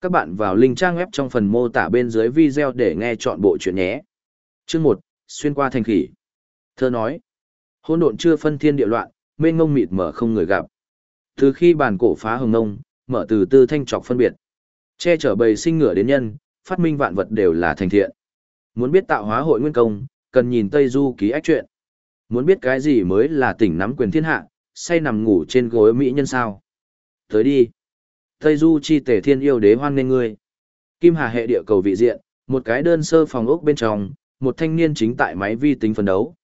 Các bạn vào link trang web trong phần mô tả bên dưới video để nghe chọn bộ chuyện nhé. Chương 1, xuyên qua thành khỉ. Thơ nói, hỗn độn chưa phân thiên địa loạn, mê ngông mịt mở không người gặp. Từ khi bàn cổ phá hồng ngông, mở từ tư thanh trọc phân biệt. Che chở bầy sinh ngửa đến nhân, phát minh vạn vật đều là thành thiện. Muốn biết tạo hóa hội nguyên công, cần nhìn Tây Du ký ách truyện. Muốn biết cái gì mới là tỉnh nắm quyền thiên hạ, say nằm ngủ trên gối mỹ nhân sao. Tới đi. Tây Du chi tể thiên yêu đế hoan nghênh ngươi. Kim Hà hệ địa cầu vị diện, một cái đơn sơ phòng ốc bên trong, một thanh niên chính tại máy vi tính phấn đấu.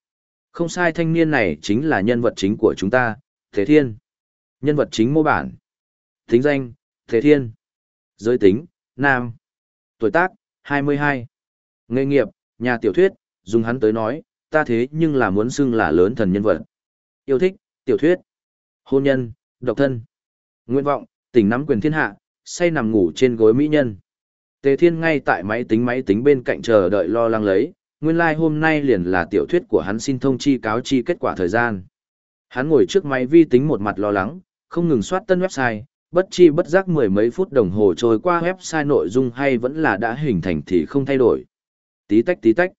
Không sai thanh niên này chính là nhân vật chính của chúng ta, Thế Thiên. Nhân vật chính mô bản. Tính danh, Thế Thiên. Giới tính, Nam. Tuổi tác, 22. Nghề nghiệp, nhà tiểu thuyết, dùng hắn tới nói, ta thế nhưng là muốn xưng là lớn thần nhân vật. Yêu thích, tiểu thuyết. Hôn nhân, độc thân. Nguyện vọng, tỉnh nắm quyền thiên hạ, say nằm ngủ trên gối mỹ nhân. Tề Thiên ngay tại máy tính máy tính bên cạnh chờ đợi lo lắng lấy, nguyên lai like hôm nay liền là tiểu thuyết của hắn xin thông chi cáo chi kết quả thời gian. Hắn ngồi trước máy vi tính một mặt lo lắng, không ngừng soát tân website, bất chi bất giác mười mấy phút đồng hồ trôi qua website nội dung hay vẫn là đã hình thành thì không thay đổi. Tí tách tí tách.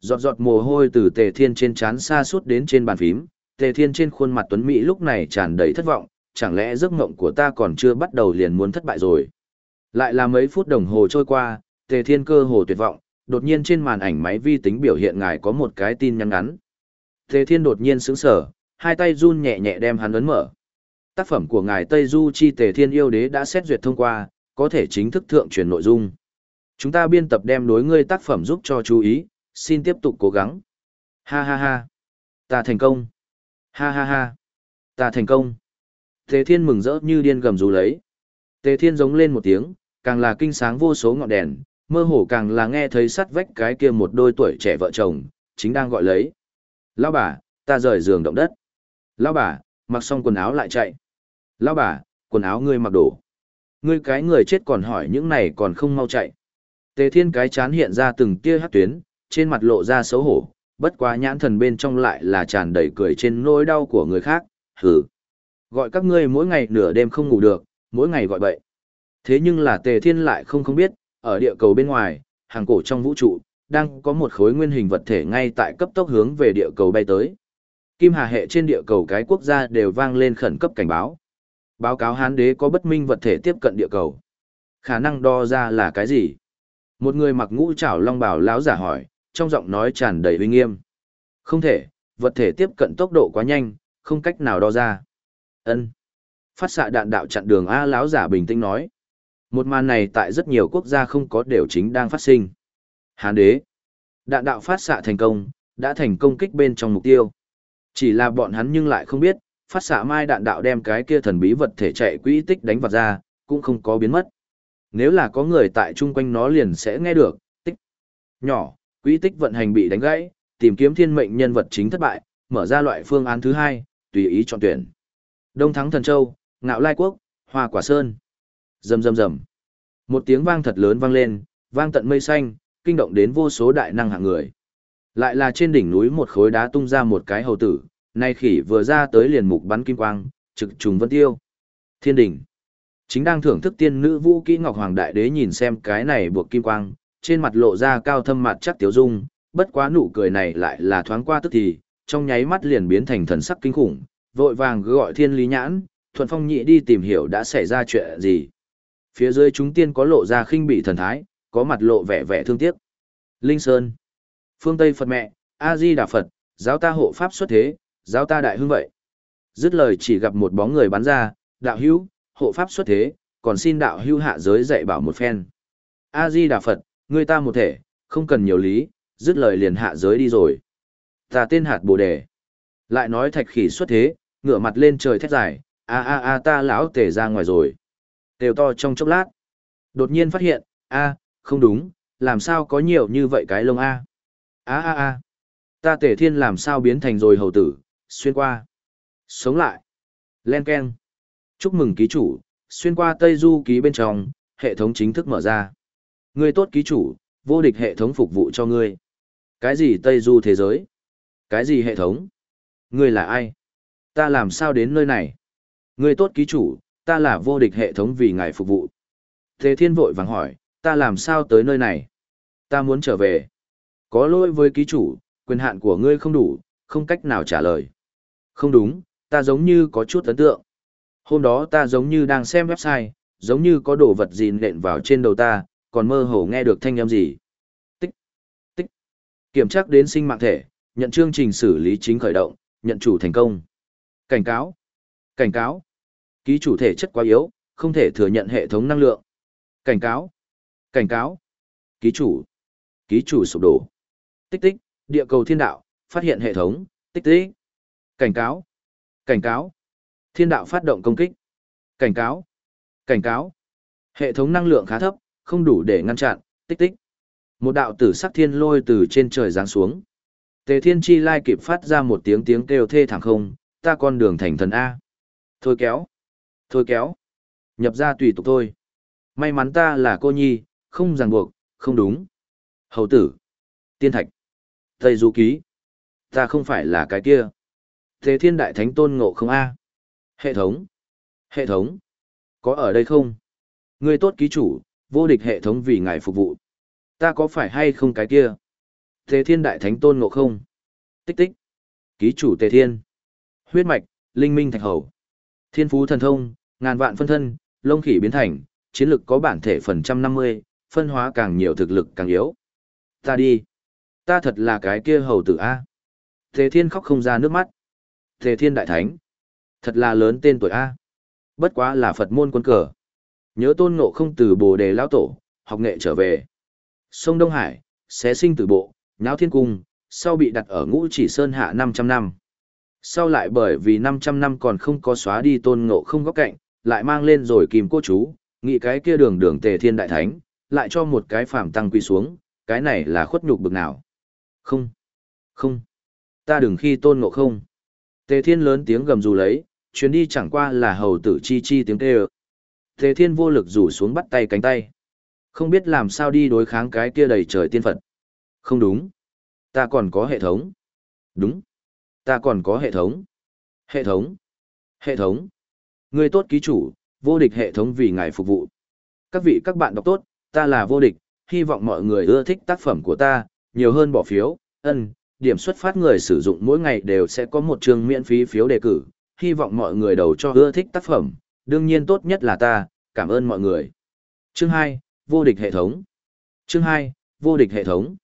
Giọt giọt mồ hôi từ Tề Thiên trên trán xa suốt đến trên bàn phím, Tề Thiên trên khuôn mặt tuấn mỹ lúc này tràn đầy thất vọng, chẳng lẽ giấc mộng của ta còn chưa bắt đầu liền muốn thất bại rồi. Lại là mấy phút đồng hồ trôi qua, Tề Thiên cơ hồ tuyệt vọng, đột nhiên trên màn ảnh máy vi tính biểu hiện ngài có một cái tin nhắn ngắn. Tề Thiên đột nhiên sững sờ, hai tay run nhẹ nhẹ đem hắn ấn mở. Tác phẩm của ngài Tây Du Chi Tề Thiên yêu đế đã xét duyệt thông qua, có thể chính thức thượng truyền nội dung. Chúng ta biên tập đem đối ngươi tác phẩm giúp cho chú ý, xin tiếp tục cố gắng. Ha ha ha. Ta thành công. Ha ha ha. Ta thành công. Tề Thiên mừng rỡ như điên gầm rú lấy. Tề Thiên giống lên một tiếng, càng là kinh sáng vô số ngọn đèn, mơ hồ càng là nghe thấy sắt vách cái kia một đôi tuổi trẻ vợ chồng, chính đang gọi lấy. Lão bà, ta rời giường động đất. Lão bà, mặc xong quần áo lại chạy. Lão bà, quần áo ngươi mặc đổ. Ngươi cái người chết còn hỏi những này còn không mau chạy. Tề Thiên cái chán hiện ra từng tia hắc tuyến, trên mặt lộ ra xấu hổ, bất quá nhãn thần bên trong lại là tràn đầy cười trên nỗi đau của người khác, hừ. Gọi các ngươi mỗi ngày nửa đêm không ngủ được, mỗi ngày gọi bậy. Thế nhưng là Tề Thiên lại không không biết, ở địa cầu bên ngoài, hàng cổ trong vũ trụ, đang có một khối nguyên hình vật thể ngay tại cấp tốc hướng về địa cầu bay tới. Kim Hà hệ trên địa cầu cái quốc gia đều vang lên khẩn cấp cảnh báo. Báo cáo hán đế có bất minh vật thể tiếp cận địa cầu. Khả năng đo ra là cái gì? Một người mặc ngũ trảo long bào láo giả hỏi, trong giọng nói tràn đầy uy nghiêm. Không thể, vật thể tiếp cận tốc độ quá nhanh, không cách nào đo ra. Ân. Phát xạ đạn đạo chặn đường A lão giả bình tĩnh nói. Một màn này tại rất nhiều quốc gia không có đều chính đang phát sinh. Hán đế. Đạn đạo phát xạ thành công, đã thành công kích bên trong mục tiêu. Chỉ là bọn hắn nhưng lại không biết, phát xạ mai đạn đạo đem cái kia thần bí vật thể chạy quỹ tích đánh vật ra, cũng không có biến mất. Nếu là có người tại chung quanh nó liền sẽ nghe được, tích. Nhỏ, quỹ tích vận hành bị đánh gãy, tìm kiếm thiên mệnh nhân vật chính thất bại, mở ra loại phương án thứ hai, tùy ý chọn tuyển. Đông thắng thần châu, ngạo lai quốc, hoa quả sơn. Rầm rầm rầm. Một tiếng vang thật lớn vang lên, vang tận mây xanh, kinh động đến vô số đại năng hạng người. Lại là trên đỉnh núi một khối đá tung ra một cái hầu tử, nay khỉ vừa ra tới liền mục bắn kim quang, trực trùng vân tiêu. Thiên đỉnh. Chính đang thưởng thức tiên nữ vũ kỹ ngọc hoàng đại đế nhìn xem cái này buộc kim quang, trên mặt lộ ra cao thâm mặt chắc tiểu dung, bất quá nụ cười này lại là thoáng qua tức thì, trong nháy mắt liền biến thành thần sắc kinh khủng, vội vàng gọi thiên lý nhãn, thuận phong nhị đi tìm hiểu đã xảy ra chuyện gì. Phía dưới chúng tiên có lộ ra khinh bị thần thái, có mặt lộ vẻ vẻ thương tiếc. Linh Sơn, phương Tây Phật mẹ, A-di Đà Phật, giáo ta hộ pháp xuất thế, giáo ta đại hưng vậy. Dứt lời chỉ gặp một bóng người bắn ra, đạo hữu, hộ pháp xuất thế, còn xin đạo hữu hạ giới dạy bảo một phen. A-di Đà Phật, người ta một thể, không cần nhiều lý, dứt lời liền hạ giới đi rồi. Ta tên hạt bồ đề. Lại nói thạch khỉ xuất thế, ngửa mặt lên trời thét dài, a a a ta lão tề ra ngoài rồi. Đều to trong chốc lát. Đột nhiên phát hiện, a, không đúng, làm sao có nhiều như vậy cái lông a. A a a. Ta tể thiên làm sao biến thành rồi hầu tử, xuyên qua. Sống lại. Len Ken. Chúc mừng ký chủ, xuyên qua Tây Du ký bên trong, hệ thống chính thức mở ra. Người tốt ký chủ, vô địch hệ thống phục vụ cho ngươi. Cái gì Tây Du thế giới? Cái gì hệ thống? Ngươi là ai? Ta làm sao đến nơi này? Ngươi tốt ký chủ, ta là vô địch hệ thống vì ngài phục vụ. Thế Thiên vội vàng hỏi, ta làm sao tới nơi này? Ta muốn trở về. Có lỗi với ký chủ, quyền hạn của ngươi không đủ, không cách nào trả lời. Không đúng, ta giống như có chút ấn tượng. Hôm đó ta giống như đang xem website, giống như có đồ vật gì nện vào trên đầu ta, còn mơ hồ nghe được thanh âm gì. Tích, tích. Kiểm tra đến sinh mạng thể, nhận chương trình xử lý chính khởi động, nhận chủ thành công. Cảnh cáo, cảnh cáo. Ký chủ thể chất quá yếu, không thể thừa nhận hệ thống năng lượng. Cảnh cáo, cảnh cáo. Ký chủ, ký chủ sụp đổ. Tích tích, địa cầu thiên đạo, phát hiện hệ thống, tích tích. Cảnh cáo, cảnh cáo. Thiên đạo phát động công kích. Cảnh cáo, cảnh cáo. Hệ thống năng lượng khá thấp, không đủ để ngăn chặn, tích tích. Một đạo tử sắc thiên lôi từ trên trời giáng xuống. Tề Thiên Chi Lai kịp phát ra một tiếng tiếng kêu thê thảm không, ta con đường thành thần A. Thôi kéo. Thôi kéo. Nhập ra tùy tục thôi. May mắn ta là cô nhi, không ràng buộc, không đúng. Hầu tử. Tiên thạch. Tây Du Ký. Ta không phải là cái kia. thế Thiên Đại Thánh Tôn Ngộ không A. Hệ thống. Hệ thống. Có ở đây không? người tốt ký chủ, vô địch hệ thống vì ngài phục vụ. Ta có phải hay không cái kia? thế Thiên Đại Thánh Tôn Ngộ không? Tích tích. Ký chủ Tề Thiên. Huyết mạch, linh minh thạch hầu. Thiên phú thần thông, ngàn vạn phân thân, lông khỉ biến thành, chiến lực có bản thể phần trăm năm mươi, phân hóa càng nhiều thực lực càng yếu. Ta đi. Ta thật là cái kia hầu tử A. Tề Thiên khóc không ra nước mắt. Tề Thiên Đại Thánh. Thật là lớn tên tuổi A. Bất quá là Phật môn quân cờ. Nhớ tôn ngộ không từ bồ đề lao tổ, học nghệ trở về. Sông Đông Hải, xé sinh từ bộ, nháo thiên cung, sau bị đặt ở ngũ chỉ sơn hạ 500 năm. Sau lại bởi vì 500 năm còn không có xóa đi tôn ngộ không góc cạnh, lại mang lên rồi kìm cô chú, nghĩ cái kia đường đường tề thiên đại thánh, lại cho một cái phàm tăng quy xuống, cái này là khuất nhục bực nào. Không, không, ta đừng khi tôn ngộ không. Tề thiên lớn tiếng gầm dù lấy, chuyến đi chẳng qua là hầu tử chi chi tiếng kêu. Tề thiên vô lực rủ xuống bắt tay cánh tay. Không biết làm sao đi đối kháng cái kia đầy trời tiên Phật. Không đúng. Ta còn có hệ thống. Đúng. Ta còn có hệ thống. Hệ thống. Hệ thống. Người tốt ký chủ, vô địch hệ thống vì ngài phục vụ. Các vị các bạn đọc tốt, ta là vô địch, hy vọng mọi người ưa thích tác phẩm của ta, nhiều hơn bỏ phiếu, ân, điểm xuất phát người sử dụng mỗi ngày đều sẽ có một trường miễn phí phiếu đề cử, hy vọng mọi người đầu cho ưa thích tác phẩm, đương nhiên tốt nhất là ta, cảm ơn mọi người. Chương 2, vô địch hệ thống. Chương 2, vô địch hệ thống.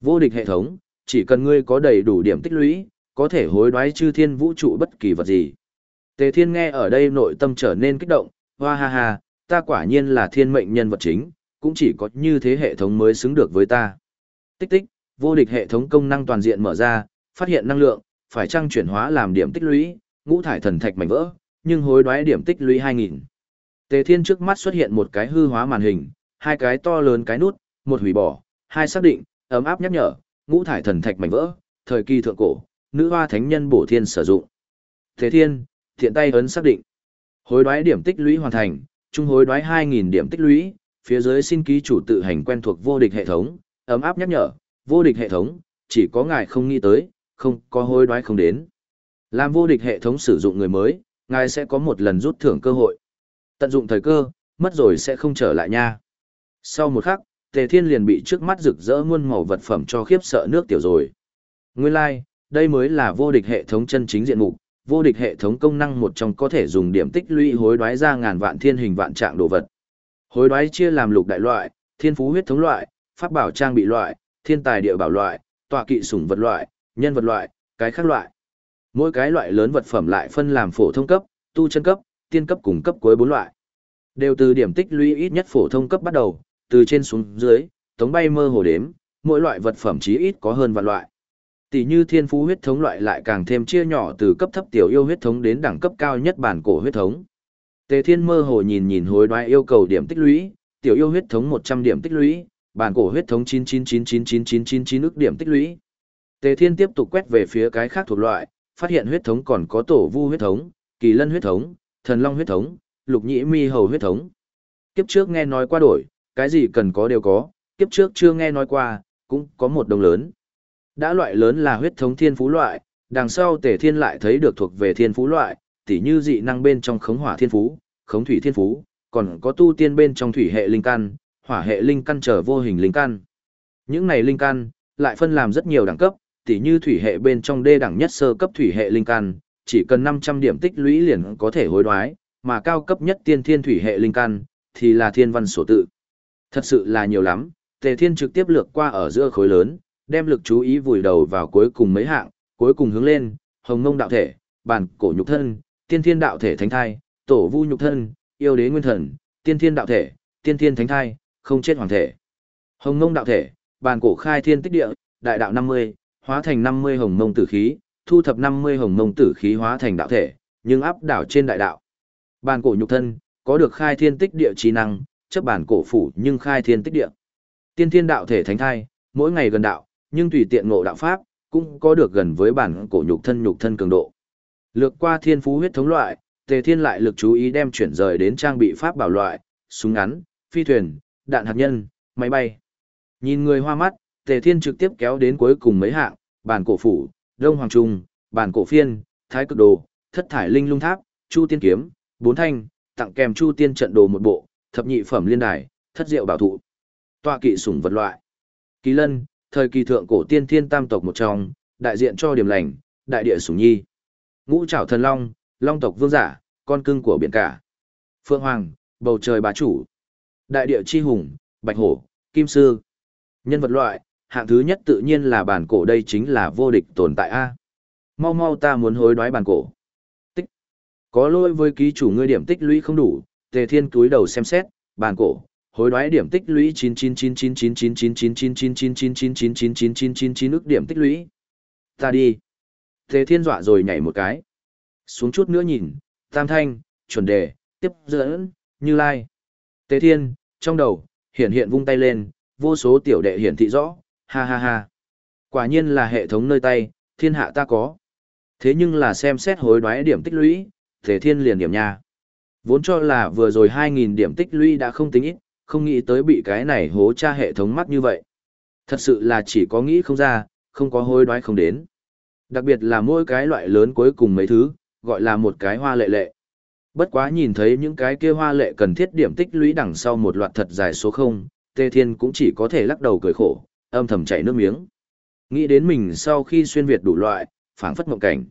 Vô địch hệ thống, chỉ cần ngươi có đầy đủ điểm tích lũy, có thể hối đoái chư thiên vũ trụ bất kỳ vật gì. Tề Thiên nghe ở đây nội tâm trở nên kích động, hoa ha ha, ta quả nhiên là thiên mệnh nhân vật chính, cũng chỉ có như thế hệ thống mới xứng được với ta. Tích tích, vô địch hệ thống công năng toàn diện mở ra, phát hiện năng lượng, phải trang chuyển hóa làm điểm tích lũy, ngũ thải thần thạch mảnh vỡ, nhưng hối đoái điểm tích lũy 2000. Tề Thiên trước mắt xuất hiện một cái hư hóa màn hình, hai cái to lớn cái nút, một hủy bỏ, hai xác định, ấm áp nhắc nhở, ngũ thải thần thạch mảnh vỡ, thời kỳ thượng cổ, nữ hoa thánh nhân bổ thiên sử dụng. Thế Thiên, thiện tay ấn xác định. Hối đoái điểm tích lũy hoàn thành, trung hối đoái 2000 điểm tích lũy, phía dưới xin ký chủ tự hành quen thuộc vô địch hệ thống, ấm áp nhắc nhở, vô địch hệ thống, chỉ có ngài không nghĩ tới, không có hối đoái không đến. Làm vô địch hệ thống sử dụng người mới, ngài sẽ có một lần rút thưởng cơ hội. Tận dụng thời cơ, mất rồi sẽ không trở lại nha. Sau một khắc, Tề Thiên liền bị trước mắt rực rỡ muôn màu vật phẩm cho khiếp sợ nước tiểu rồi. Nguyên lai, like, đây mới là vô địch hệ thống chân chính diện mục, vô địch hệ thống công năng một trong có thể dùng điểm tích lũy hối đoái ra ngàn vạn thiên hình vạn trạng đồ vật. Hối đoái chia làm lục đại loại, thiên phú huyết thống loại, pháp bảo trang bị loại, thiên tài địa bảo loại, tọa kỵ sủng vật loại, nhân vật loại, cái khác loại. Mỗi cái loại lớn vật phẩm lại phân làm phổ thông cấp, tu chân cấp, tiên cấp cùng cấp cuối bốn loại. Đều từ điểm tích lũy ít nhất phổ thông cấp bắt đầu, từ trên xuống dưới, tống bay mơ hồ đếm, mỗi loại vật phẩm chí ít có hơn vạn loại. Tỷ như thiên phú huyết thống loại lại càng thêm chia nhỏ từ cấp thấp tiểu yêu huyết thống đến đẳng cấp cao nhất bản cổ huyết thống. Tề Thiên mơ hồ nhìn nhìn hối đoái yêu cầu điểm tích lũy, tiểu yêu huyết thống 100 điểm tích lũy, bản cổ huyết thống 9999999 ức điểm tích lũy. Tề Thiên tiếp tục quét về phía cái khác thuộc loại, phát hiện huyết thống còn có tổ vu huyết thống, kỳ lân huyết thống, thần long huyết thống, lục nhĩ mi hầu huyết thống. Kiếp trước nghe nói qua đổi, cái gì cần có đều có, kiếp trước chưa nghe nói qua, cũng có một đồng lớn. Đã loại lớn là huyết thống thiên phú loại, đằng sau tể thiên lại thấy được thuộc về thiên phú loại, tỉ như dị năng bên trong khống hỏa thiên phú, khống thủy thiên phú, còn có tu tiên bên trong thủy hệ linh căn, hỏa hệ linh căn trở vô hình linh căn. Những này linh căn lại phân làm rất nhiều đẳng cấp, tỉ như thủy hệ bên trong đê đẳng nhất sơ cấp thủy hệ linh căn, chỉ cần 500 điểm tích lũy liền có thể hối đoái, mà cao cấp nhất tiên thiên thủy hệ linh căn thì là thiên văn sổ tự. Thật sự là nhiều lắm, Tề Thiên trực tiếp lược qua ở giữa khối lớn, đem lực chú ý vùi đầu vào cuối cùng mấy hạng, cuối cùng hướng lên, hồng ngông đạo thể, bản cổ nhục thân, tiên thiên đạo thể thánh thai, tổ vu nhục thân, yêu đế nguyên thần, tiên thiên đạo thể, tiên thiên thánh thai, không chết hoàng thể. Hồng ngông đạo thể, bản cổ khai thiên tích địa, đại đạo 50, hóa thành 50 hồng mông tử khí, thu thập 50 hồng mông tử khí hóa thành đạo thể, nhưng áp đảo trên đại đạo. Bản cổ nhục thân, có được khai thiên tích địa trí năng, chấp bản cổ phủ nhưng khai thiên tích địa. Tiên thiên đạo thể thánh thai, mỗi ngày gần đạo, nhưng tùy tiện ngộ đạo pháp, cũng có được gần với bản cổ nhục thân nhục thân cường độ. Lược qua thiên phú huyết thống loại, Tề Thiên lại lực chú ý đem chuyển rời đến trang bị pháp bảo loại, súng ngắn, phi thuyền, đạn hạt nhân, máy bay. Nhìn người hoa mắt, Tề Thiên trực tiếp kéo đến cuối cùng mấy hạng, bản cổ phủ, đông hoàng trung, bản cổ phiên, thái cực đồ, thất thải linh lung tháp, chu tiên kiếm, bốn thanh, tặng kèm chu tiên trận đồ một bộ, thập nhị phẩm liên đài, thất diệu bảo thụ. Tọa kỵ sủng vật loại. Kỳ lân, thời kỳ thượng cổ tiên thiên tam tộc một trong, đại diện cho điểm lành, đại địa sủng nhi. Ngũ trảo thần long, long tộc vương giả, con cưng của biển cả. Phượng hoàng, bầu trời bá chủ. Đại địa chi hùng, bạch hổ, kim sư. Nhân vật loại, hạng thứ nhất tự nhiên là bản cổ đây chính là vô địch tồn tại A. Mau mau ta muốn hối đoái bản cổ. Tích. Có lỗi với ký chủ ngươi điểm tích lũy không đủ, tề thiên túi đầu xem xét, bản cổ, hối đoái điểm tích lũy 99999999999999999 ức điểm tích lũy. Ta đi. Thiên dọa rồi nhảy một cái. Xuống chút nữa nhìn, tam thanh, chuẩn đề, tiếp dẫn, như lai. Thiên, trong đầu, hiện hiện vung tay lên, vô số tiểu đệ hiển thị rõ, ha ha ha. Quả nhiên là hệ thống nơi tay, thiên hạ ta có. Thế nhưng là xem xét hối đoái điểm tích lũy, thiên liền điểm nha. Vốn cho là vừa rồi 2.000 điểm tích lũy đã không tính ít, không nghĩ tới bị cái này hố tra hệ thống mắt như vậy. Thật sự là chỉ có nghĩ không ra, không có hối đoái không đến. Đặc biệt là mỗi cái loại lớn cuối cùng mấy thứ, gọi là một cái hoa lệ lệ. Bất quá nhìn thấy những cái kia hoa lệ cần thiết điểm tích lũy đằng sau một loạt thật dài số 0, Tề Thiên cũng chỉ có thể lắc đầu cười khổ, âm thầm chảy nước miếng. Nghĩ đến mình sau khi xuyên Việt đủ loại, phảng phất mộng cảnh.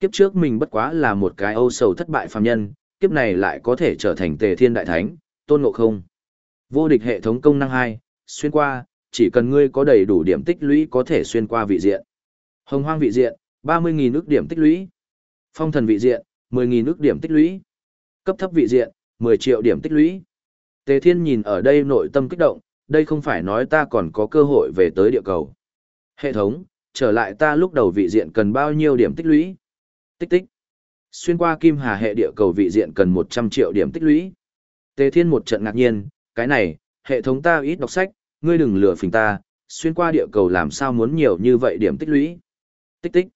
Kiếp trước mình bất quá là một cái âu sầu thất bại phàm nhân, kiếp này lại có thể trở thành Tề Thiên Đại Thánh, tôn ngộ không. Vô địch hệ thống công năng 2, xuyên qua, chỉ cần ngươi có đầy đủ điểm tích lũy có thể xuyên qua vị diện. Hồng hoang vị diện, 30.000 ức điểm tích lũy. Phong thần vị diện, 10.000 ức điểm tích lũy. Cấp thấp vị diện, 10 triệu điểm tích lũy. Tề Thiên nhìn ở đây nội tâm kích động, đây không phải nói ta còn có cơ hội về tới địa cầu. Hệ thống, trở lại ta lúc đầu vị diện cần bao nhiêu điểm tích lũy? Tích tích. Xuyên qua kim hà hệ địa cầu vị diện cần 100 triệu điểm tích lũy. Tề Thiên một trận ngạc nhiên, cái này, hệ thống ta ít đọc sách, ngươi đừng lừa phỉnh ta, xuyên qua địa cầu làm sao muốn nhiều như vậy điểm tích lũy. Tích tích.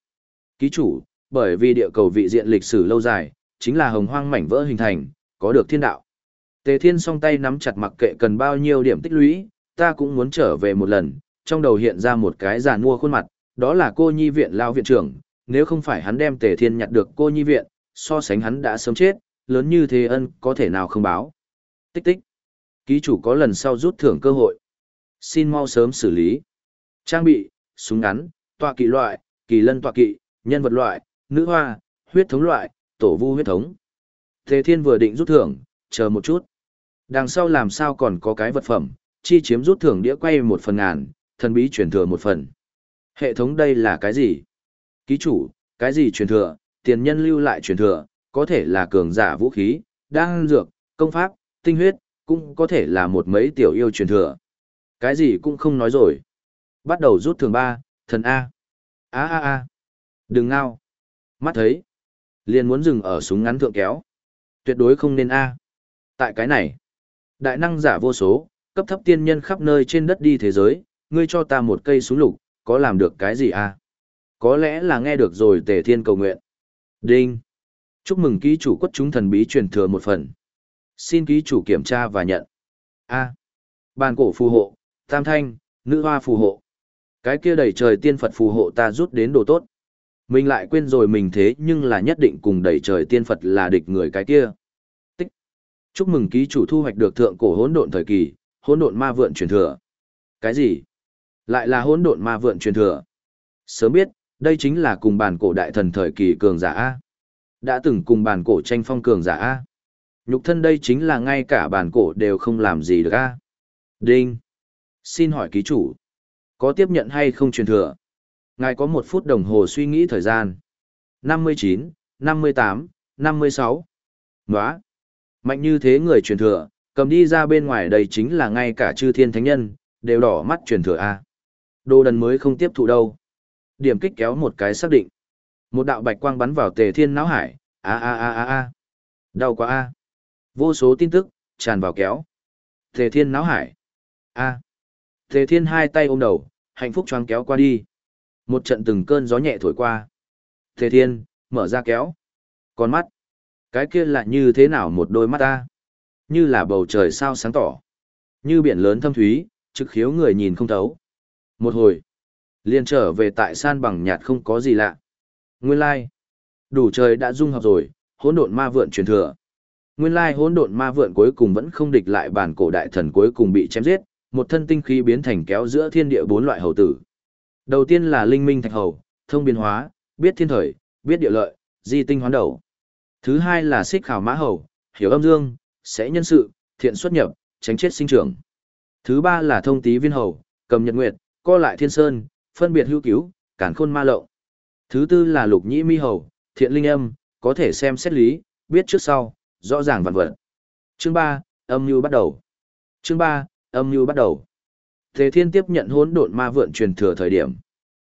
Ký chủ, bởi vì địa cầu vị diện lịch sử lâu dài, chính là hồng hoang mảnh vỡ hình thành, có được thiên đạo. Tề Thiên song tay nắm chặt mặc kệ cần bao nhiêu điểm tích lũy, ta cũng muốn trở về một lần, trong đầu hiện ra một cái giàn mua khuôn mặt, đó là cô nhi viện lao viện trưởng, nếu không phải hắn đem Tề Thiên nhặt được cô nhi viện, so sánh hắn đã sớm chết, lớn như thế ân có thể nào không báo. Tích tích. Ký chủ có lần sau rút thưởng cơ hội. Xin mau sớm xử lý. Trang bị, súng ngắn, tọa kỵ loại, kỳ lân tọa kỵ, nhân vật loại, nữ hoa, huyết thống loại, tổ vu huyết thống. Thế Thiên vừa định rút thưởng, chờ một chút. Đằng sau làm sao còn có cái vật phẩm, chi chiếm rút thưởng đĩa quay một phần ngàn, thần bí truyền thừa một phần. Hệ thống đây là cái gì? Ký chủ, cái gì truyền thừa, tiền nhân lưu lại truyền thừa, có thể là cường giả vũ khí, đan dược, công pháp, tinh huyết, cũng có thể là một mấy tiểu yêu truyền thừa. Cái gì cũng không nói rồi. Bắt đầu rút thường ba, thần A. A A A. Đừng ngao. Mắt thấy. Liền muốn dừng ở súng ngắn thượng kéo. Tuyệt đối không nên A. Tại cái này. Đại năng giả vô số, cấp thấp tiên nhân khắp nơi trên đất đi thế giới, ngươi cho ta một cây súng lục, có làm được cái gì a? Có lẽ là nghe được rồi tề thiên cầu nguyện. Đinh. Chúc mừng ký chủ quất chúng thần bí truyền thừa một phần. Xin ký chủ kiểm tra và nhận. A. Bàn cổ phù hộ, tam thanh, nữ hoa phù hộ. Cái kia đầy trời tiên Phật phù hộ ta rút đến đồ tốt. Mình lại quên rồi mình thế nhưng là nhất định cùng đầy trời tiên Phật là địch người cái kia. Tích. Chúc mừng ký chủ thu hoạch được thượng cổ hỗn độn thời kỳ, hỗn độn ma vượn truyền thừa. Cái gì? Lại là hỗn độn ma vượn truyền thừa. Sớm biết, đây chính là cùng bản cổ đại thần thời kỳ cường giả A. Đã từng cùng bản cổ tranh phong cường giả A. Nhục thân đây chính là ngay cả bản cổ đều không làm gì được A. Đinh. Xin hỏi ký chủ. Có tiếp nhận hay không truyền thừa? Ngài có một phút đồng hồ suy nghĩ thời gian. 59, 58, 56. Nóa. Mạnh như thế người truyền thừa, cầm đi ra bên ngoài đây chính là ngay cả chư thiên thánh nhân, đều đỏ mắt truyền thừa A. Đồ đần mới không tiếp thụ đâu. Điểm kích kéo một cái xác định. Một đạo bạch quang bắn vào tề thiên não hải, a a a a a. Đau quá a. Vô số tin tức, tràn vào kéo. Tề thiên náo hải. a. Tề thiên hai tay ôm đầu, hạnh phúc choáng kéo qua đi. Một trận từng cơn gió nhẹ thổi qua. Tề thiên, mở ra kéo. Con mắt. Cái kia là như thế nào một đôi mắt ta? Như là bầu trời sao sáng tỏ. Như biển lớn thâm thúy, trực khiếu người nhìn không thấu. Một hồi, liền trở về tại san bằng nhạt không có gì lạ. Nguyên lai, đủ trời đã dung hợp rồi, hỗn độn ma vượn truyền thừa. Nguyên lai hỗn độn ma vượn cuối cùng vẫn không địch lại bản cổ đại thần cuối cùng bị chém giết, một thân tinh khí biến thành kéo giữa thiên địa bốn loại hầu tử. Đầu tiên là linh minh thạch hầu, thông biến hóa, biết thiên thời, biết địa lợi, di tinh hoán đầu. Thứ hai là xích khảo mã hầu, hiểu âm dương, sẽ nhân sự, thiện xuất nhập, tránh chết sinh trưởng. Thứ ba là thông tí viên hầu, cầm nhật nguyệt, co lại thiên sơn, phân biệt hữu cứu, cản khôn ma lậu. Thứ tư là lục nhĩ mi hầu, thiện linh âm, có thể xem xét lý, biết trước sau, rõ ràng vạn vật. Chương 3, âm nhu bắt đầu. Chương 3, âm nhu bắt đầu. Thế thiên tiếp nhận hỗn độn ma vượn truyền thừa thời điểm.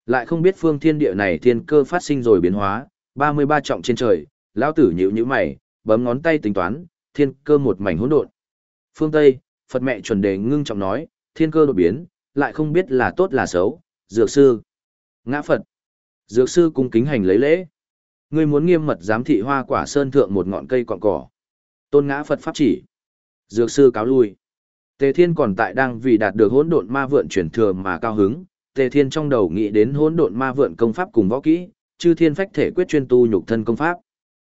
Lại không biết phương thiên địa này thiên cơ phát sinh rồi biến hóa, 33 trọng trên trời, lão tử nhíu nhíu mày, bấm ngón tay tính toán, thiên cơ một mảnh hỗn độn. Phương Tây, Phật mẹ chuẩn đề ngưng trọng nói, thiên cơ đột biến, lại không biết là tốt là xấu, dược sư. Ngã Phật. Dược sư cung kính hành lấy lễ. Ngươi muốn nghiêm mật giám thị hoa quả sơn thượng một ngọn cây cọn cỏ. Tôn ngã Phật pháp chỉ. Dược sư cáo lui. Tề Thiên còn tại đang vì đạt được hỗn độn ma vượn chuyển thừa mà cao hứng, Tề Thiên trong đầu nghĩ đến hỗn độn ma vượn công pháp cùng võ kỹ, chư thiên phách thể quyết chuyên tu nhục thân công pháp.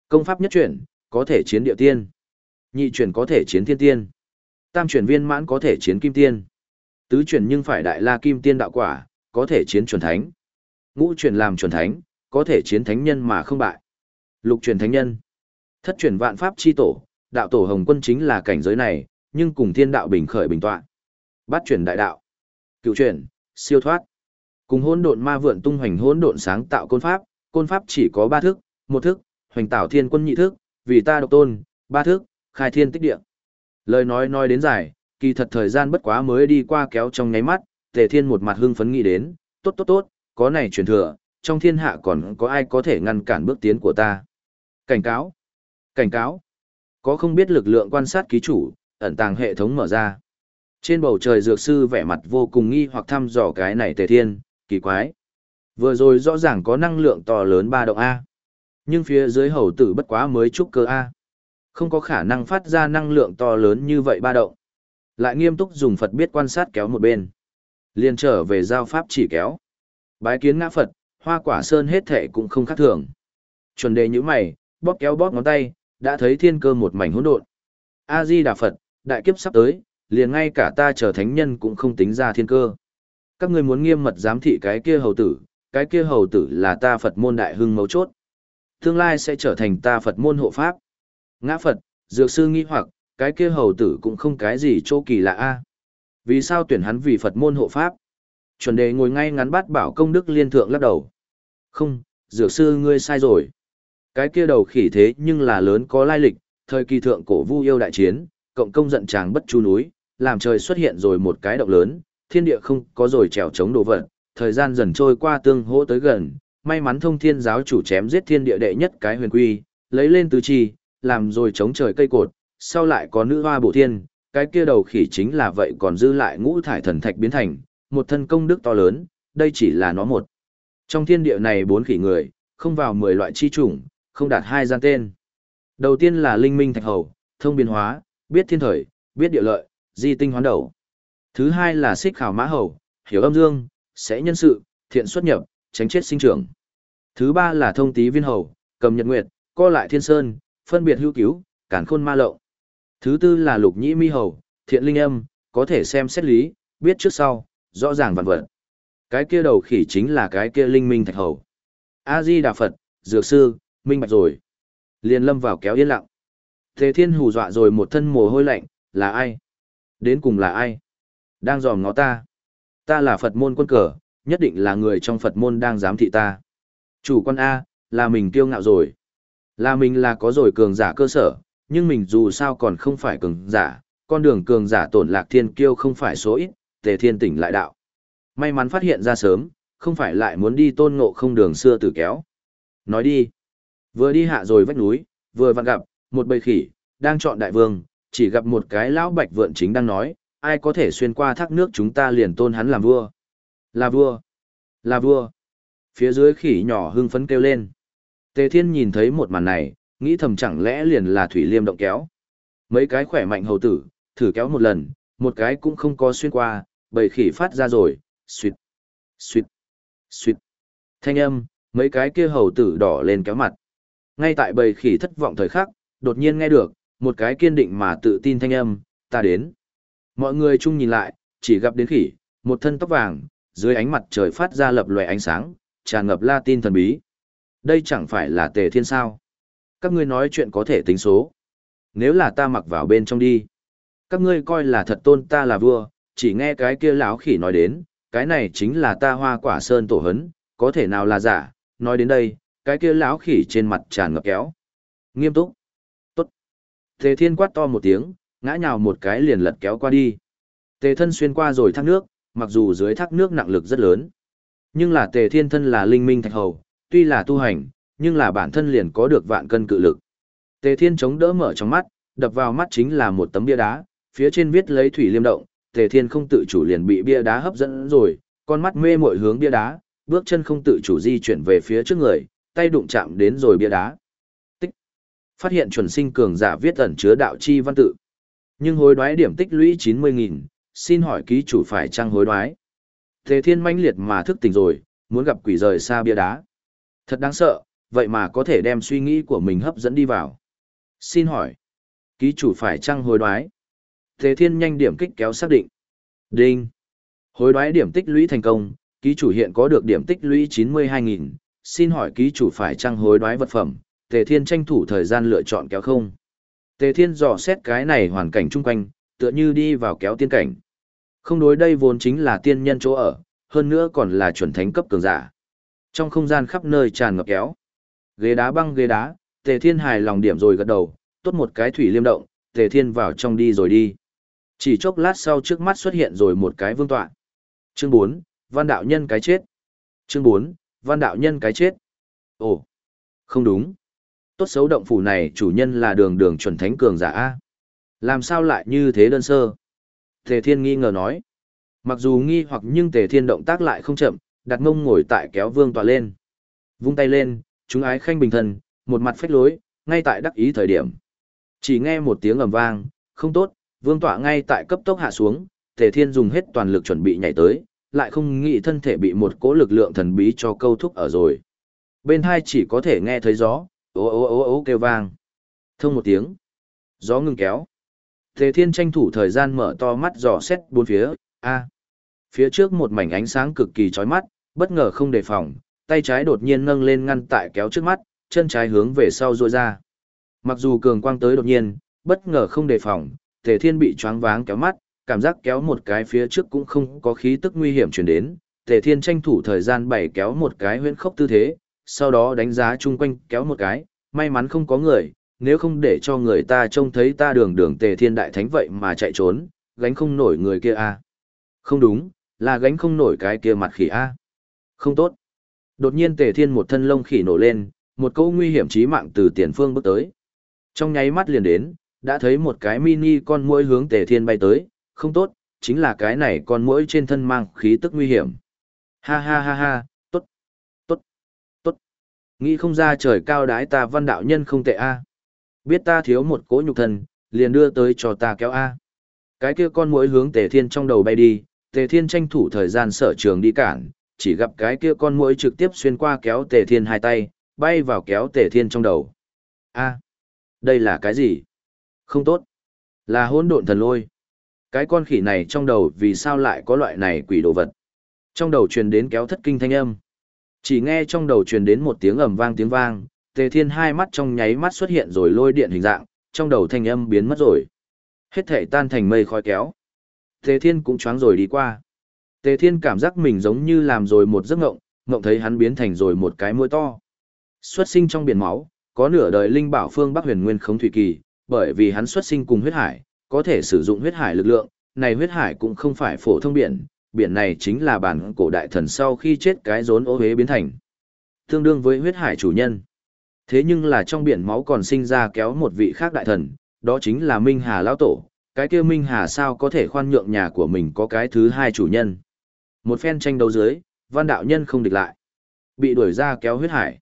Công pháp nhất chuyển, có thể chiến địa tiên. Nhị chuyển có thể chiến thiên tiên. Tam chuyển viên mãn có thể chiến kim tiên. Tứ chuyển nhưng phải đại la kim tiên đạo quả, có thể chiến chuẩn thánh. Ngũ chuyển làm chuẩn thánh, có thể chiến thánh nhân mà không bại. Lục truyền thánh nhân. Thất truyền vạn pháp chi tổ, đạo tổ hồng quân chính là cảnh giới này, nhưng cùng thiên đạo bình khởi bình tọa. Bát truyền đại đạo. Cựu truyền siêu thoát. Cùng hỗn độn ma vượn tung hoành hỗn độn sáng tạo côn pháp, côn pháp chỉ có ba thức, một thức, hoành tạo thiên quân nhị thức, vì ta độc tôn, ba thức, khai thiên tích địa. Lời nói nói đến dài, kỳ thật thời gian bất quá mới đi qua kéo trong nháy mắt, Tề Thiên một mặt hưng phấn nghĩ đến, tốt tốt tốt, có này truyền thừa, trong thiên hạ còn có ai có thể ngăn cản bước tiến của ta. Cảnh cáo, cảnh cáo, có không biết lực lượng quan sát ký chủ, ẩn tàng hệ thống mở ra. Trên bầu trời dược sư vẻ mặt vô cùng nghi hoặc thăm dò cái này Tề Thiên, kỳ quái. Vừa rồi rõ ràng có năng lượng to lớn ba động A. Nhưng phía dưới hầu tử bất quá mới trúc cơ A. Không có khả năng phát ra năng lượng to lớn như vậy ba động. Lại nghiêm túc dùng Phật biết quan sát kéo một bên. liền trở về giao pháp chỉ kéo. Bái kiến ngã Phật, hoa quả sơn hết thệ cũng không khác thường. Chuẩn đề như mày, bóp kéo bóp ngón tay, đã thấy thiên cơ một mảnh hỗn độn. A-di Đà Phật, đại kiếp sắp tới, liền ngay cả ta trở thánh nhân cũng không tính ra thiên cơ. Các ngươi muốn nghiêm mật giám thị cái kia hầu tử, cái kia hầu tử là ta Phật môn đại hưng mấu chốt. Tương lai sẽ trở thành ta Phật môn hộ pháp. Ngã Phật, dược sư nghi hoặc, cái kia hầu tử cũng không cái gì chỗ kỳ lạ a. Vì sao tuyển hắn vì Phật môn hộ pháp? Chuẩn đề ngồi ngay ngắn bát bảo công đức liên thượng lắc đầu. Không, dược sư ngươi sai rồi. Cái kia đầu khỉ thế nhưng là lớn có lai lịch, thời kỳ thượng cổ vu yêu đại chiến, cộng công giận tràng bất chu núi, làm trời xuất hiện rồi một cái động lớn, thiên địa không có rồi trèo chống đồ vật, thời gian dần trôi qua tương hỗ tới gần, may mắn thông thiên giáo chủ chém giết thiên địa đệ nhất cái huyền quy, lấy lên tứ chi, làm rồi chống trời cây cột, sau lại có nữ hoa bổ thiên, cái kia đầu khỉ chính là vậy còn dư lại ngũ thải thần thạch biến thành, một thân công đức to lớn, đây chỉ là nó một. Trong thiên địa này bốn khỉ người, không vào 10 loại chi chủng, không đạt hai gian tên. Đầu tiên là linh minh thạch hầu, thông biến hóa, biết thiên thời, biết địa lợi, di tinh hoán đầu. Thứ hai là xích khảo mã hầu, hiểu âm dương, sẽ nhân sự, thiện xuất nhập, tránh chết sinh trưởng. Thứ ba là thông tí viên hầu, cầm nhật nguyệt, co lại thiên sơn, phân biệt hữu cứu, cản khôn ma lậu. Thứ tư là lục nhĩ mi hầu, thiện linh âm, có thể xem xét lý, biết trước sau, rõ ràng vạn vật. Cái kia đầu khỉ chính là cái kia linh minh thạch hầu. A-di Đà Phật, Dược Sư, minh bạch rồi. Liền lâm vào kéo yên lặng. Thế thiên hù dọa rồi một thân mồ hôi lạnh, là ai? Đến cùng là ai? Đang dòm ngó ta. Ta là Phật môn quân cờ, nhất định là người trong Phật môn đang giám thị ta. Chủ quan A, là mình kiêu ngạo rồi. Là mình là có rồi cường giả cơ sở, nhưng mình dù sao còn không phải cường giả, con đường cường giả tổn lạc thiên kiêu không phải số ít, tề thiên tỉnh lại đạo. May mắn phát hiện ra sớm, không phải lại muốn đi tôn ngộ không đường xưa tử kéo. Nói đi. Vừa đi hạ rồi vách núi, vừa vặn gặp, một bầy khỉ, đang chọn đại vương, chỉ gặp một cái lão bạch vượn chính đang nói, ai có thể xuyên qua thác nước chúng ta liền tôn hắn làm vua. Là vua. Là vua. Phía dưới khỉ nhỏ hưng phấn kêu lên. Tề Thiên nhìn thấy một màn này, nghĩ thầm chẳng lẽ liền là Thủy Liêm động kéo. Mấy cái khỏe mạnh hầu tử, thử kéo một lần, một cái cũng không có xuyên qua, bầy khỉ phát ra rồi, suýt, suýt, suýt. Thanh âm, mấy cái kia hầu tử đỏ lên kéo mặt. Ngay tại bầy khỉ thất vọng thời khắc, đột nhiên nghe được, một cái kiên định mà tự tin thanh âm, ta đến. Mọi người chung nhìn lại, chỉ gặp đến khỉ, một thân tóc vàng, dưới ánh mặt trời phát ra lập lòe ánh sáng, tràn ngập la tin thần bí. Đây chẳng phải là tề thiên sao. Các ngươi nói chuyện có thể tính số. Nếu là ta mặc vào bên trong đi. Các ngươi coi là thật tôn ta là vua, chỉ nghe cái kia lão khỉ nói đến, cái này chính là ta hoa quả sơn tổ hấn, có thể nào là giả, nói đến đây, cái kia lão khỉ trên mặt tràn ngập kéo. Nghiêm túc. Tốt. Tề thiên quát to một tiếng, ngã nhào một cái liền lật kéo qua đi. Tề thân xuyên qua rồi thác nước, mặc dù dưới thác nước nặng lực rất lớn. Nhưng là tề thiên thân là linh minh thạch hầu, tuy là tu hành, nhưng là bản thân liền có được vạn cân cự lực. Tề thiên chống đỡ mở trong mắt, đập vào mắt chính là một tấm bia đá, phía trên viết lấy thủy liêm động, tề thiên không tự chủ liền bị bia đá hấp dẫn rồi, con mắt mê mội hướng bia đá, bước chân không tự chủ di chuyển về phía trước người, tay đụng chạm đến rồi bia đá. Tích. Phát hiện chuẩn sinh cường giả viết ẩn chứa đạo chi văn tự. Nhưng hối đoái điểm tích lũy 90.000, xin hỏi ký chủ phải trang hối đoái? Tề thiên manh liệt mà thức tỉnh rồi, muốn gặp quỷ rời xa bia đá. Thật đáng sợ, vậy mà có thể đem suy nghĩ của mình hấp dẫn đi vào. Xin hỏi, ký chủ phải trang hối đoái? Thế thiên nhanh điểm kích kéo xác định. Đinh. Hối đoái điểm tích lũy thành công, ký chủ hiện có được điểm tích lũy 92.000, xin hỏi ký chủ phải trang hối đoái vật phẩm, Tề Thiên tranh thủ thời gian lựa chọn kéo không. Tề Thiên dò xét cái này hoàn cảnh chung quanh, tựa như đi vào kéo tiên cảnh. Không đối đây vốn chính là tiên nhân chỗ ở, hơn nữa còn là chuẩn thánh cấp cường giả. Trong không gian khắp nơi tràn ngập kéo. Ghế đá băng ghế đá, Tề Thiên hài lòng điểm rồi gật đầu, tốt một cái thủy liêm động, Tề Thiên vào trong đi rồi đi. Chỉ chốc lát sau trước mắt xuất hiện rồi một cái vương tọa. Chương 4, Văn đạo nhân cái chết. Chương 4, Văn đạo nhân cái chết. Ồ, không đúng. Tốt xấu động phủ này chủ nhân là đường đường chuẩn thánh cường giả A. Làm sao lại như thế đơn sơ? Tề Thiên nghi ngờ nói. Mặc dù nghi hoặc nhưng Tề Thiên động tác lại không chậm, đặt mông ngồi tại kéo vương tọa lên. Vung tay lên, chúng ái khanh bình thần, một mặt phách lối, ngay tại đắc ý thời điểm. Chỉ nghe một tiếng ầm vang, không tốt, vương tọa ngay tại cấp tốc hạ xuống, Tề Thiên dùng hết toàn lực chuẩn bị nhảy tới, lại không nghĩ thân thể bị một cỗ lực lượng thần bí cho câu thúc ở rồi. Bên hai chỉ có thể nghe thấy gió, ố ố ố ố kêu vang. Thông một tiếng. Gió ngừng kéo. Tề Thiên tranh thủ thời gian mở to mắt dò xét bốn phía, a. Phía trước một mảnh ánh sáng cực kỳ chói mắt, bất ngờ không đề phòng, tay trái đột nhiên nâng lên ngăn tại kéo trước mắt, chân trái hướng về sau duỗi ra. Mặc dù cường quang tới đột nhiên, bất ngờ không đề phòng, Tề Thiên bị choáng váng kéo mắt, cảm giác kéo một cái phía trước cũng không có khí tức nguy hiểm truyền đến. Tề Thiên tranh thủ thời gian bày kéo một cái huyễn khốc tư thế, sau đó đánh giá chung quanh kéo một cái, may mắn không có người, nếu không để cho người ta trông thấy ta đường đường Tề Thiên đại thánh vậy mà chạy trốn, gánh không nổi người kia a. Không đúng, là gánh không nổi cái kia mặt khỉ a. Không tốt. Đột nhiên Tề Thiên một thân lông khỉ nổ lên, một câu nguy hiểm chí mạng từ tiền phương bước tới. Trong nháy mắt liền đến, đã thấy một cái mini con muỗi hướng Tề Thiên bay tới, không tốt, chính là cái này con muỗi trên thân mang khí tức nguy hiểm. Ha ha ha ha, tốt, tốt, tốt. Nghĩ không ra trời cao đái ta văn đạo nhân không tệ a. Biết ta thiếu một cỗ nhục thần, liền đưa tới cho ta kéo a. Cái kia con muỗi hướng Tề Thiên trong đầu bay đi, Tề Thiên tranh thủ thời gian sở trường đi cản, chỉ gặp cái kia con muỗi trực tiếp xuyên qua kéo Tề Thiên hai tay, bay vào kéo Tề Thiên trong đầu. A, đây là cái gì? Không tốt. Là hỗn độn thần lôi. Cái con khỉ này trong đầu vì sao lại có loại này quỷ đồ vật? Trong đầu truyền đến kéo thất kinh thanh âm. Chỉ nghe trong đầu truyền đến một tiếng ầm vang tiếng vang, Tề Thiên hai mắt trong nháy mắt xuất hiện rồi lôi điện hình dạng, trong đầu thanh âm biến mất rồi. Hết thể tan thành mây khói kéo. Tề Thiên cũng choáng rồi đi qua. Tề Thiên cảm giác mình giống như làm rồi một giấc ngộng, ngộng thấy hắn biến thành rồi một cái mũi to. Xuất sinh trong biển máu, có nửa đời linh bảo phương Bắc Huyền Nguyên Khống Thủy Kỳ, bởi vì hắn xuất sinh cùng huyết hải, có thể sử dụng huyết hải lực lượng, này huyết hải cũng không phải phổ thông biển, biển này chính là bản cổ đại thần sau khi chết cái rốn ô hế biến thành. Tương đương với huyết hải chủ nhân. Thế nhưng là trong biển máu còn sinh ra kéo một vị khác đại thần, đó chính là Minh Hà Lão Tổ, cái kia Minh Hà sao có thể khoan nhượng nhà của mình có cái thứ hai chủ nhân. Một phen tranh đấu dưới, văn đạo nhân không địch lại. Bị đuổi ra kéo huyết hải.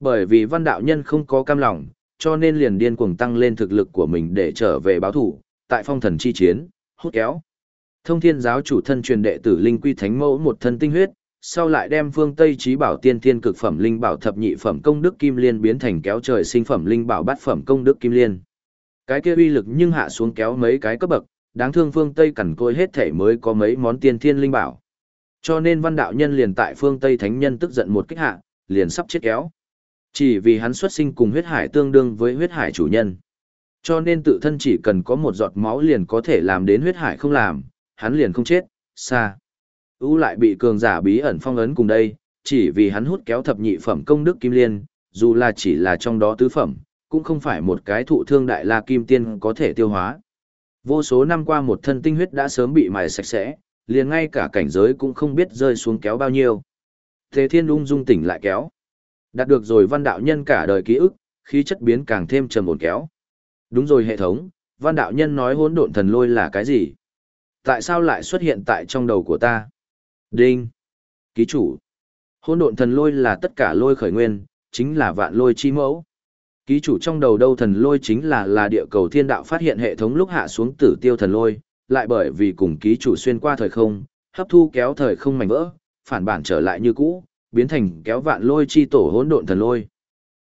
Bởi vì văn đạo nhân không có cam lòng, cho nên liền điên cuồng tăng lên thực lực của mình để trở về báo thủ, tại phong thần chi chiến, hút kéo. Thông thiên giáo chủ thân truyền đệ tử Linh Quy Thánh Mẫu một thân tinh huyết, sau lại đem phương Tây trí bảo tiên thiên cực phẩm linh bảo thập nhị phẩm công đức kim liên biến thành kéo trời sinh phẩm linh bảo bát phẩm công đức kim liên. Cái kia uy lực nhưng hạ xuống kéo mấy cái cấp bậc, đáng thương phương Tây cẩn côi hết thể mới có mấy món tiên thiên linh bảo. Cho nên văn đạo nhân liền tại phương Tây thánh nhân tức giận một kích hạ, liền sắp chết kéo. Chỉ vì hắn xuất sinh cùng huyết hải tương đương với huyết hải chủ nhân. Cho nên tự thân chỉ cần có một giọt máu liền có thể làm đến huyết hải không làm, hắn liền không chết, xa. U lại bị cường giả bí ẩn phong ấn cùng đây, chỉ vì hắn hút kéo thập nhị phẩm công đức kim liên, dù là chỉ là trong đó tứ phẩm, cũng không phải một cái thụ thương đại la kim tiên có thể tiêu hóa. Vô số năm qua một thân tinh huyết đã sớm bị mài sạch sẽ, liền ngay cả cảnh giới cũng không biết rơi xuống kéo bao nhiêu. Thế thiên ung dung tỉnh lại kéo. Đạt được rồi văn đạo nhân cả đời ký ức, khí chất biến càng thêm trầm ổn kéo. Đúng rồi hệ thống, văn đạo nhân nói hỗn độn thần lôi là cái gì? Tại sao lại xuất hiện tại trong đầu của ta? Đinh. Ký chủ. Hỗn độn thần lôi là tất cả lôi khởi nguyên, chính là vạn lôi chi mẫu. Ký chủ trong đầu đâu thần lôi chính là là địa cầu thiên đạo phát hiện hệ thống lúc hạ xuống tử tiêu thần lôi, lại bởi vì cùng ký chủ xuyên qua thời không, hấp thu kéo thời không mảnh vỡ, phản bản trở lại như cũ, biến thành kéo vạn lôi chi tổ hỗn độn thần lôi.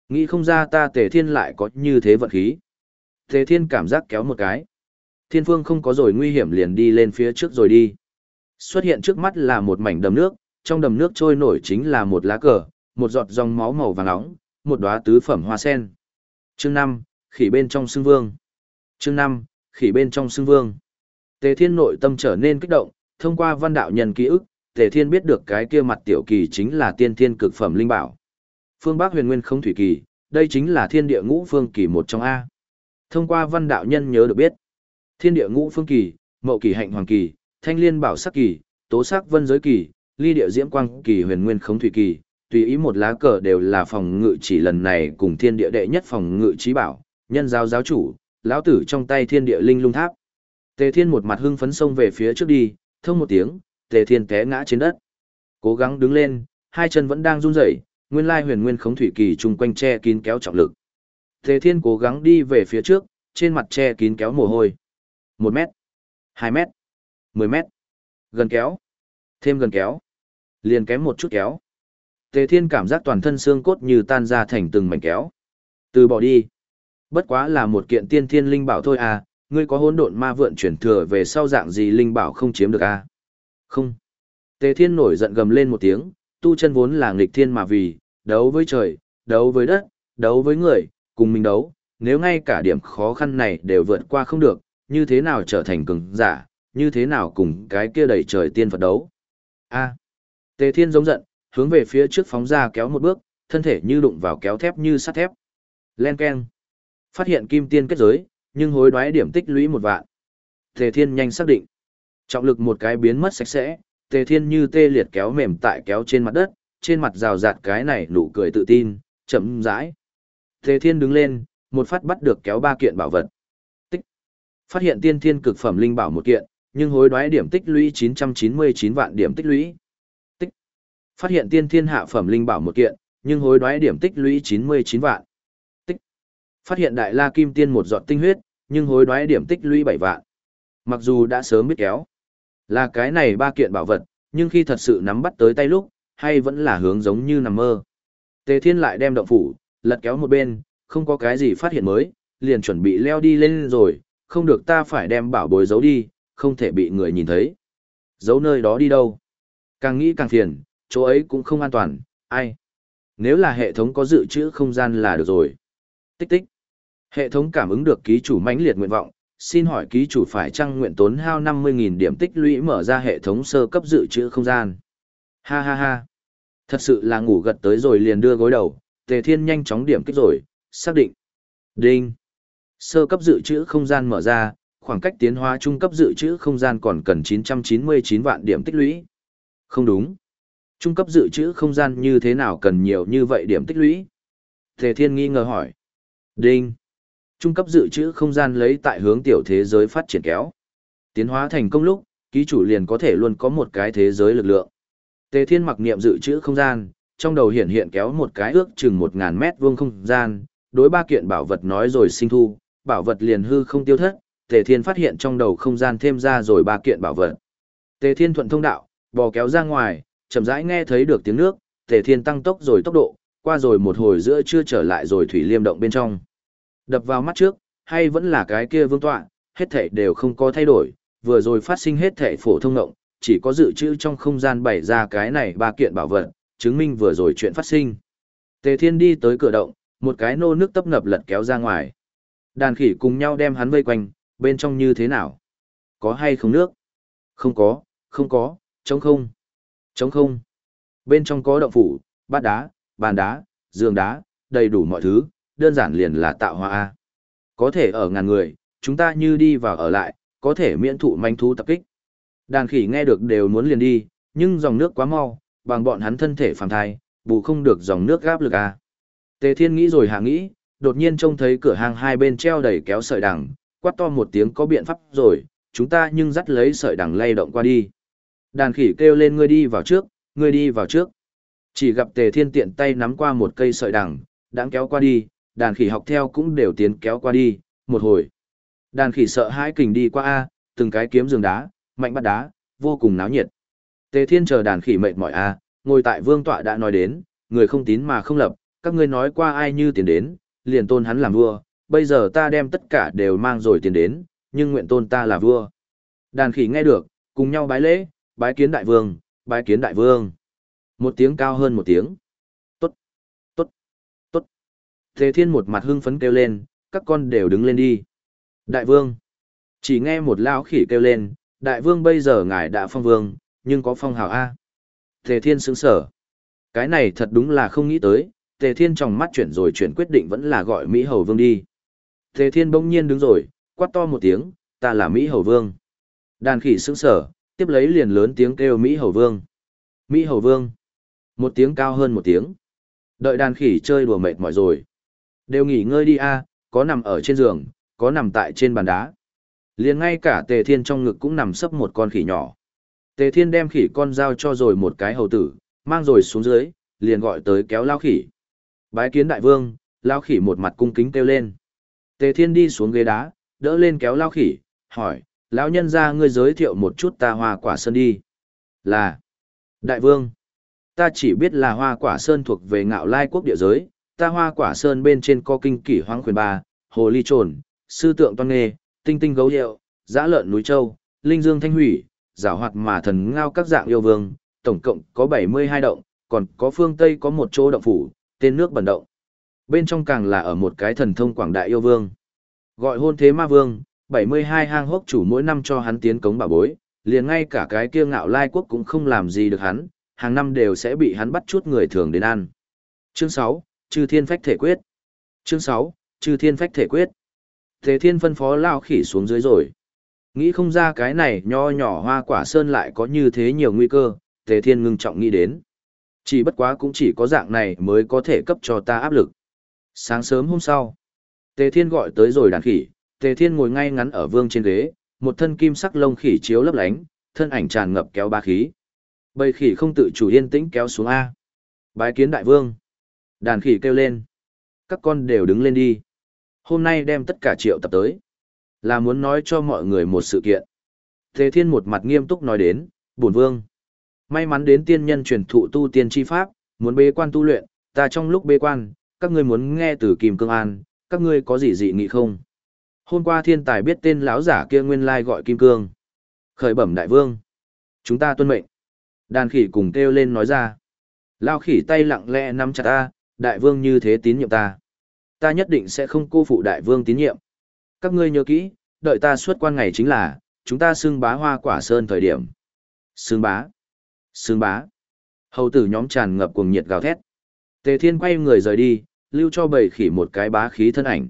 Nghĩ không ra ta tề thiên lại có như thế vận khí. Tề thiên cảm giác kéo một cái. Thiên phương không có rồi nguy hiểm liền đi lên phía trước rồi đi. Xuất hiện trước mắt là một mảnh đầm nước, trong đầm nước trôi nổi chính là một lá cờ, một giọt dòng máu màu vàng nóng, một đóa tứ phẩm hoa sen. Chương 5, khỉ bên trong xương vương. Chương 5, khỉ bên trong xương vương. Tề Thiên nội tâm trở nên kích động, thông qua văn đạo nhân ký ức, Tề Thiên biết được cái kia mặt tiểu kỳ chính là tiên thiên cực phẩm linh bảo. Phương Bắc huyền nguyên không thủy kỳ, đây chính là thiên địa ngũ phương kỳ một trong A. Thông qua văn đạo nhân nhớ được biết, thiên địa ngũ phương kỳ, mậu kỳ hạnh hoàng kỳ, thanh liên bảo sắc kỳ, tố sắc vân giới kỳ, ly địa diễm quang kỳ huyền nguyên không thủy kỳ, tùy ý một lá cờ đều là phòng ngự chỉ lần này cùng thiên địa đệ nhất phòng ngự trí bảo, nhân giáo giáo chủ, lão tử trong tay thiên địa linh lung tháp. Tề Thiên một mặt hưng phấn xông về phía trước đi, thông một tiếng, Tề Thiên té ngã trên đất. Cố gắng đứng lên, hai chân vẫn đang run rẩy, nguyên lai huyền nguyên khống thủy kỳ chung quanh che kín kéo trọng lực. Tề Thiên cố gắng đi về phía trước, trên mặt che kín kéo mồ hôi. Một mét, hai mét, mười mét, gần kéo, thêm gần kéo, liền kém một chút kéo. Tề Thiên cảm giác toàn thân xương cốt như tan ra thành từng mảnh kéo. Từ bỏ đi. Bất quá là một kiện tiên thiên linh bảo thôi à, ngươi có hỗn độn ma vượn chuyển thừa về sau dạng gì linh bảo không chiếm được à? Không. Tề Thiên nổi giận gầm lên một tiếng, tu chân vốn là nghịch thiên mà vì, đấu với trời, đấu với đất, đấu với người, cùng mình đấu, nếu ngay cả điểm khó khăn này đều vượt qua không được, như thế nào trở thành cường giả, như thế nào cùng cái kia đẩy trời tiên Phật đấu. A. Tề Thiên giống giận, hướng về phía trước phóng ra kéo một bước, thân thể như đụng vào kéo thép như sắt thép. Len keng. Phát hiện kim tiên kết giới, nhưng hối đoái điểm tích lũy một vạn. Tề Thiên nhanh xác định. Trọng lực một cái biến mất sạch sẽ, Tề Thiên như tê liệt kéo mềm tại kéo trên mặt đất, trên mặt rào rạt cái này nụ cười tự tin, chậm rãi. Tề Thiên đứng lên, một phát bắt được kéo ba kiện bảo vật. Tích. Phát hiện tiên thiên cực phẩm linh bảo một kiện, nhưng hối đoái điểm tích lũy 999 vạn điểm tích lũy. Tích. Phát hiện tiên thiên hạ phẩm linh bảo một kiện, nhưng hối đoái điểm tích lũy 99 vạn. Tích. Phát hiện đại la kim tiên một giọt tinh huyết, nhưng hối đoái điểm tích lũy 7 vạn. Mặc dù đã sớm biết kéo, là cái này ba kiện bảo vật, nhưng khi thật sự nắm bắt tới tay lúc, hay vẫn là hướng giống như nằm mơ. Tề Thiên lại đem động phủ, lật kéo một bên, không có cái gì phát hiện mới, liền chuẩn bị leo đi lên rồi, không được ta phải đem bảo bối giấu đi, không thể bị người nhìn thấy. Giấu nơi đó đi đâu? Càng nghĩ càng phiền, chỗ ấy cũng không an toàn, ai? Nếu là hệ thống có dự trữ không gian là được rồi. Tích tích. Hệ thống cảm ứng được ký chủ mãnh liệt nguyện vọng, xin hỏi ký chủ phải chăng nguyện tốn hao 50.000 điểm tích lũy mở ra hệ thống sơ cấp dự trữ không gian. Ha ha ha. Thật sự là ngủ gật tới rồi liền đưa gối đầu, Tề Thiên nhanh chóng điểm kích rồi, xác định. Đinh. Sơ cấp dự trữ không gian mở ra, khoảng cách tiến hóa trung cấp dự trữ không gian còn cần 999 vạn điểm tích lũy. Không đúng. Trung cấp dự trữ không gian như thế nào cần nhiều như vậy điểm tích lũy? Tề Thiên nghi ngờ hỏi. Đinh. Trung cấp dự trữ không gian lấy tại hướng tiểu thế giới phát triển kéo. Tiến hóa thành công lúc, ký chủ liền có thể luôn có một cái thế giới lực lượng. Tề Thiên mặc niệm dự trữ không gian, trong đầu hiện hiện kéo một cái ước chừng 1000 mét vuông không gian, đối ba kiện bảo vật nói rồi sinh thu, bảo vật liền hư không tiêu thất, Tề Thiên phát hiện trong đầu không gian thêm ra rồi ba kiện bảo vật. Tề Thiên thuận thông đạo, bò kéo ra ngoài, chậm rãi nghe thấy được tiếng nước, Tề Thiên tăng tốc rồi tốc độ, qua rồi một hồi giữa chưa trở lại rồi thủy liêm động bên trong. Đập vào mắt trước, hay vẫn là cái kia vương tọa, hết thảy đều không có thay đổi, vừa rồi phát sinh hết thảy phổ thông ngộng, chỉ có dự trữ trong không gian bày ra cái này ba kiện bảo vật, chứng minh vừa rồi chuyện phát sinh. Tề Thiên đi tới cửa động, một cái nô nước tấp ngập lật kéo ra ngoài. Đàn khỉ cùng nhau đem hắn vây quanh, bên trong như thế nào? Có hay không nước? Không có, không có, trống không. Trống không. Bên trong có động phủ, bát đá, bàn đá, giường đá, đầy đủ mọi thứ, đơn giản liền là tạo hóa A. Có thể ở ngàn người, chúng ta như đi vào ở lại, có thể miễn thụ manh thú tập kích. Đàn khỉ nghe được đều muốn liền đi, nhưng dòng nước quá mau, bằng bọn hắn thân thể phàm thai, bù không được dòng nước gáp lực A. Tề Thiên nghĩ rồi hạ nghĩ, đột nhiên trông thấy cửa hàng hai bên treo đầy kéo sợi đằng, quát to một tiếng có biện pháp rồi, chúng ta nhưng dắt lấy sợi đằng lay động qua đi. Đàn khỉ kêu lên ngươi đi vào trước, ngươi đi vào trước. Chỉ gặp Tề Thiên tiện tay nắm qua một cây sợi đằng, đang kéo qua đi, đàn khỉ học theo cũng đều tiến kéo qua đi, một hồi. Đàn khỉ sợ hãi kình đi qua A, từng cái kiếm giường đá, mạnh bắt đá, vô cùng náo nhiệt. Tề Thiên chờ đàn khỉ mệt mỏi A, ngồi tại vương tọa đã nói đến, người không tín mà không lập, các ngươi nói qua ai như tiền đến, liền tôn hắn làm vua, bây giờ ta đem tất cả đều mang rồi tiền đến, nhưng nguyện tôn ta là vua. Đàn khỉ nghe được, cùng nhau bái lễ, bái kiến đại vương, bái kiến đại vương. Một tiếng cao hơn một tiếng. Thế thiên một mặt hưng phấn kêu lên, các con đều đứng lên đi. Đại vương. Chỉ nghe một lão khỉ kêu lên, đại vương bây giờ ngài đã phong vương, nhưng có phong hào A. Thế thiên sững sở. Cái này thật đúng là không nghĩ tới, Tề Thiên trong mắt chuyển rồi chuyển quyết định vẫn là gọi Mỹ Hầu Vương đi. Tề Thiên bỗng nhiên đứng rồi, quát to một tiếng, ta là Mỹ Hầu Vương. Đàn khỉ sững sở, tiếp lấy liền lớn tiếng kêu Mỹ Hầu Vương. Mỹ Hầu Vương. Một tiếng cao hơn một tiếng. Đợi đàn khỉ chơi đùa mệt mỏi rồi. Đều nghỉ ngơi đi a, có nằm ở trên giường, có nằm tại trên bàn đá. Liền ngay cả Tề Thiên trong ngực cũng nằm sấp một con khỉ nhỏ. Tề Thiên đem khỉ con giao cho rồi một cái hầu tử, mang rồi xuống dưới, liền gọi tới kéo lao khỉ. Bái kiến đại vương, lao khỉ một mặt cung kính kêu lên. Tề Thiên đi xuống ghế đá, đỡ lên kéo lao khỉ, hỏi, lão nhân ra ngươi giới thiệu một chút ta hoa quả sơn đi. Là, đại vương, ta chỉ biết là hoa quả sơn thuộc về ngạo lai quốc địa giới, ta hoa quả sơn bên trên có kinh kỷ hoang khuyển ba, hồ ly trồn, sư tượng toan nghê, tinh tinh gấu hiệu, giã lợn núi châu, linh dương thanh hủy, giảo hoạt mà thần ngao các dạng yêu vương, tổng cộng có 72 động, còn có phương Tây có một chỗ động phủ, tên nước bẩn động. Bên trong càng là ở một cái thần thông quảng đại yêu vương. Gọi hôn thế ma vương, 72 hang hốc chủ mỗi năm cho hắn tiến cống bà bối, liền ngay cả cái kia ngạo lai quốc cũng không làm gì được hắn, hàng năm đều sẽ bị hắn bắt chút người thường đến ăn. Chương 6, Chư Thiên Phách Thể Quyết. Chương 6, Chư Thiên Phách Thể Quyết. Thế Thiên phân phó lao khỉ xuống dưới rồi. Nghĩ không ra cái này nho nhỏ hoa quả sơn lại có như thế nhiều nguy cơ, Tề Thiên ngưng trọng nghĩ đến. Chỉ bất quá cũng chỉ có dạng này mới có thể cấp cho ta áp lực. Sáng sớm hôm sau, Tề Thiên gọi tới rồi đàn khỉ, Tề Thiên ngồi ngay ngắn ở vương trên ghế, một thân kim sắc lông khỉ chiếu lấp lánh, thân ảnh tràn ngập kéo ba khí. Bầy khỉ không tự chủ yên tĩnh kéo xuống A. Bái kiến đại vương. Đàn khỉ kêu lên. Các con đều đứng lên đi. Hôm nay đem tất cả triệu tập tới. Là muốn nói cho mọi người một sự kiện. Thế Thiên một mặt nghiêm túc nói đến, bổn vương. May mắn đến tiên nhân truyền thụ tu tiên chi pháp, muốn bế quan tu luyện, ta trong lúc bế quan, các ngươi muốn nghe từ Kim Cương An, các ngươi có gì dị nghị không? Hôm qua thiên tài biết tên lão giả kia nguyên lai gọi Kim Cương. Khởi bẩm đại vương. Chúng ta tuân mệnh. Đàn khỉ cùng kêu lên nói ra. Lao khỉ tay lặng lẽ nắm chặt ta, đại vương như thế tín nhiệm ta. Ta nhất định sẽ không cô phụ đại vương tín nhiệm. Các ngươi nhớ kỹ, đợi ta xuất quan ngày chính là, chúng ta xưng bá hoa quả sơn thời điểm. Xưng bá. Xưng bá. Hầu tử nhóm tràn ngập cuồng nhiệt gào thét. Tề Thiên quay người rời đi, lưu cho bầy khỉ một cái bá khí thân ảnh.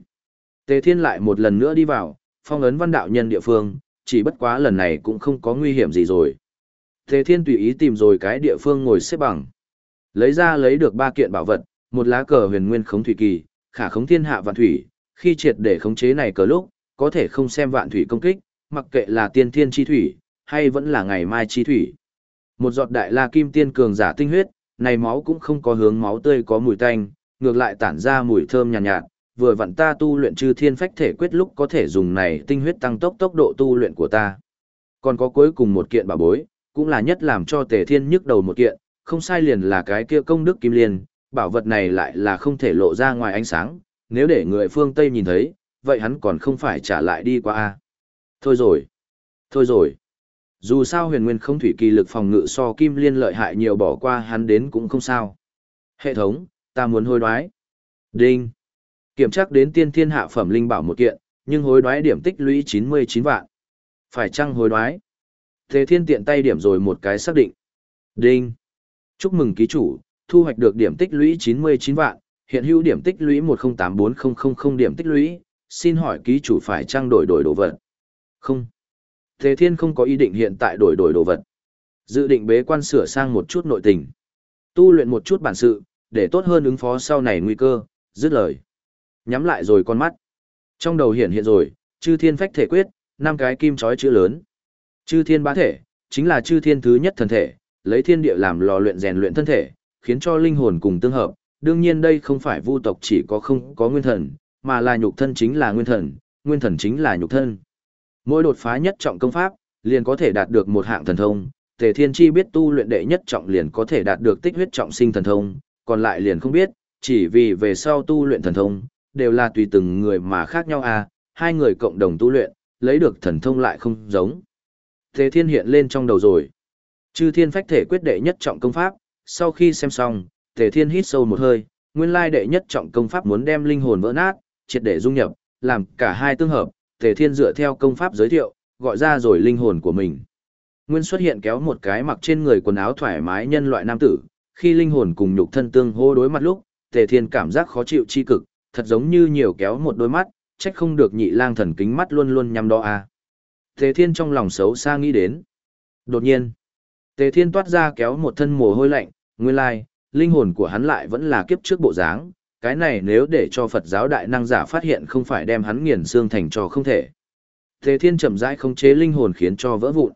Tề Thiên lại một lần nữa đi vào, phong ấn văn đạo nhân địa phương, chỉ bất quá lần này cũng không có nguy hiểm gì rồi. Tề Thiên tùy ý tìm rồi cái địa phương ngồi xếp bằng. Lấy ra lấy được ba kiện bảo vật, một lá cờ huyền nguyên khống thủy kỳ, khả khống thiên hạ vạn thủy, khi triệt để khống chế này cờ lúc, có thể không xem vạn thủy công kích, mặc kệ là tiên thiên chi thủy, hay vẫn là ngày mai chi thủy. Một giọt đại la kim tiên cường giả tinh huyết, này máu cũng không có hướng máu tươi có mùi tanh, ngược lại tản ra mùi thơm nhàn nhạt, nhạt, vừa vặn ta tu luyện chư thiên phách thể quyết lúc có thể dùng này tinh huyết tăng tốc tốc độ tu luyện của ta. Còn có cuối cùng một kiện bảo bối, cũng là nhất làm cho tề thiên nhức đầu một kiện, không sai liền là cái kia công đức kim liên, bảo vật này lại là không thể lộ ra ngoài ánh sáng, nếu để người phương Tây nhìn thấy, vậy hắn còn không phải trả lại đi qua a Thôi rồi, thôi rồi. Dù sao huyền nguyên không thủy kỳ lực phòng ngự so kim liên lợi hại nhiều bỏ qua hắn đến cũng không sao. Hệ thống, ta muốn hối đoái. Đinh. Kiểm tra đến tiên thiên hạ phẩm linh bảo một kiện, nhưng hối đoái điểm tích lũy 99 vạn. Phải chăng hối đoái? Thế thiên tiện tay điểm rồi một cái xác định. Đinh. Chúc mừng ký chủ, thu hoạch được điểm tích lũy 99 vạn, hiện hữu điểm tích lũy 1084000 điểm tích lũy, xin hỏi ký chủ phải trang đổi đổi đồ vật? Không. Tề Thiên không có ý định hiện tại đổi đổi đồ vật. Dự định bế quan sửa sang một chút nội tình. Tu luyện một chút bản sự, để tốt hơn ứng phó sau này nguy cơ, dứt lời. Nhắm lại rồi con mắt. Trong đầu hiện hiện rồi, chư thiên phách thể quyết, năm cái kim chói chữ lớn. Chư thiên bá thể, chính là chư thiên thứ nhất thần thể, lấy thiên địa làm lò luyện rèn luyện thân thể, khiến cho linh hồn cùng tương hợp. Đương nhiên đây không phải vu tộc chỉ có không có nguyên thần, mà là nhục thân chính là nguyên thần, nguyên thần chính là nhục thân. Mỗi đột phá nhất trọng công pháp, liền có thể đạt được một hạng thần thông, Tề Thiên Chi biết tu luyện đệ nhất trọng liền có thể đạt được tích huyết trọng sinh thần thông, còn lại liền không biết, chỉ vì về sau tu luyện thần thông, đều là tùy từng người mà khác nhau à, hai người cộng đồng tu luyện, lấy được thần thông lại không giống. Tề Thiên hiện lên trong đầu rồi. Chư Thiên Phách Thể quyết đệ nhất trọng công pháp, sau khi xem xong, Tề Thiên hít sâu một hơi, nguyên lai đệ nhất trọng công pháp muốn đem linh hồn vỡ nát, triệt để dung nhập, làm cả hai tương hợp, Tề Thiên dựa theo công pháp giới thiệu, gọi ra rồi linh hồn của mình. Nguyên xuất hiện kéo một cái mặc trên người quần áo thoải mái nhân loại nam tử, khi linh hồn cùng nhục thân tương hô đối mặt lúc, Tề Thiên cảm giác khó chịu chi cực, thật giống như nhiều kéo một đôi mắt, trách không được nhị lang thần kính mắt luôn luôn nhắm đó à. Tề Thiên trong lòng xấu xa nghĩ đến. Đột nhiên, Tề Thiên toát ra kéo một thân mồ hôi lạnh, nguyên lai, linh hồn của hắn lại vẫn là kiếp trước bộ dáng, cái này nếu để cho Phật giáo đại năng giả phát hiện không phải đem hắn nghiền xương thành trò không thể. Tề Thiên chậm rãi không chế linh hồn khiến cho vỡ vụn.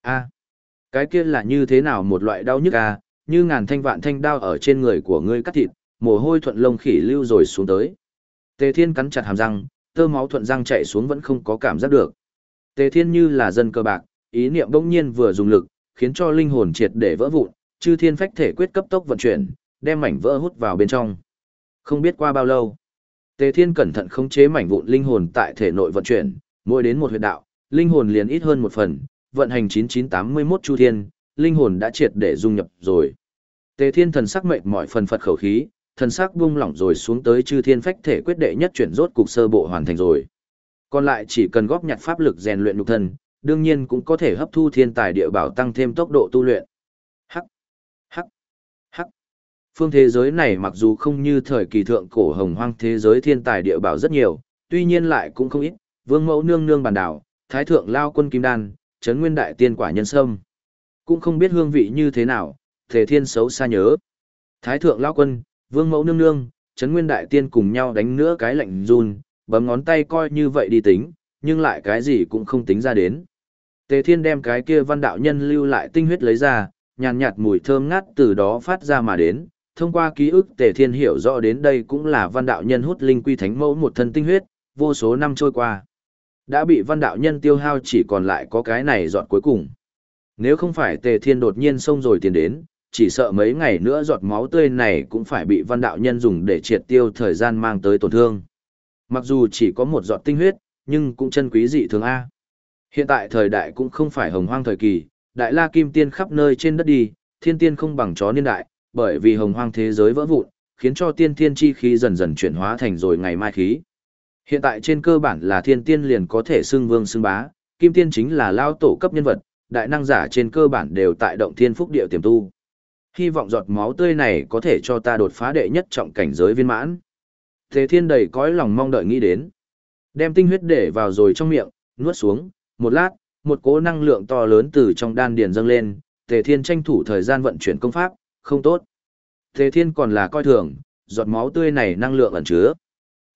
A, cái kia là như thế nào một loại đau nhức a, như ngàn thanh vạn thanh đao ở trên người của ngươi cắt thịt, mồ hôi thuận lông khỉ lưu rồi xuống tới. Tề Thiên cắn chặt hàm răng, tơ máu thuận răng chạy xuống vẫn không có cảm giác được. Tề Thiên như là dân cơ bạc, ý niệm bỗng nhiên vừa dùng lực, khiến cho linh hồn triệt để vỡ vụn, chư thiên phách thể quyết cấp tốc vận chuyển, đem mảnh vỡ hút vào bên trong. Không biết qua bao lâu, Tề Thiên cẩn thận khống chế mảnh vụn linh hồn tại thể nội vận chuyển, mỗi đến một huyệt đạo, linh hồn liền ít hơn một phần, vận hành 9981 chu thiên, linh hồn đã triệt để dung nhập rồi. Tề Thiên thần sắc mệt mỏi phần phật khẩu khí, thần sắc buông lỏng rồi xuống tới chư thiên phách thể quyết đệ nhất chuyển rốt cục sơ bộ hoàn thành rồi. Còn lại chỉ cần góp nhặt pháp lực rèn luyện nhục thân, đương nhiên cũng có thể hấp thu thiên tài địa bảo tăng thêm tốc độ tu luyện. Hắc, hắc, hắc. Phương thế giới này mặc dù không như thời kỳ thượng cổ hồng hoang thế giới thiên tài địa bảo rất nhiều, tuy nhiên lại cũng không ít, vương mẫu nương nương bản đảo, thái thượng lao quân kim đan, trấn nguyên đại tiên quả nhân sâm. Cũng không biết hương vị như thế nào, thể thiên xấu xa nhớ. Thái thượng lao quân, vương mẫu nương nương, trấn nguyên đại tiên cùng nhau đánh nữa cái lạnh run, bấm ngón tay coi như vậy đi tính, nhưng lại cái gì cũng không tính ra đến. Tề thiên đem cái kia văn đạo nhân lưu lại tinh huyết lấy ra, nhàn nhạt mùi thơm ngát từ đó phát ra mà đến, thông qua ký ức tề thiên hiểu rõ đến đây cũng là văn đạo nhân hút linh quy thánh mẫu một thân tinh huyết, vô số năm trôi qua. Đã bị văn đạo nhân tiêu hao chỉ còn lại có cái này dọn cuối cùng. Nếu không phải tề thiên đột nhiên xông rồi tiền đến, chỉ sợ mấy ngày nữa giọt máu tươi này cũng phải bị văn đạo nhân dùng để triệt tiêu thời gian mang tới tổn thương. Mặc dù chỉ có một giọt tinh huyết, nhưng cũng chân quý dị thường A. Hiện tại thời đại cũng không phải hồng hoang thời kỳ, đại la kim tiên khắp nơi trên đất đi, thiên tiên không bằng chó niên đại, bởi vì hồng hoang thế giới vỡ vụn, khiến cho tiên thiên chi khí dần dần chuyển hóa thành rồi ngày mai khí. Hiện tại trên cơ bản là thiên tiên liền có thể xưng vương xưng bá, kim tiên chính là lao tổ cấp nhân vật, đại năng giả trên cơ bản đều tại động thiên phúc địa tiềm tu. Hy vọng giọt máu tươi này có thể cho ta đột phá đệ nhất trọng cảnh giới viên mãn. Thế thiên đầy cõi lòng mong đợi nghĩ đến. Đem tinh huyết để vào rồi trong miệng, nuốt xuống, một lát, một cỗ năng lượng to lớn từ trong đan điền dâng lên, Tề Thiên tranh thủ thời gian vận chuyển công pháp, không tốt. Tề Thiên còn là coi thường, giọt máu tươi này năng lượng ẩn chứa.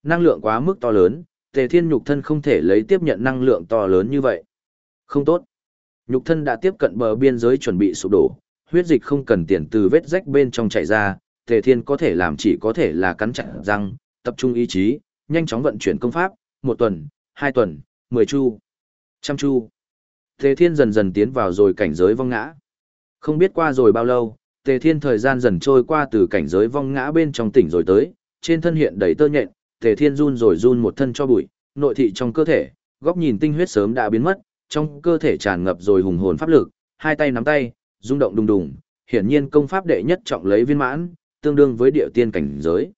Năng lượng quá mức to lớn, Tề Thiên nhục thân không thể lấy tiếp nhận năng lượng to lớn như vậy. Không tốt. Nhục thân đã tiếp cận bờ biên giới chuẩn bị sụp đổ, huyết dịch không cần tiền từ vết rách bên trong chảy ra, Tề Thiên có thể làm chỉ có thể là cắn chặt răng, tập trung ý chí, nhanh chóng vận chuyển công pháp, một tuần, hai tuần, mười chu, chăm chu. Tề Thiên dần dần tiến vào rồi cảnh giới vong ngã. Không biết qua rồi bao lâu, Tề Thiên thời gian dần trôi qua từ cảnh giới vong ngã bên trong tỉnh rồi tới, trên thân hiện đầy tơ nhện, Tề Thiên run rồi run một thân cho bụi, nội thị trong cơ thể, góc nhìn tinh huyết sớm đã biến mất, trong cơ thể tràn ngập rồi hùng hồn pháp lực, hai tay nắm tay, rung động đùng đùng, hiển nhiên công pháp đệ nhất trọng lấy viên mãn, tương đương với địa tiên cảnh giới.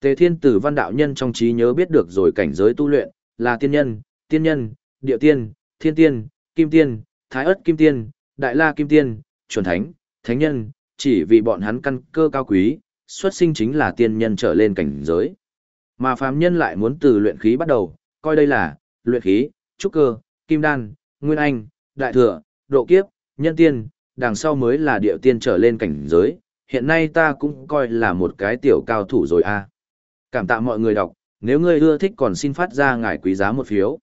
Tề Thiên từ văn đạo nhân trong trí nhớ biết được rồi cảnh giới tu luyện, là tiên nhân, tiên nhân, địa tiên, thiên tiên, kim tiên, thái ất kim tiên, đại la kim tiên, chuẩn thánh, thánh nhân, chỉ vì bọn hắn căn cơ cao quý, xuất sinh chính là tiên nhân trở lên cảnh giới. Mà phàm nhân lại muốn từ luyện khí bắt đầu, coi đây là luyện khí, trúc cơ, kim đan, nguyên anh, đại thừa, độ kiếp, nhân tiên, đằng sau mới là địa tiên trở lên cảnh giới. Hiện nay ta cũng coi là một cái tiểu cao thủ rồi a. Cảm tạ mọi người đọc, nếu ngươi ưa thích còn xin phát ra ngài quý giá một phiếu.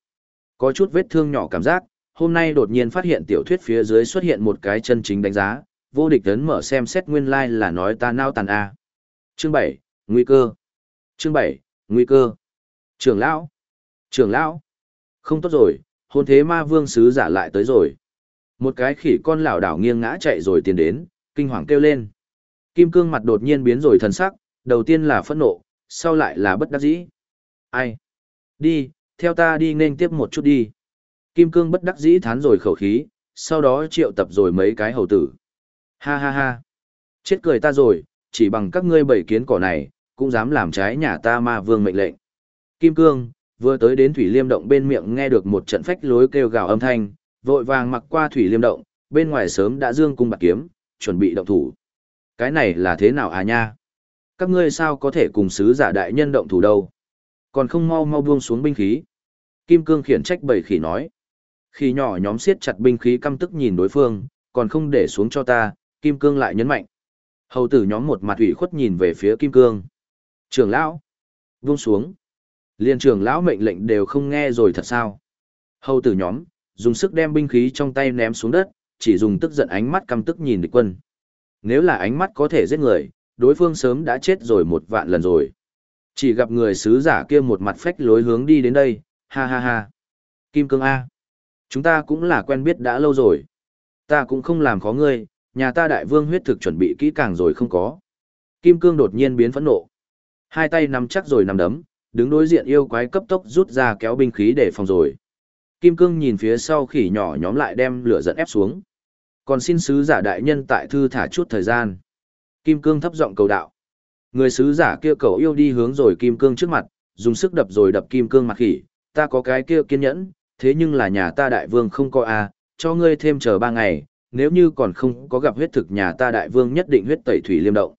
Có chút vết thương nhỏ cảm giác, hôm nay đột nhiên phát hiện tiểu thuyết phía dưới xuất hiện một cái chân chính đánh giá, vô địch tấn mở xem xét nguyên lai like là nói ta nao tàn a. Chương 7, nguy cơ. Chương 7, nguy cơ. Trưởng lão. Trưởng lão. Không tốt rồi, hôn thế ma vương sứ giả lại tới rồi. Một cái khỉ con lảo đảo nghiêng ngã chạy rồi tiến đến, kinh hoàng kêu lên. Kim cương mặt đột nhiên biến rồi thần sắc, đầu tiên là phẫn nộ, sau lại là bất đắc dĩ. Ai? Đi, theo ta đi nên tiếp một chút đi. Kim cương bất đắc dĩ thán rồi khẩu khí, sau đó triệu tập rồi mấy cái hầu tử. Ha ha ha. Chết cười ta rồi, chỉ bằng các ngươi bảy kiến cỏ này, cũng dám làm trái nhà ta ma vương mệnh lệnh. Kim cương, vừa tới đến thủy liêm động bên miệng nghe được một trận phách lối kêu gào âm thanh, vội vàng mặc qua thủy liêm động, bên ngoài sớm đã dương cung bạc kiếm, chuẩn bị động thủ. Cái này là thế nào à nha? Các ngươi sao có thể cùng sứ giả đại nhân động thủ đâu? Còn không mau mau buông xuống binh khí. Kim cương khiển trách bảy khỉ nói. Khi nhỏ nhóm siết chặt binh khí căm tức nhìn đối phương, còn không để xuống cho ta, Kim cương lại nhấn mạnh. Hầu tử nhóm một mặt ủy khuất nhìn về phía Kim cương. Trưởng lão, buông xuống. Liên trưởng lão mệnh lệnh đều không nghe rồi thật sao? Hầu tử nhóm, dùng sức đem binh khí trong tay ném xuống đất, chỉ dùng tức giận ánh mắt căm tức nhìn địch quân. Nếu là ánh mắt có thể giết người, đối phương sớm đã chết rồi một vạn lần rồi. Chỉ gặp người sứ giả kia một mặt phách lối hướng đi đến đây, ha ha ha. Kim cương A. Chúng ta cũng là quen biết đã lâu rồi. Ta cũng không làm khó ngươi, nhà ta đại vương huyết thực chuẩn bị kỹ càng rồi không có. Kim cương đột nhiên biến phẫn nộ. Hai tay nắm chắc rồi nắm đấm, đứng đối diện yêu quái cấp tốc rút ra kéo binh khí để phòng rồi. Kim cương nhìn phía sau khỉ nhỏ nhóm lại đem lửa dẫn ép xuống. Còn xin sứ giả đại nhân tại thư thả chút thời gian. Kim cương thấp giọng cầu đạo. Người sứ giả kia cầu yêu đi hướng rồi kim cương trước mặt, dùng sức đập rồi đập kim cương mặt khỉ. Ta có cái kia kiên nhẫn, thế nhưng là nhà ta đại vương không có a, cho ngươi thêm chờ ba ngày, nếu như còn không có gặp huyết thực nhà ta đại vương nhất định huyết tẩy thủy liêm động.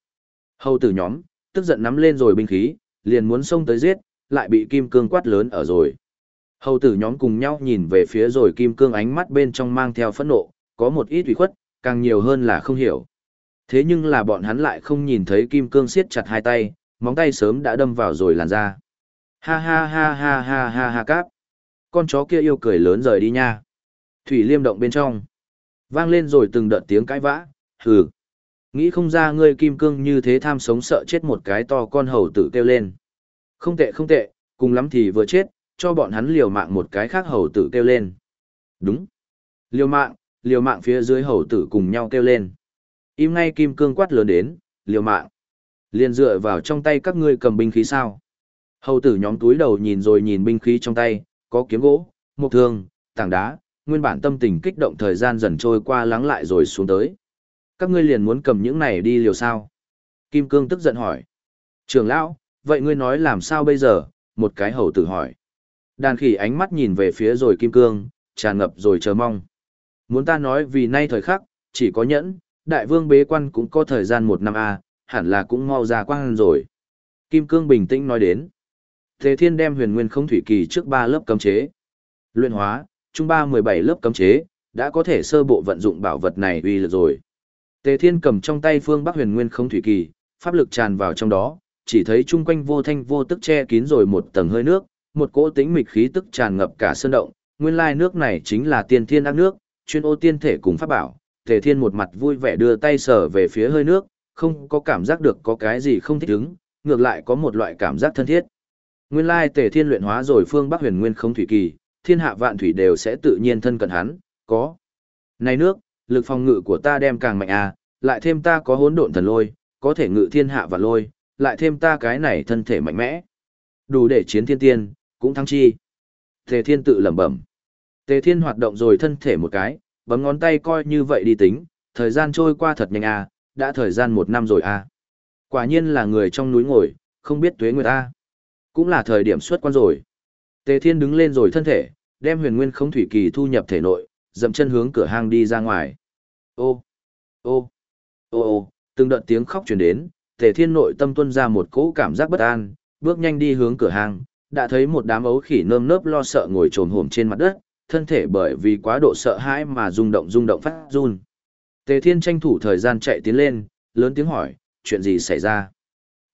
Hầu tử nhóm, tức giận nắm lên rồi binh khí, liền muốn xông tới giết, lại bị kim cương quát lớn ở rồi. Hầu tử nhóm cùng nhau nhìn về phía rồi kim cương ánh mắt bên trong mang theo phẫn nộ, có một ít ủy khuất, càng nhiều hơn là không hiểu. Thế nhưng là bọn hắn lại không nhìn thấy kim cương siết chặt hai tay, móng tay sớm đã đâm vào rồi làn ra. Ha ha ha ha ha ha ha cáp. Con chó kia yêu cười lớn rời đi nha. Thủy liêm động bên trong. Vang lên rồi từng đợt tiếng cãi vã, hừ. Nghĩ không ra ngươi kim cương như thế tham sống sợ chết một cái to con hầu tử kêu lên. Không tệ không tệ, cùng lắm thì vừa chết, cho bọn hắn liều mạng một cái khác hầu tử kêu lên. Đúng. Liều mạng, liều mạng phía dưới hầu tử cùng nhau kêu lên. Im ngay kim cương quát lớn đến, liều mạng. Liền dựa vào trong tay các ngươi cầm binh khí sao. Hầu tử nhóm túi đầu nhìn rồi nhìn binh khí trong tay, có kiếm gỗ, mộc thương, tảng đá, nguyên bản tâm tình kích động thời gian dần trôi qua lắng lại rồi xuống tới. Các ngươi liền muốn cầm những này đi liều sao? Kim Cương tức giận hỏi. Trường lão, vậy ngươi nói làm sao bây giờ? Một cái hầu tử hỏi. Đàn khỉ ánh mắt nhìn về phía rồi Kim Cương, tràn ngập rồi chờ mong. Muốn ta nói vì nay thời khắc, chỉ có nhẫn, đại vương bế quan cũng có thời gian một năm a hẳn là cũng mau ra quan rồi. Kim Cương bình tĩnh nói đến. Thế Thiên đem huyền nguyên không thủy kỳ trước ba lớp cấm chế. Luyện hóa, trung ba mười bảy lớp cấm chế, đã có thể sơ bộ vận dụng bảo vật này uy lực rồi. Tề Thiên cầm trong tay phương Bắc huyền nguyên không thủy kỳ, pháp lực tràn vào trong đó, chỉ thấy chung quanh vô thanh vô tức che kín rồi một tầng hơi nước, một cỗ tĩnh mịch khí tức tràn ngập cả sơn động, nguyên lai nước này chính là tiên thiên ác nước, chuyên ô tiên thể cùng pháp bảo. Tề Thiên một mặt vui vẻ đưa tay sờ về phía hơi nước, không có cảm giác được có cái gì không thích ứng, ngược lại có một loại cảm giác thân thiết. Nguyên lai Tề Thiên luyện hóa rồi phương Bắc Huyền Nguyên không thủy kỳ, thiên hạ vạn thủy đều sẽ tự nhiên thân cận hắn, có. Này nước, lực phòng ngự của ta đem càng mạnh à, lại thêm ta có hỗn độn thần lôi, có thể ngự thiên hạ và lôi, lại thêm ta cái này thân thể mạnh mẽ. Đủ để chiến thiên tiên, cũng thắng chi. Tề Thiên tự lẩm bẩm. Tề Thiên hoạt động rồi thân thể một cái, bấm ngón tay coi như vậy đi tính, thời gian trôi qua thật nhanh à, đã thời gian một năm rồi à. Quả nhiên là người trong núi ngồi, không biết tuế người ta. À. Cũng là thời điểm xuất quan rồi. Tề Thiên đứng lên rồi thân thể, đem huyền nguyên không thủy kỳ thu nhập thể nội, dậm chân hướng cửa hang đi ra ngoài. Ô, ô, ô ô, từng đợt tiếng khóc truyền đến, Tề Thiên nội tâm tuôn ra một cỗ cảm giác bất an, bước nhanh đi hướng cửa hang, đã thấy một đám ấu khỉ nơm nớp lo sợ ngồi trồm hổm trên mặt đất, thân thể bởi vì quá độ sợ hãi mà rung động rung động phát run. Tề Thiên tranh thủ thời gian chạy tiến lên, lớn tiếng hỏi, chuyện gì xảy ra?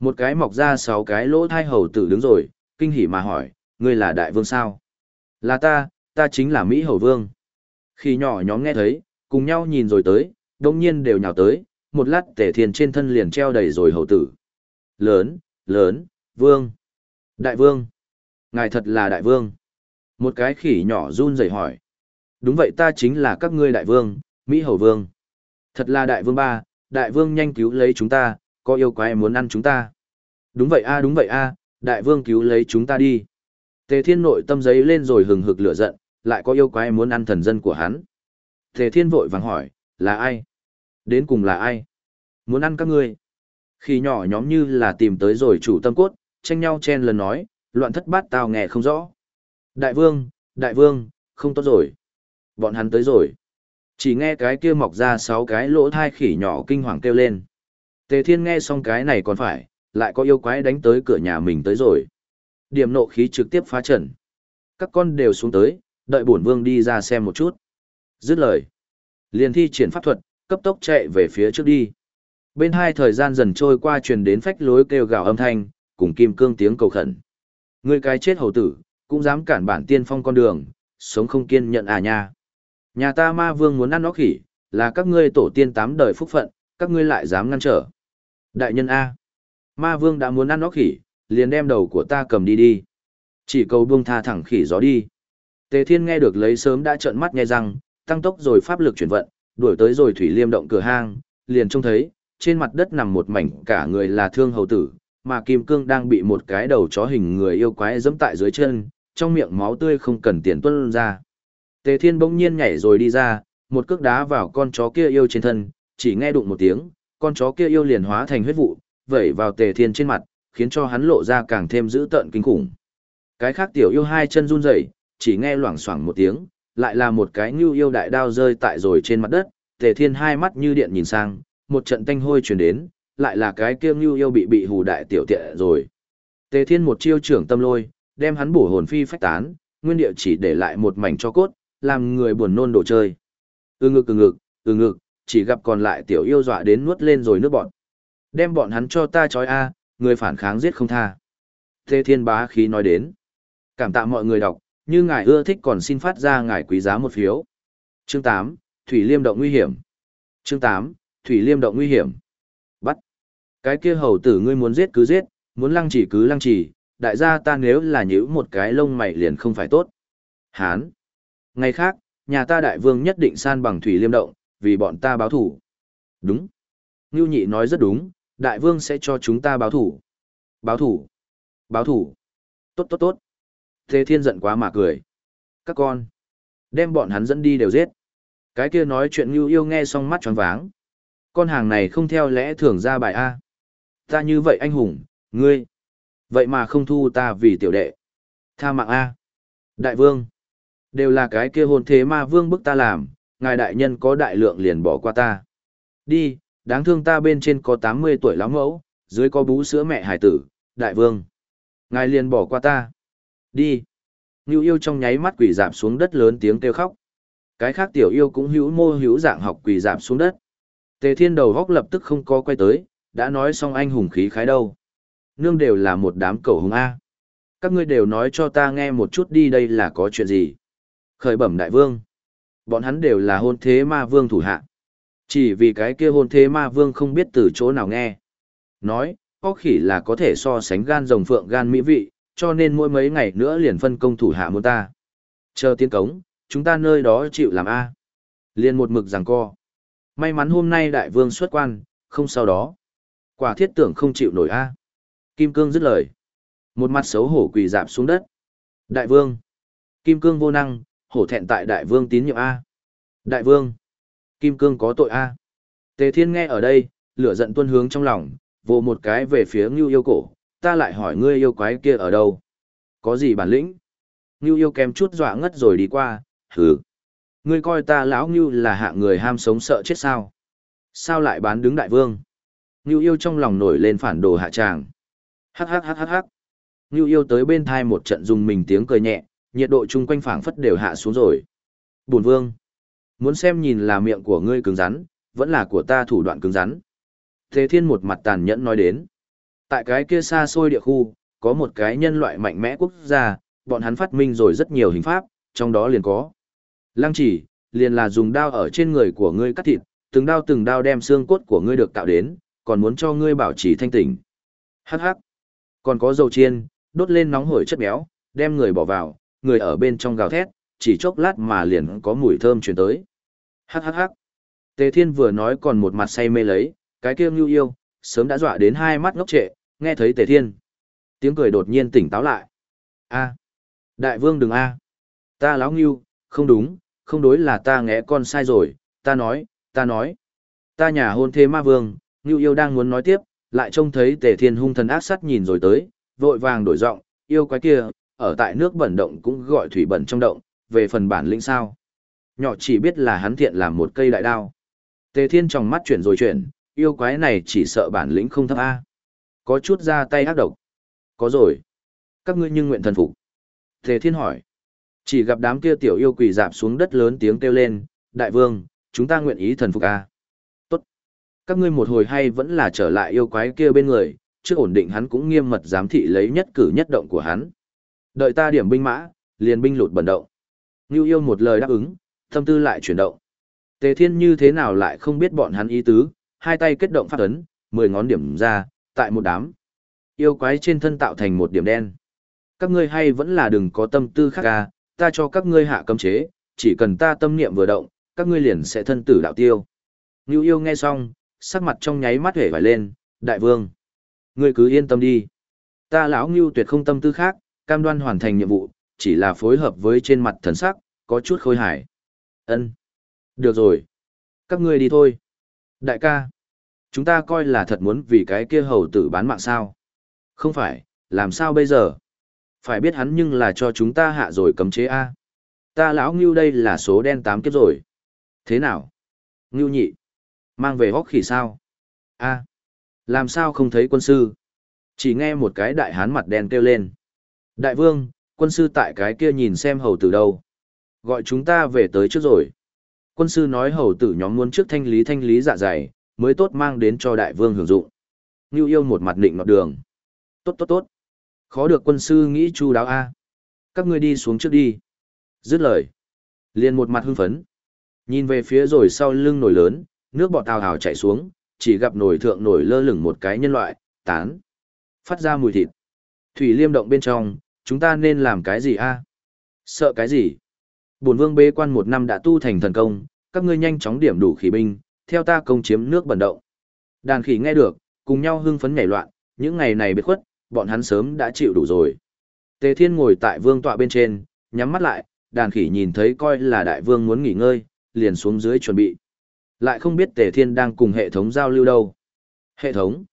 Một cái mọc ra sáu cái lỗ thai hầu tử đứng rồi, kinh hỉ mà hỏi, ngươi là đại vương sao? Là ta, ta chính là Mỹ hầu vương. Khi nhỏ nhóm nghe thấy, cùng nhau nhìn rồi tới, đông nhiên đều nhào tới, một lát tề thiên trên thân liền treo đầy rồi hầu tử. Lớn, lớn, vương. Đại vương. Ngài thật là đại vương. Một cái khỉ nhỏ run rẩy hỏi. Đúng vậy ta chính là các ngươi đại vương, Mỹ hầu vương. Thật là đại vương ba, đại vương nhanh cứu lấy chúng ta, có yêu quái muốn ăn chúng ta. Đúng vậy a đúng vậy a, đại vương cứu lấy chúng ta đi. Tề thiên nội tâm giấy lên rồi hừng hực lửa giận, lại có yêu quái muốn ăn thần dân của hắn. Tề thiên vội vàng hỏi, là ai? Đến cùng là ai? Muốn ăn các ngươi? Khi nhỏ nhóm như là tìm tới rồi chủ tâm cốt, tranh nhau chen lần nói, loạn thất bát tao nghe không rõ. Đại vương, đại vương, không tốt rồi. Bọn hắn tới rồi. Chỉ nghe cái kia mọc ra sáu cái lỗ thai khỉ nhỏ kinh hoàng kêu lên. Tề thiên nghe xong cái này còn phải, lại có yêu quái đánh tới cửa nhà mình tới rồi. Điểm nộ khí trực tiếp phá trần. Các con đều xuống tới, đợi bổn vương đi ra xem một chút. Dứt lời. Liền thi triển pháp thuật, cấp tốc chạy về phía trước đi. Bên hai thời gian dần trôi qua truyền đến phách lối kêu gào âm thanh, cùng kim cương tiếng cầu khẩn. Người cái chết hầu tử, cũng dám cản bản tiên phong con đường, sống không kiên nhận à nha. Nhà ta ma vương muốn ăn nó khỉ, là các ngươi tổ tiên tám đời phúc phận, các ngươi lại dám ngăn trở. Đại nhân A. Ma vương đã muốn ăn nó khỉ, liền đem đầu của ta cầm đi đi. Chỉ cầu buông tha thẳng khỉ gió đi. Tề thiên nghe được lấy sớm đã trợn mắt nghe rằng, tăng tốc rồi pháp lực chuyển vận, đuổi tới rồi thủy liêm động cửa hang, liền trông thấy, trên mặt đất nằm một mảnh cả người là thương hầu tử, mà kim cương đang bị một cái đầu chó hình người yêu quái dẫm tại dưới chân, trong miệng máu tươi không cần tiền tuân ra. Tề thiên bỗng nhiên nhảy rồi đi ra, một cước đá vào con chó kia yêu trên thân, chỉ nghe đụng một tiếng, con chó kia yêu liền hóa thành huyết vụ, vẩy vào tề thiên trên mặt, khiến cho hắn lộ ra càng thêm dữ tợn kinh khủng. Cái khác tiểu yêu hai chân run rẩy, chỉ nghe loảng xoảng một tiếng, lại là một cái ngưu yêu đại đao rơi tại rồi trên mặt đất, tề thiên hai mắt như điện nhìn sang, một trận tanh hôi truyền đến, lại là cái kia ngưu yêu bị bị hù đại tiểu tiện rồi. Tề thiên một chiêu trưởng tâm lôi, đem hắn bổ hồn phi phách tán, nguyên địa chỉ để lại một mảnh cho cốt, làm người buồn nôn đồ chơi. Ừ ngực ừ ngực, ừ ngực, chỉ gặp còn lại tiểu yêu dọa đến nuốt lên rồi nước bọn. Đem bọn hắn cho ta chói a, người phản kháng giết không tha. thế thiên bá khí nói đến. Cảm tạ mọi người đọc, như ngài ưa thích còn xin phát ra ngài quý giá một phiếu. Chương 8, Thủy Liêm động nguy hiểm. Chương 8, Thủy Liêm động nguy hiểm. Bắt. Cái kia hầu tử ngươi muốn giết cứ giết, muốn lăng chỉ cứ lăng chỉ, đại gia ta nếu là nhữ một cái lông mày liền không phải tốt. Hán. Ngày khác, nhà ta đại vương nhất định san bằng Thủy Liêm động, vì bọn ta báo thủ. Đúng. Ngưu nhị nói rất đúng, đại vương sẽ cho chúng ta báo thủ. Báo thủ. Báo thủ. Tốt tốt tốt. Thế Thiên giận quá mà cười. Các con, đem bọn hắn dẫn đi đều giết. Cái kia nói chuyện Ngưu yêu nghe xong mắt tròn váng. Con hàng này không theo lẽ thường ra bài A. Ta như vậy anh hùng, ngươi. Vậy mà không thu ta vì tiểu đệ. Tha mạng A. Đại vương. Đều là cái kia hôn thế ma vương bức ta làm, ngài đại nhân có đại lượng liền bỏ qua ta. Đi, đáng thương ta bên trên có 80 tuổi lắm mẫu, dưới có bú sữa mẹ hải tử, đại vương. Ngài liền bỏ qua ta. Đi. Ngưu yêu trong nháy mắt quỷ giảm xuống đất lớn tiếng kêu khóc. Cái khác tiểu yêu cũng hữu mô hữu dạng học quỷ giảm xuống đất. Tề thiên đầu góc lập tức không có quay tới, đã nói xong anh hùng khí khái đâu. Nương đều là một đám cầu hùng A. Các ngươi đều nói cho ta nghe một chút đi đây là có chuyện gì. Khởi bẩm đại vương. Bọn hắn đều là hôn thế ma vương thủ hạ. Chỉ vì cái kia hôn thế ma vương không biết từ chỗ nào nghe. Nói, có khỉ là có thể so sánh gan rồng phượng gan mỹ vị, cho nên mỗi mấy ngày nữa liền phân công thủ hạ muốn ta. Chờ tiến cống, chúng ta nơi đó chịu làm A. Liền một mực rằng co. May mắn hôm nay đại vương xuất quan, không sau đó. Quả thiết tưởng không chịu nổi A. Kim cương dứt lời. Một mặt xấu hổ quỳ dạp xuống đất. Đại vương. Kim cương vô năng, hổ thẹn tại đại vương tín nhiệm A. Đại vương. Kim cương có tội A. Tề thiên nghe ở đây, lửa giận tuôn hướng trong lòng, vô một cái về phía ngưu yêu cổ, ta lại hỏi ngươi yêu quái kia ở đâu? Có gì bản lĩnh? Ngưu yêu kém chút dọa ngất rồi đi qua, hừ. Ngươi coi ta lão ngưu là hạ người ham sống sợ chết sao? Sao lại bán đứng đại vương? Ngưu yêu trong lòng nổi lên phản đồ hạ tràng. Hắc hắc hắc hắc hắc. Ngưu yêu tới bên thai một trận dùng mình tiếng cười nhẹ, nhiệt độ chung quanh phảng phất đều hạ xuống rồi. Bổn vương, muốn xem nhìn là miệng của ngươi cứng rắn, vẫn là của ta thủ đoạn cứng rắn. Thế thiên một mặt tàn nhẫn nói đến. Tại cái kia xa xôi địa khu, có một cái nhân loại mạnh mẽ quốc gia, bọn hắn phát minh rồi rất nhiều hình pháp, trong đó liền có. Lăng chỉ, liền là dùng đao ở trên người của ngươi cắt thịt, từng đao từng đao đem xương cốt của ngươi được tạo đến, còn muốn cho ngươi bảo trì thanh tỉnh. Hắc hắc. Còn có dầu chiên, đốt lên nóng hổi chất béo, đem người bỏ vào, người ở bên trong gào thét, chỉ chốc lát mà liền có mùi thơm truyền tới. Hắc hắc hắc. Tề Thiên vừa nói còn một mặt say mê lấy, cái kia Nưu Yêu, sớm đã dọa đến hai mắt ngốc trệ, nghe thấy Tề Thiên. Tiếng cười đột nhiên tỉnh táo lại. A, Đại vương đừng a. Ta láo Nưu, không đúng, không đối là ta ngẽ con sai rồi, ta nói, ta nói. Ta nhà hôn thế ma vương, Nưu Yêu đang muốn nói tiếp, lại trông thấy Tề Thiên hung thần ác sắt nhìn rồi tới, vội vàng đổi giọng, yêu quái kia, ở tại nước bẩn động cũng gọi thủy bẩn trong động, về phần bản lĩnh sao. Nhỏ chỉ biết là hắn thiện làm một cây đại đao. Tề Thiên trong mắt chuyển rồi chuyển, yêu quái này chỉ sợ bản lĩnh không thấp A. Có chút ra tay ác độc. Có rồi. Các ngươi nhưng nguyện thần phục. Tề Thiên hỏi. Chỉ gặp đám kia tiểu yêu quỳ dạp xuống đất lớn tiếng kêu lên, đại vương, chúng ta nguyện ý thần phục A. Các ngươi một hồi hay vẫn là trở lại yêu quái kia bên người, trước ổn định hắn cũng nghiêm mật giám thị lấy nhất cử nhất động của hắn. Đợi ta điểm binh mã, liền binh lụt bẩn động. Ngưu yêu một lời đáp ứng, tâm tư lại chuyển động. Tề thiên như thế nào lại không biết bọn hắn ý tứ, hai tay kết động phát ấn, mười ngón điểm ra, tại một đám. Yêu quái trên thân tạo thành một điểm đen. Các ngươi hay vẫn là đừng có tâm tư khác ca, ta cho các ngươi hạ cấm chế, chỉ cần ta tâm niệm vừa động, các ngươi liền sẽ thân tử đạo tiêu. Ngưu yêu nghe xong, sắc mặt trong nháy mắt hể vải lên, đại vương. Ngươi cứ yên tâm đi. Ta lão Ngưu tuyệt không tâm tư khác, cam đoan hoàn thành nhiệm vụ, chỉ là phối hợp với trên mặt thần sắc, có chút khôi hài. Ân, Được rồi. Các ngươi đi thôi. Đại ca. Chúng ta coi là thật muốn vì cái kia hầu tử bán mạng sao. Không phải, làm sao bây giờ? Phải biết hắn nhưng là cho chúng ta hạ rồi cấm chế A. Ta lão Ngưu đây là số đen tám kiếp rồi. Thế nào? Ngưu nhị. Mang về hóc khỉ sao? A. Làm sao không thấy quân sư? Chỉ nghe một cái đại hán mặt đen kêu lên. Đại vương, quân sư tại cái kia nhìn xem hầu tử đâu. Gọi chúng ta về tới trước rồi. Quân sư nói hầu tử nhóm muốn trước thanh lý thanh lý dạ dày, mới tốt mang đến cho đại vương hưởng dụng. Ngưu yêu một mặt định nọt đường. Tốt tốt tốt. Khó được quân sư nghĩ chu đáo a. Các ngươi đi xuống trước đi. Dứt lời. Liền một mặt hưng phấn. Nhìn về phía rồi sau lưng nổi lớn, nước bọt tào hào chảy xuống, chỉ gặp nổi thượng nổi lơ lửng một cái nhân loại, tán. Phát ra mùi thịt. Thủy liêm động bên trong, chúng ta nên làm cái gì a? Sợ cái gì? Bổn vương bế quan một năm đã tu thành thần công, các ngươi nhanh chóng điểm đủ khí binh, theo ta công chiếm nước bẩn động. Đàn khỉ nghe được, cùng nhau hưng phấn nhảy loạn, những ngày này biệt khuất, bọn hắn sớm đã chịu đủ rồi. Tề Thiên ngồi tại vương tọa bên trên, nhắm mắt lại, đàn khỉ nhìn thấy coi là đại vương muốn nghỉ ngơi, liền xuống dưới chuẩn bị. Lại không biết Tề Thiên đang cùng hệ thống giao lưu đâu. Hệ thống.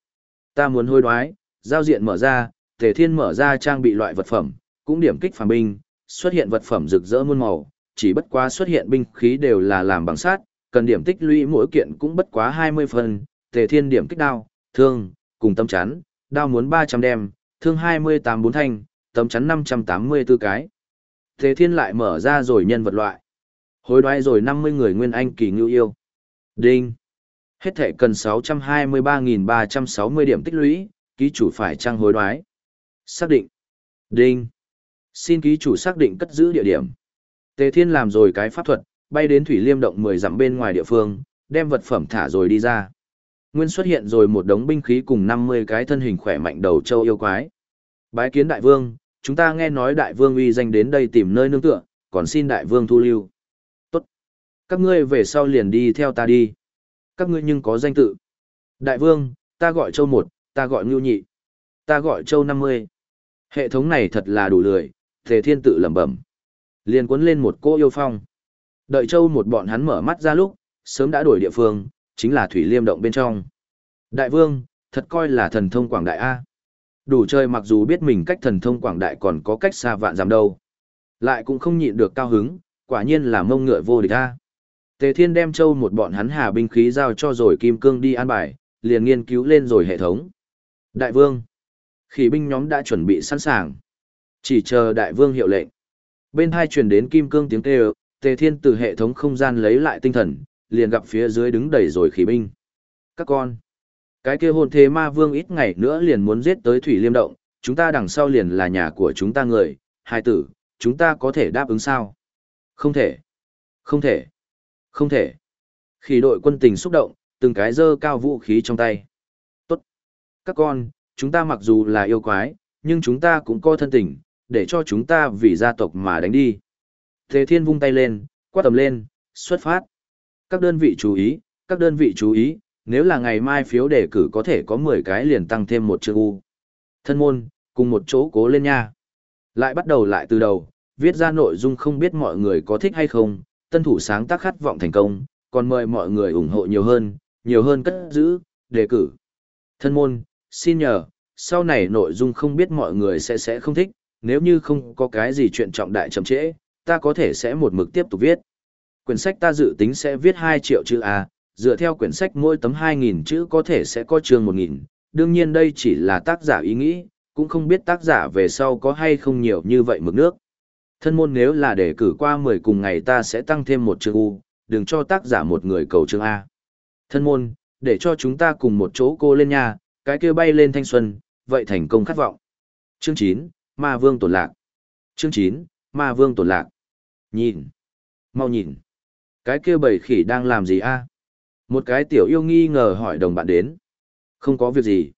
Ta muốn hôi đoái, giao diện mở ra, Tề Thiên mở ra trang bị loại vật phẩm, cũng điểm kích phàm binh, xuất hiện vật phẩm rực rỡ muôn màu, chỉ bất quá xuất hiện binh khí đều là làm bằng sắt, cần điểm tích lũy mỗi kiện cũng bất quá 20 phần, Tề Thiên điểm kích đao, thương, cùng tâm chắn, đao muốn 300 đem, thương 28 bốn thanh, tấm chắn 584 cái. Tề Thiên lại mở ra rồi nhân vật loại. Hối đoái rồi 50 người nguyên anh kỳ ngưu yêu. Đinh. Hết thể cần 623.360 điểm tích lũy, ký chủ phải trang hối đoái. Xác định. Đinh. Xin ký chủ xác định cất giữ địa điểm. Tề Thiên làm rồi cái pháp thuật, bay đến Thủy Liêm động 10 dặm bên ngoài địa phương, đem vật phẩm thả rồi đi ra. Nguyên xuất hiện rồi một đống binh khí cùng 50 cái thân hình khỏe mạnh đầu châu yêu quái. Bái kiến đại vương, chúng ta nghe nói đại vương uy danh đến đây tìm nơi nương tựa, còn xin đại vương thu lưu. Các ngươi về sau liền đi theo ta đi. Các ngươi nhưng có danh tự. Đại vương, ta gọi châu một, ta gọi ngưu nhị. Ta gọi châu 50. Hệ thống này thật là đủ lười, Tề Thiên tự lẩm bẩm. Liền cuốn lên một cô yêu phong. Đợi châu một bọn hắn mở mắt ra lúc, sớm đã đổi địa phương, chính là Thủy Liêm động bên trong. Đại vương, thật coi là thần thông quảng đại A. Đủ chơi mặc dù biết mình cách thần thông quảng đại còn có cách xa vạn giảm đâu. Lại cũng không nhịn được cao hứng, quả nhiên là mông ngựa vô địch A. Tề Thiên đem châu một bọn hắn hà binh khí giao cho rồi Kim Cương đi an bài, liền nghiên cứu lên rồi hệ thống. Đại vương, khỉ binh nhóm đã chuẩn bị sẵn sàng. Chỉ chờ đại vương hiệu lệnh. Bên hai truyền đến Kim Cương tiếng kêu, Tề Thiên từ hệ thống không gian lấy lại tinh thần, liền gặp phía dưới đứng đầy rồi khỉ binh. Các con, cái kia hồn thế ma vương ít ngày nữa liền muốn giết tới Thủy Liêm Động, chúng ta đằng sau liền là nhà của chúng ta người, hai tử, chúng ta có thể đáp ứng sao? Không thể, không thể, không thể. Khi đội quân tình xúc động, từng cái dơ cao vũ khí trong tay. Tốt. Các con, chúng ta mặc dù là yêu quái, nhưng chúng ta cũng có thân tình, để cho chúng ta vì gia tộc mà đánh đi. Thế thiên vung tay lên, quát tầm lên, xuất phát. Các đơn vị chú ý, các đơn vị chú ý, nếu là ngày mai phiếu đề cử có thể có 10 cái liền tăng thêm một chữ U. Thân môn, cùng một chỗ cố lên nha. Lại bắt đầu lại từ đầu, viết ra nội dung không biết mọi người có thích hay không, tân thủ sáng tác khát vọng thành công, còn mời mọi người ủng hộ nhiều hơn, nhiều hơn cất giữ, đề cử. Thân môn, xin nhờ, sau này nội dung không biết mọi người sẽ sẽ không thích, nếu như không có cái gì chuyện trọng đại chậm trễ, ta có thể sẽ một mực tiếp tục viết. Quyển sách ta dự tính sẽ viết 2 triệu chữ A, dựa theo quyển sách mỗi tấm 2.000 chữ có thể sẽ có chương 1.000, đương nhiên đây chỉ là tác giả ý nghĩ, cũng không biết tác giả về sau có hay không nhiều như vậy mực nước. Thân môn nếu là để cử qua 10 cùng ngày ta sẽ tăng thêm một chương U, đừng cho tác giả một người cầu chương A. Thân môn, để cho chúng ta cùng một chỗ cô lên nha, cái kia bay lên thanh xuân, vậy thành công khát vọng. Chương 9, Ma Vương tổn lạc. Chương 9, Ma Vương tổn lạc. Nhìn. Mau nhìn. Cái kia bầy khỉ đang làm gì a? Một cái tiểu yêu nghi ngờ hỏi đồng bạn đến. Không có việc gì.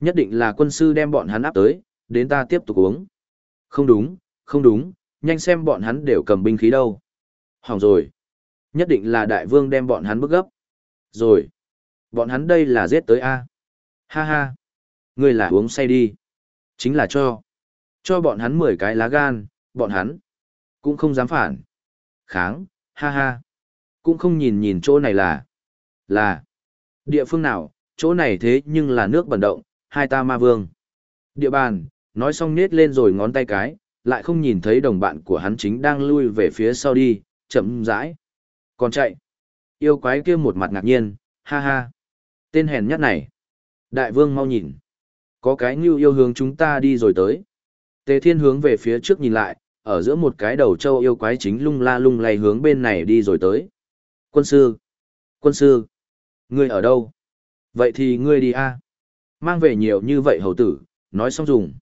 Nhất định là quân sư đem bọn hắn áp tới, đến ta tiếp tục uống. Không đúng, không đúng, nhanh xem bọn hắn đều cầm binh khí đâu. Hỏng rồi. Nhất định là đại vương đem bọn hắn bức gấp. Rồi. Bọn hắn đây là giết tới A. Ha ha. Ngươi là uống say đi. Chính là cho. Cho bọn hắn 10 cái lá gan, bọn hắn. Cũng không dám phản. Kháng, ha ha. Cũng không nhìn nhìn chỗ này là. Là. Địa phương nào, chỗ này thế nhưng là nước bẩn động, hai ta ma vương. Địa bàn, nói xong nết lên rồi ngón tay cái, lại không nhìn thấy đồng bạn của hắn chính đang lui về phía sau đi, chậm rãi. Còn chạy. Yêu quái kia một mặt ngạc nhiên, ha ha. Tên hèn nhất này. Đại vương mau nhìn. Có cái như yêu hướng chúng ta đi rồi tới. Tề thiên hướng về phía trước nhìn lại, ở giữa một cái đầu châu yêu quái chính lung la lung lay hướng bên này đi rồi tới. Quân sư! Quân sư! Ngươi ở đâu? Vậy thì ngươi đi a Mang về nhiều như vậy hầu tử, nói xong dùng.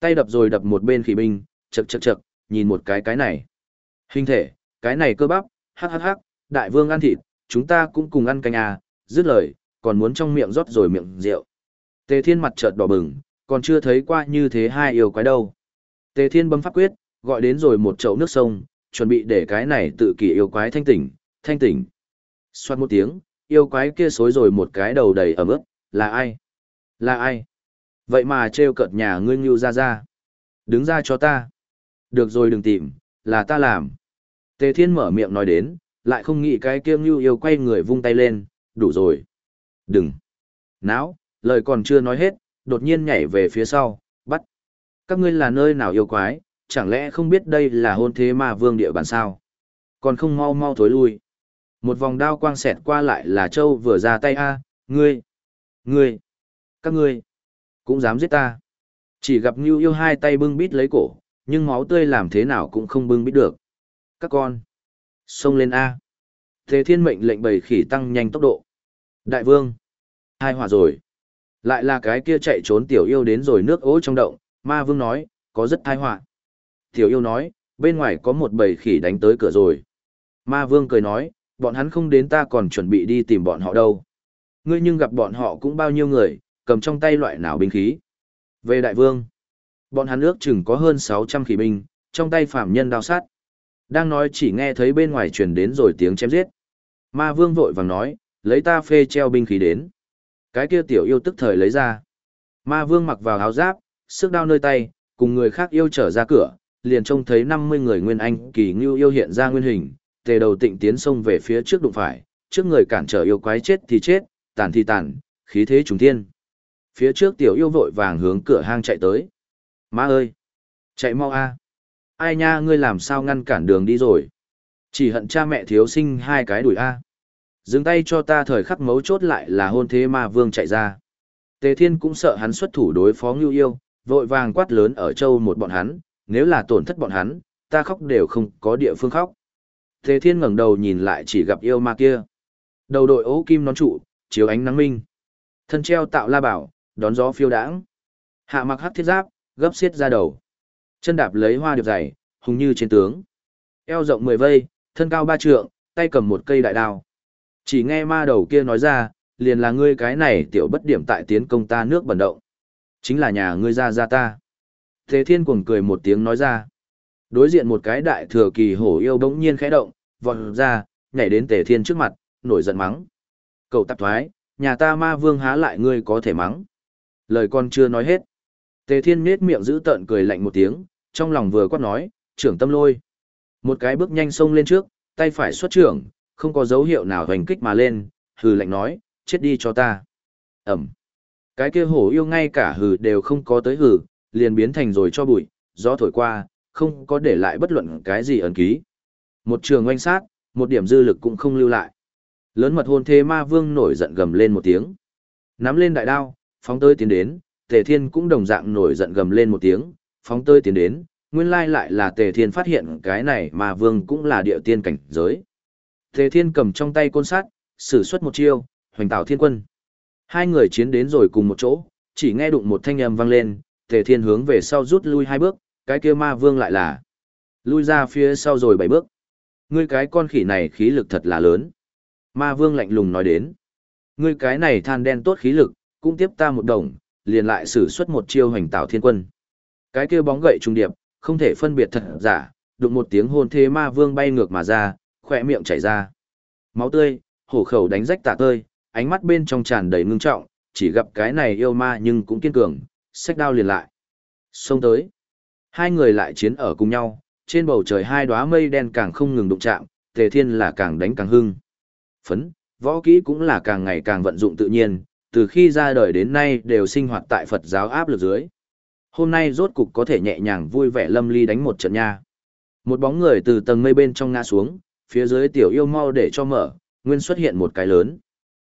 Tay đập rồi đập một bên khỉ binh, chật chật chật, nhìn một cái cái này. Hình thể, cái này cơ bắp, hắc hắc hắc, đại vương ăn thịt, chúng ta cũng cùng ăn canh à, dứt lời, còn muốn trong miệng rót rồi miệng rượu. Tề thiên mặt chợt đỏ bừng, còn chưa thấy qua như thế hai yêu quái đâu. Tề thiên bấm pháp quyết, gọi đến rồi một chậu nước sông, chuẩn bị để cái này tự kỷ yêu quái thanh tỉnh, thanh tỉnh. Xoát một tiếng, yêu quái kia xối rồi một cái đầu đầy ẩm ướt, là ai? Là ai? Vậy mà trêu cợt nhà ngươi ngưu ra ra. Đứng ra cho ta. Được rồi đừng tìm, là ta làm. Tề Thiên mở miệng nói đến, lại không nghĩ cái kiêng như yêu quay người vung tay lên, đủ rồi. Đừng. Náo, lời còn chưa nói hết, đột nhiên nhảy về phía sau, bắt. Các ngươi là nơi nào yêu quái, chẳng lẽ không biết đây là hôn thế ma vương địa bàn sao? Còn không mau mau thối lui. Một vòng đao quang xẹt qua lại là châu vừa ra tay a, ngươi, ngươi, các ngươi, cũng dám giết ta. Chỉ gặp Ngưu yêu hai tay bưng bít lấy cổ, nhưng máu tươi làm thế nào cũng không bưng bít được. Các con, xông lên A. Thế thiên mệnh lệnh bầy khỉ tăng nhanh tốc độ. Đại vương, hai hỏa rồi. Lại là cái kia chạy trốn tiểu yêu đến rồi nước ố trong động, ma vương nói, có rất thai họa Tiểu yêu nói, bên ngoài có một bầy khỉ đánh tới cửa rồi. Ma vương cười nói, bọn hắn không đến ta còn chuẩn bị đi tìm bọn họ đâu. Ngươi nhưng gặp bọn họ cũng bao nhiêu người, cầm trong tay loại nào binh khí. Về đại vương, bọn hắn ước chừng có hơn 600 khỉ binh, trong tay phạm nhân đao sát. Đang nói chỉ nghe thấy bên ngoài truyền đến rồi tiếng chém giết. Ma vương vội vàng nói, lấy ta phê treo binh khí đến. Cái kia tiểu yêu tức thời lấy ra. Ma vương mặc vào áo giáp, sức đao nơi tay, cùng người khác yêu trở ra cửa, liền trông thấy 50 người nguyên anh kỳ ngưu yêu hiện ra nguyên hình, tề đầu tịnh tiến xông về phía trước đụng phải, trước người cản trở yêu quái chết thì chết, tàn thì tàn, khí thế trùng thiên. Phía trước tiểu yêu vội vàng hướng cửa hang chạy tới. Má ơi! Chạy mau a! Ai nha ngươi làm sao ngăn cản đường đi rồi? Chỉ hận cha mẹ thiếu sinh hai cái đuổi a. Dừng tay cho ta thời khắc mấu chốt lại là hôn thế ma vương chạy ra. Tề thiên cũng sợ hắn xuất thủ đối phó ngưu yêu, vội vàng quát lớn ở châu một bọn hắn, nếu là tổn thất bọn hắn, ta khóc đều không có địa phương khóc. Tề thiên ngẩng đầu nhìn lại chỉ gặp yêu ma kia. Đầu đội ố kim nón trụ, chiếu ánh nắng minh. Thân treo tạo la bảo, đón gió phiêu đãng. Hạ mặc hắc thiết giáp, gấp xiết ra đầu. Chân đạp lấy hoa điệp dày, hùng như trên tướng. Eo rộng mười vây, thân cao ba trượng, tay cầm một cây đại đao. Chỉ nghe ma đầu kia nói ra, liền là ngươi cái này tiểu bất điểm tại tiến công ta nước bẩn động. Chính là nhà ngươi ra ra ta. Thế thiên cuồng cười một tiếng nói ra. Đối diện một cái đại thừa kỳ hổ yêu bỗng nhiên khẽ động, vọt ra, nhảy đến tề thiên trước mặt, nổi giận mắng. Cậu tạp thoái, nhà ta ma vương há lại ngươi có thể mắng. Lời con chưa nói hết. Tề thiên nết miệng giữ tợn cười lạnh một tiếng, trong lòng vừa quát nói, trưởng tâm lôi. Một cái bước nhanh xông lên trước, tay phải xuất trưởng, không có dấu hiệu nào hoành kích mà lên, hừ lạnh nói, chết đi cho ta. Ẩm. Cái kia hổ yêu ngay cả hừ đều không có tới hừ, liền biến thành rồi cho bụi, gió thổi qua, không có để lại bất luận cái gì ẩn ký. Một trường oanh sát, một điểm dư lực cũng không lưu lại. Lớn mật hôn thế ma vương nổi giận gầm lên một tiếng. Nắm lên đại đao, phóng tới tiến đến, tề thiên cũng đồng dạng nổi giận gầm lên một tiếng, phóng tơi tiến đến, nguyên lai lại là tề thiên phát hiện cái này mà vương cũng là địa tiên cảnh giới. Tề thiên cầm trong tay côn sát, sử xuất một chiêu, hoành tạo thiên quân. Hai người chiến đến rồi cùng một chỗ, chỉ nghe đụng một thanh âm vang lên, tề thiên hướng về sau rút lui hai bước, cái kia ma vương lại là lui ra phía sau rồi bảy bước. Ngươi cái con khỉ này khí lực thật là lớn. Ma vương lạnh lùng nói đến. Ngươi cái này than đen tốt khí lực, cũng tiếp ta một đồng, liền lại sử xuất một chiêu hoành tạo thiên quân. Cái kia bóng gậy trung điệp, không thể phân biệt thật giả, đụng một tiếng hồn thế ma vương bay ngược mà ra, khỏe miệng chảy ra. Máu tươi, hổ khẩu đánh rách tả tơi, ánh mắt bên trong tràn đầy ngưng trọng, chỉ gặp cái này yêu ma nhưng cũng kiên cường, sách đao liền lại. Xông tới. Hai người lại chiến ở cùng nhau, trên bầu trời hai đóa mây đen càng không ngừng đụng chạm, tề thiên là càng đánh càng hưng. Phấn, võ kỹ cũng là càng ngày càng vận dụng tự nhiên, từ khi ra đời đến nay đều sinh hoạt tại Phật giáo áp lực dưới. Hôm nay rốt cục có thể nhẹ nhàng vui vẻ lâm ly đánh một trận nha. Một bóng người từ tầng mây bên trong ngã xuống, phía dưới tiểu yêu mau để cho mở, nguyên xuất hiện một cái lớn.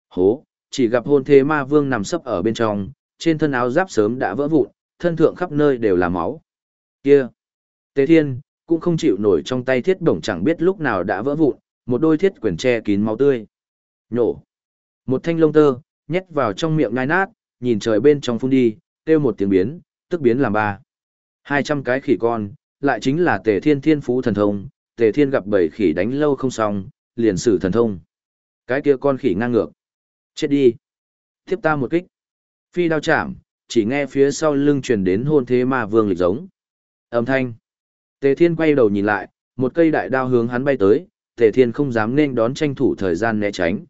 Hố, chỉ gặp hôn thế ma vương nằm sấp ở bên trong, trên thân áo giáp sớm đã vỡ vụn, thân thượng khắp nơi đều là máu. Kia! Tế thiên, cũng không chịu nổi trong tay thiết bổng chẳng biết lúc nào đã vỡ vụn, một đôi thiết quyển che kín máu tươi. Nhổ! Một thanh lông tơ, nhét vào trong miệng ngai nát, nhìn trời bên trong phun đi, kêu một tiếng biến, tức biến làm ba. Hai trăm cái khỉ con, lại chính là tề thiên thiên phú thần thông, tề thiên gặp bảy khỉ đánh lâu không xong, liền sử thần thông. Cái kia con khỉ ngang ngược. Chết đi. Tiếp ta một kích. Phi đao chạm, chỉ nghe phía sau lưng truyền đến hôn thế ma vương lịch giống. Âm thanh. Tề thiên quay đầu nhìn lại, một cây đại đao hướng hắn bay tới, tề thiên không dám nên đón tranh thủ thời gian né tránh.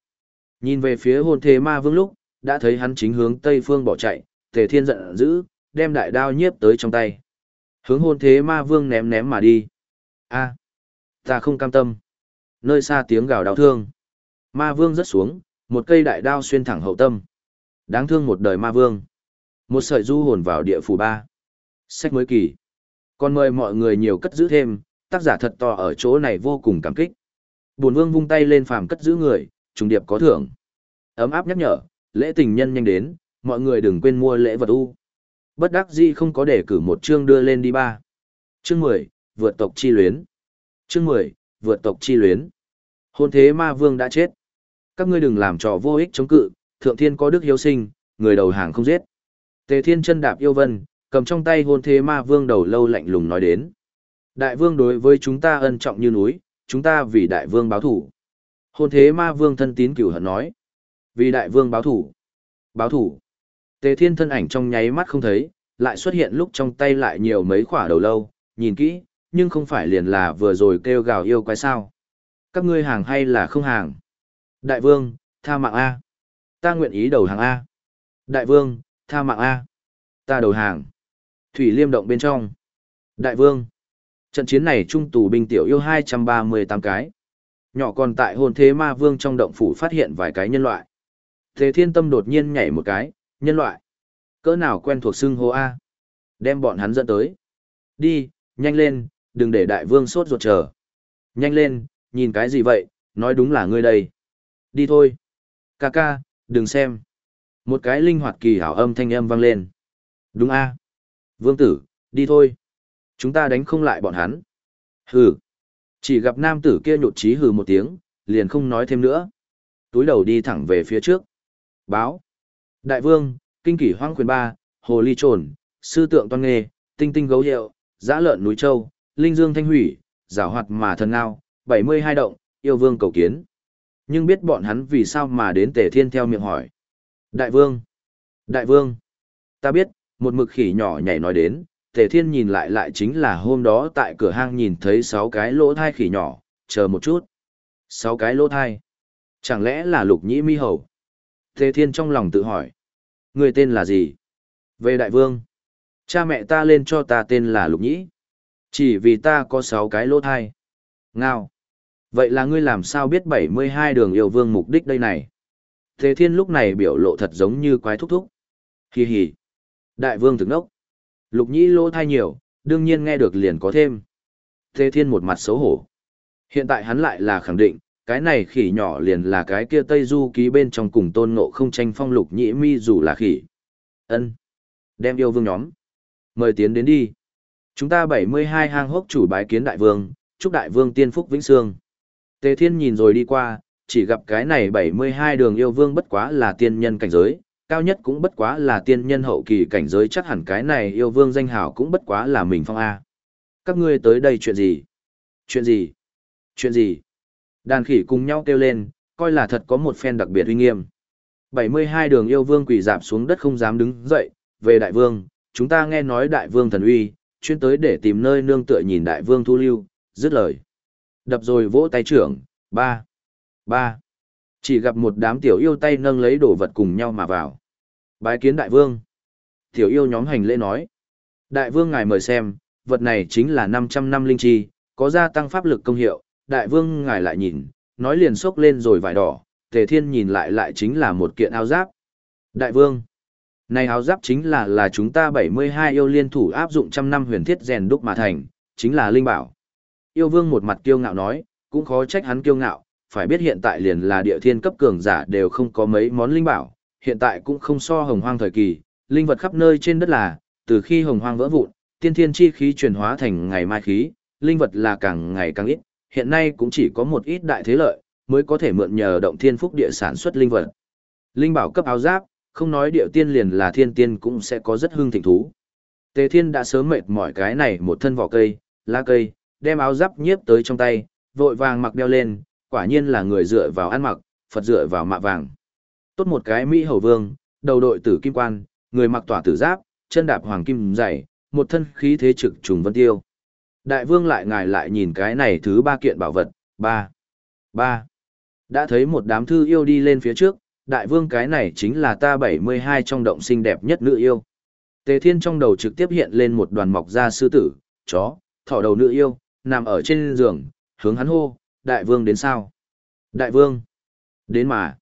Nhìn về phía hồn thế ma vương lúc, đã thấy hắn chính hướng tây phương bỏ chạy, tề thiên giận dữ, đem đại đao nhiếp tới trong tay. Hướng hồn thế ma vương ném ném mà đi. a ta không cam tâm. Nơi xa tiếng gào đau thương. Ma vương rớt xuống, một cây đại đao xuyên thẳng hậu tâm. Đáng thương một đời ma vương. Một sợi du hồn vào địa phủ ba. Sách mới kỳ. Còn mời mọi người nhiều cất giữ thêm, tác giả thật to ở chỗ này vô cùng cảm kích. Bùn vương vung tay lên phàm cất giữ người, trùng điệp có thưởng. Ấm áp nhắc nhở, lễ tình nhân nhanh đến, mọi người đừng quên mua lễ vật u. Bất đắc dĩ không có để cử một chương đưa lên đi ba. Chương 10, vượt tộc chi luyến. Chương 10, vượt tộc chi luyến. Hôn thế ma vương đã chết. Các ngươi đừng làm trò vô ích chống cự, thượng thiên có đức hiếu sinh, người đầu hàng không giết. Tề thiên chân đạp yêu vân, cầm trong tay hôn thế ma vương đầu lâu lạnh lùng nói đến. Đại vương đối với chúng ta ân trọng như núi, chúng ta vì đại vương báo thủ. Hôn thế ma vương thân tín cửu hận nói. Vì đại vương báo thủ. Báo thủ. Tề thiên thân ảnh trong nháy mắt không thấy, lại xuất hiện lúc trong tay lại nhiều mấy khỏa đầu lâu, nhìn kỹ, nhưng không phải liền là vừa rồi kêu gào yêu quái sao. Các ngươi hàng hay là không hàng? Đại vương, tha mạng A. Ta nguyện ý đầu hàng A. Đại vương, tha mạng A. Ta đầu hàng. Thủy liêm động bên trong. Đại vương. Trận chiến này trung tù binh tiểu yêu 238 cái. Nhỏ còn tại hồn thế ma vương trong động phủ phát hiện vài cái nhân loại. Thế thiên tâm đột nhiên nhảy một cái, nhân loại. Cỡ nào quen thuộc xưng hô A. Đem bọn hắn dẫn tới. Đi, nhanh lên, đừng để đại vương sốt ruột chờ. Nhanh lên, nhìn cái gì vậy, nói đúng là ngươi đây. Đi thôi. Ca ca, đừng xem. Một cái linh hoạt kỳ hảo âm thanh âm vang lên. Đúng a Vương tử, đi thôi. Chúng ta đánh không lại bọn hắn. Hừ. Chỉ gặp nam tử kia nhột chí hừ một tiếng, liền không nói thêm nữa. Túi đầu đi thẳng về phía trước. Báo. Đại vương, kinh kỷ hoang quyền ba, hồ ly trồn, sư tượng toan nghề, tinh tinh gấu hiệu, giã lợn núi châu, linh dương thanh hủy, giảo hoạt mà thần ngao, 72 động, yêu vương cầu kiến. Nhưng biết bọn hắn vì sao mà đến tề thiên theo miệng hỏi. Đại vương! Đại vương! Ta biết, một mực khỉ nhỏ nhảy nói đến, tề thiên nhìn lại lại chính là hôm đó tại cửa hang nhìn thấy sáu cái lỗ thai khỉ nhỏ, chờ một chút. Sáu cái lỗ thai. Chẳng lẽ là lục nhĩ mi hầu? Tề thiên trong lòng tự hỏi. Người tên là gì? Về đại vương. Cha mẹ ta lên cho ta tên là lục nhĩ. Chỉ vì ta có sáu cái lỗ thai. Ngao. Vậy là ngươi làm sao biết 72 đường yêu vương mục đích đây này? Thế thiên lúc này biểu lộ thật giống như quái thúc thúc. Hì hì. Đại vương thực nốc. Lục nhĩ lỗ thai nhiều, đương nhiên nghe được liền có thêm. Tề thiên một mặt xấu hổ. Hiện tại hắn lại là khẳng định, cái này khỉ nhỏ liền là cái kia Tây Du ký bên trong cùng tôn ngộ không tranh phong lục nhĩ mi dù là khỉ. ân Đem yêu vương nhóm. Mời tiến đến đi. Chúng ta 72 hang hốc chủ bái kiến đại vương, chúc đại vương tiên phúc vĩnh sương. Tề Thiên nhìn rồi đi qua, chỉ gặp cái này 72 đường yêu vương bất quá là tiên nhân cảnh giới, cao nhất cũng bất quá là tiên nhân hậu kỳ cảnh giới chắc hẳn cái này yêu vương danh hào cũng bất quá là mình phong A. Các ngươi tới đây chuyện gì? Chuyện gì? Chuyện gì? Đàn khỉ cùng nhau kêu lên, coi là thật có một phen đặc biệt uy nghiêm. 72 đường yêu vương quỳ dạp xuống đất không dám đứng dậy, về đại vương, chúng ta nghe nói đại vương thần uy, chuyên tới để tìm nơi nương tựa nhìn đại vương thu lưu, dứt lời. Đập rồi vỗ tay trưởng, ba, ba. Chỉ gặp một đám tiểu yêu tay nâng lấy đồ vật cùng nhau mà vào. Bái kiến đại vương. Tiểu yêu nhóm hành lễ nói. Đại vương ngài mời xem, vật này chính là 500 năm linh chi, có gia tăng pháp lực công hiệu. Đại vương ngài lại nhìn, nói liền sốc lên rồi vải đỏ, tề thiên nhìn lại lại chính là một kiện áo giáp. Đại vương. Này áo giáp chính là là chúng ta 72 yêu liên thủ áp dụng trăm năm huyền thiết rèn đúc mà thành, chính là linh bảo. Yêu vương một mặt kiêu ngạo nói, cũng khó trách hắn kiêu ngạo, phải biết hiện tại liền là địa thiên cấp cường giả đều không có mấy món linh bảo, hiện tại cũng không so hồng hoang thời kỳ, linh vật khắp nơi trên đất là, từ khi hồng hoang vỡ vụn, tiên thiên chi khí chuyển hóa thành ngày mai khí, linh vật là càng ngày càng ít, hiện nay cũng chỉ có một ít đại thế lợi, mới có thể mượn nhờ động thiên phúc địa sản xuất linh vật. Linh bảo cấp áo giáp, không nói địa tiên liền là thiên tiên cũng sẽ có rất hưng thịnh thú. Tề thiên đã sớm mệt mỏi cái này một thân vỏ cây, lá cây, đem áo giáp nhiếp tới trong tay, vội vàng mặc đeo lên, quả nhiên là người dựa vào ăn mặc, Phật dựa vào mạ vàng. Tốt một cái Mỹ hầu vương, đầu đội tử kim quan, người mặc tỏa tử giáp, chân đạp hoàng kim dày, một thân khí thế trực trùng vân tiêu. Đại vương lại ngài lại nhìn cái này thứ ba kiện bảo vật, ba, ba. Đã thấy một đám thư yêu đi lên phía trước, đại vương cái này chính là ta 72 trong động xinh đẹp nhất nữ yêu. Tề Thiên trong đầu trực tiếp hiện lên một đoàn mọc da sư tử, chó, thỏ đầu nữ yêu, nằm ở trên giường, hướng hắn hô, đại vương đến sao? Đại vương! Đến mà!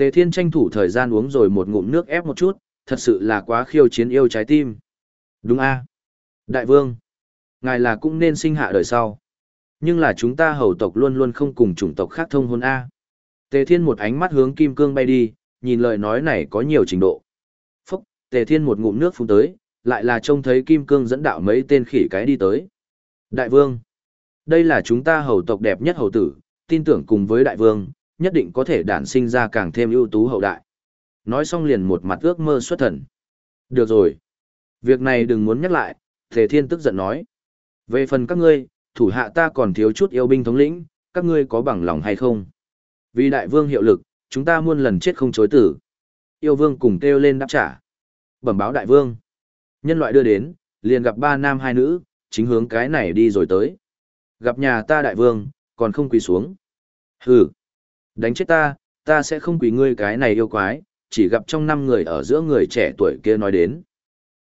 Tề Thiên tranh thủ thời gian uống rồi một ngụm nước ép một chút, thật sự là quá khiêu chiến yêu trái tim. Đúng a Đại vương! Ngài là cũng nên sinh hạ đời sau. Nhưng là chúng ta hầu tộc luôn luôn không cùng chủng tộc khác thông hôn A. Tề Thiên một ánh mắt hướng Kim Cương bay đi, nhìn lời nói này có nhiều trình độ. Phúc, Tề Thiên một ngụm nước phun tới, lại là trông thấy Kim Cương dẫn đạo mấy tên khỉ cái đi tới. Đại vương! Đây là chúng ta hầu tộc đẹp nhất hầu tử, tin tưởng cùng với đại vương, nhất định có thể đản sinh ra càng thêm ưu tú hậu đại. Nói xong liền một mặt ước mơ xuất thần. Được rồi. Việc này đừng muốn nhắc lại, Tề Thiên tức giận nói. Về phần các ngươi, thủ hạ ta còn thiếu chút yêu binh thống lĩnh, các ngươi có bằng lòng hay không? Vì đại vương hiệu lực, chúng ta muôn lần chết không chối tử. Yêu vương cùng kêu lên đáp trả. Bẩm báo đại vương. Nhân loại đưa đến, liền gặp ba nam hai nữ, chính hướng cái này đi rồi tới. Gặp nhà ta đại vương, còn không quỳ xuống. Hừ. Đánh chết ta, ta sẽ không quỳ ngươi cái này yêu quái, chỉ gặp trong năm người ở giữa người trẻ tuổi kia nói đến.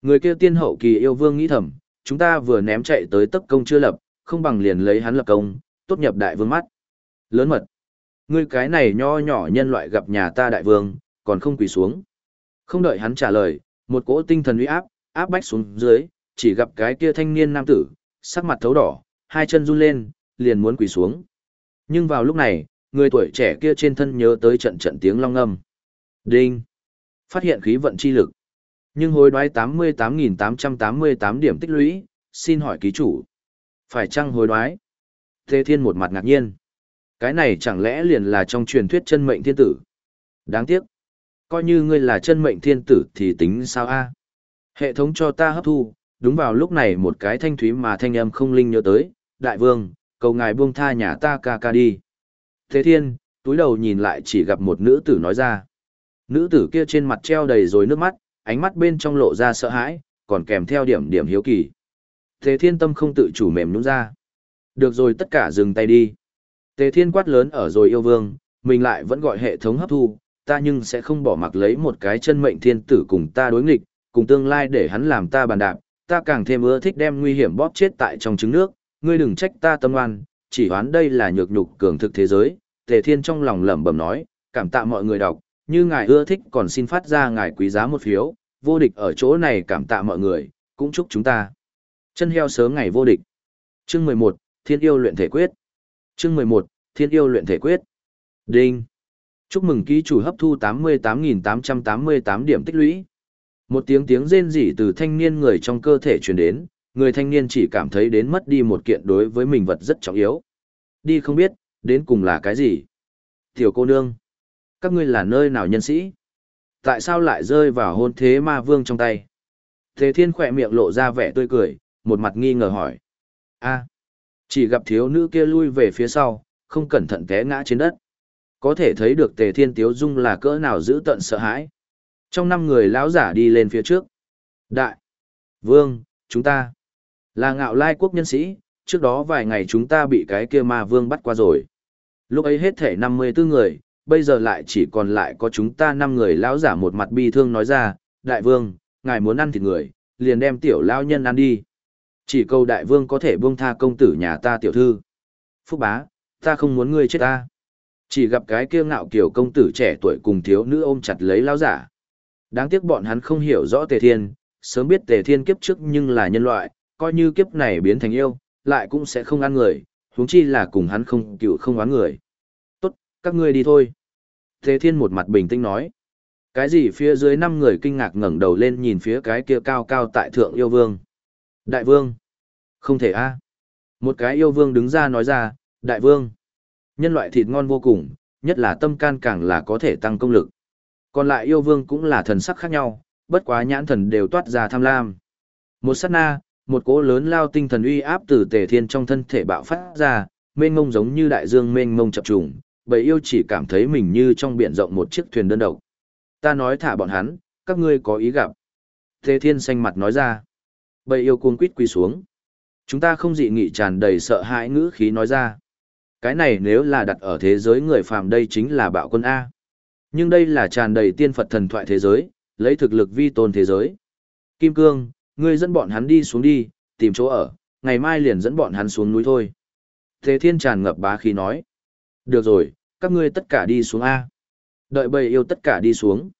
Người kia tiên hậu kỳ yêu vương nghĩ thầm, chúng ta vừa ném chạy tới tấp công chưa lập, không bằng liền lấy hắn lập công, tốt nhập đại vương mắt. Lớn mật. Ngươi cái này nho nhỏ nhân loại gặp nhà ta đại vương, còn không quỳ xuống. Không đợi hắn trả lời, một cỗ tinh thần uy áp, áp bách xuống dưới, chỉ gặp cái kia thanh niên nam tử, sắc mặt thấu đỏ, hai chân run lên, liền muốn quỳ xuống. Nhưng vào lúc này, người tuổi trẻ kia trên thân nhớ tới trận trận tiếng long âm, Đinh! Phát hiện khí vận chi lực. Nhưng hối đoái 88.888 điểm tích lũy, xin hỏi ký chủ. Phải chăng hối đoái? thế Thiên một mặt ngạc nhiên. Cái này chẳng lẽ liền là trong truyền thuyết chân mệnh thiên tử? Đáng tiếc. Coi như ngươi là chân mệnh thiên tử thì tính sao a? Hệ thống cho ta hấp thu, đúng vào lúc này một cái thanh thúy mà thanh âm không linh nhớ tới, đại vương, cầu ngài buông tha nhà ta ca ca đi. Thế thiên, túi đầu nhìn lại chỉ gặp một nữ tử nói ra. Nữ tử kia trên mặt treo đầy rồi nước mắt, ánh mắt bên trong lộ ra sợ hãi, còn kèm theo điểm điểm hiếu kỳ. Thế thiên tâm không tự chủ mềm nhũn ra. Được rồi tất cả dừng tay đi. Tề thiên quát lớn ở rồi yêu vương, mình lại vẫn gọi hệ thống hấp thu, ta nhưng sẽ không bỏ mặc lấy một cái chân mệnh thiên tử cùng ta đối nghịch, cùng tương lai để hắn làm ta bàn đạp, ta càng thêm ưa thích đem nguy hiểm bóp chết tại trong trứng nước, ngươi đừng trách ta tâm oan, chỉ hoán đây là nhược nhục cường thực thế giới. Tề Thiên trong lòng lẩm bẩm nói, cảm tạ mọi người đọc, như ngài ưa thích còn xin phát ra ngài quý giá một phiếu, vô địch ở chỗ này cảm tạ mọi người, cũng chúc chúng ta. Chân heo sớm ngày vô địch. Chương 11, Thiên yêu luyện thể quyết. Chương 11, Thiên yêu luyện thể quyết. Đinh. Chúc mừng ký chủ hấp thu 88.888 điểm tích lũy. Một tiếng tiếng rên rỉ từ thanh niên người trong cơ thể truyền đến, người thanh niên chỉ cảm thấy đến mất đi một kiện đối với mình vật rất trọng yếu. Đi không biết, đến cùng là cái gì? Tiểu cô nương, các ngươi là nơi nào nhân sĩ? Tại sao lại rơi vào hôn thế ma vương trong tay? Thế thiên khỏe miệng lộ ra vẻ tươi cười, một mặt nghi ngờ hỏi. a chỉ gặp thiếu nữ kia lui về phía sau, không cẩn thận té ngã trên đất. Có thể thấy được tề thiên tiếu dung là cỡ nào giữ tận sợ hãi. Trong năm người lão giả đi lên phía trước. Đại! Vương, chúng ta là ngạo lai quốc nhân sĩ, trước đó vài ngày chúng ta bị cái kia ma vương bắt qua rồi. Lúc ấy hết thể 54 người, bây giờ lại chỉ còn lại có chúng ta 5 người lão giả một mặt bi thương nói ra, đại vương, ngài muốn ăn thịt người, liền đem tiểu lão nhân ăn đi. Chỉ câu đại vương có thể buông tha công tử nhà ta tiểu thư. Phúc bá, ta không muốn ngươi chết ta. Chỉ gặp cái kia ngạo kiểu công tử trẻ tuổi cùng thiếu nữ ôm chặt lấy lão giả. Đáng tiếc bọn hắn không hiểu rõ tề thiên, sớm biết tề thiên kiếp trước nhưng là nhân loại, coi như kiếp này biến thành yêu, lại cũng sẽ không ăn người, huống chi là cùng hắn không cựu không oán người. Tốt, các ngươi đi thôi. Thế thiên một mặt bình tĩnh nói. Cái gì phía dưới năm người kinh ngạc ngẩng đầu lên nhìn phía cái kia cao cao tại thượng yêu vương. Đại vương. Không thể a. Một cái yêu vương đứng ra nói ra, đại vương. Nhân loại thịt ngon vô cùng, nhất là tâm can càng là có thể tăng công lực. Còn lại yêu vương cũng là thần sắc khác nhau, bất quá nhãn thần đều toát ra tham lam. Một sát na, một cỗ lớn lao tinh thần uy áp từ tề thiên trong thân thể bạo phát ra, mênh mông giống như đại dương mênh mông chập trùng, bầy yêu chỉ cảm thấy mình như trong biển rộng một chiếc thuyền đơn độc. Ta nói thả bọn hắn, các ngươi có ý gặp. Tề thiên xanh mặt nói ra. Bầy yêu cuống quít quỳ xuống. Chúng ta không dị nghị tràn đầy sợ hãi ngữ khí nói ra. Cái này nếu là đặt ở thế giới người phàm đây chính là bạo quân A. Nhưng đây là tràn đầy tiên Phật thần thoại thế giới, lấy thực lực vi tôn thế giới. Kim Cương, ngươi dẫn bọn hắn đi xuống đi, tìm chỗ ở, ngày mai liền dẫn bọn hắn xuống núi thôi. Tề Thiên tràn ngập bá khí nói. Được rồi, các ngươi tất cả đi xuống A. Đợi bầy yêu tất cả đi xuống.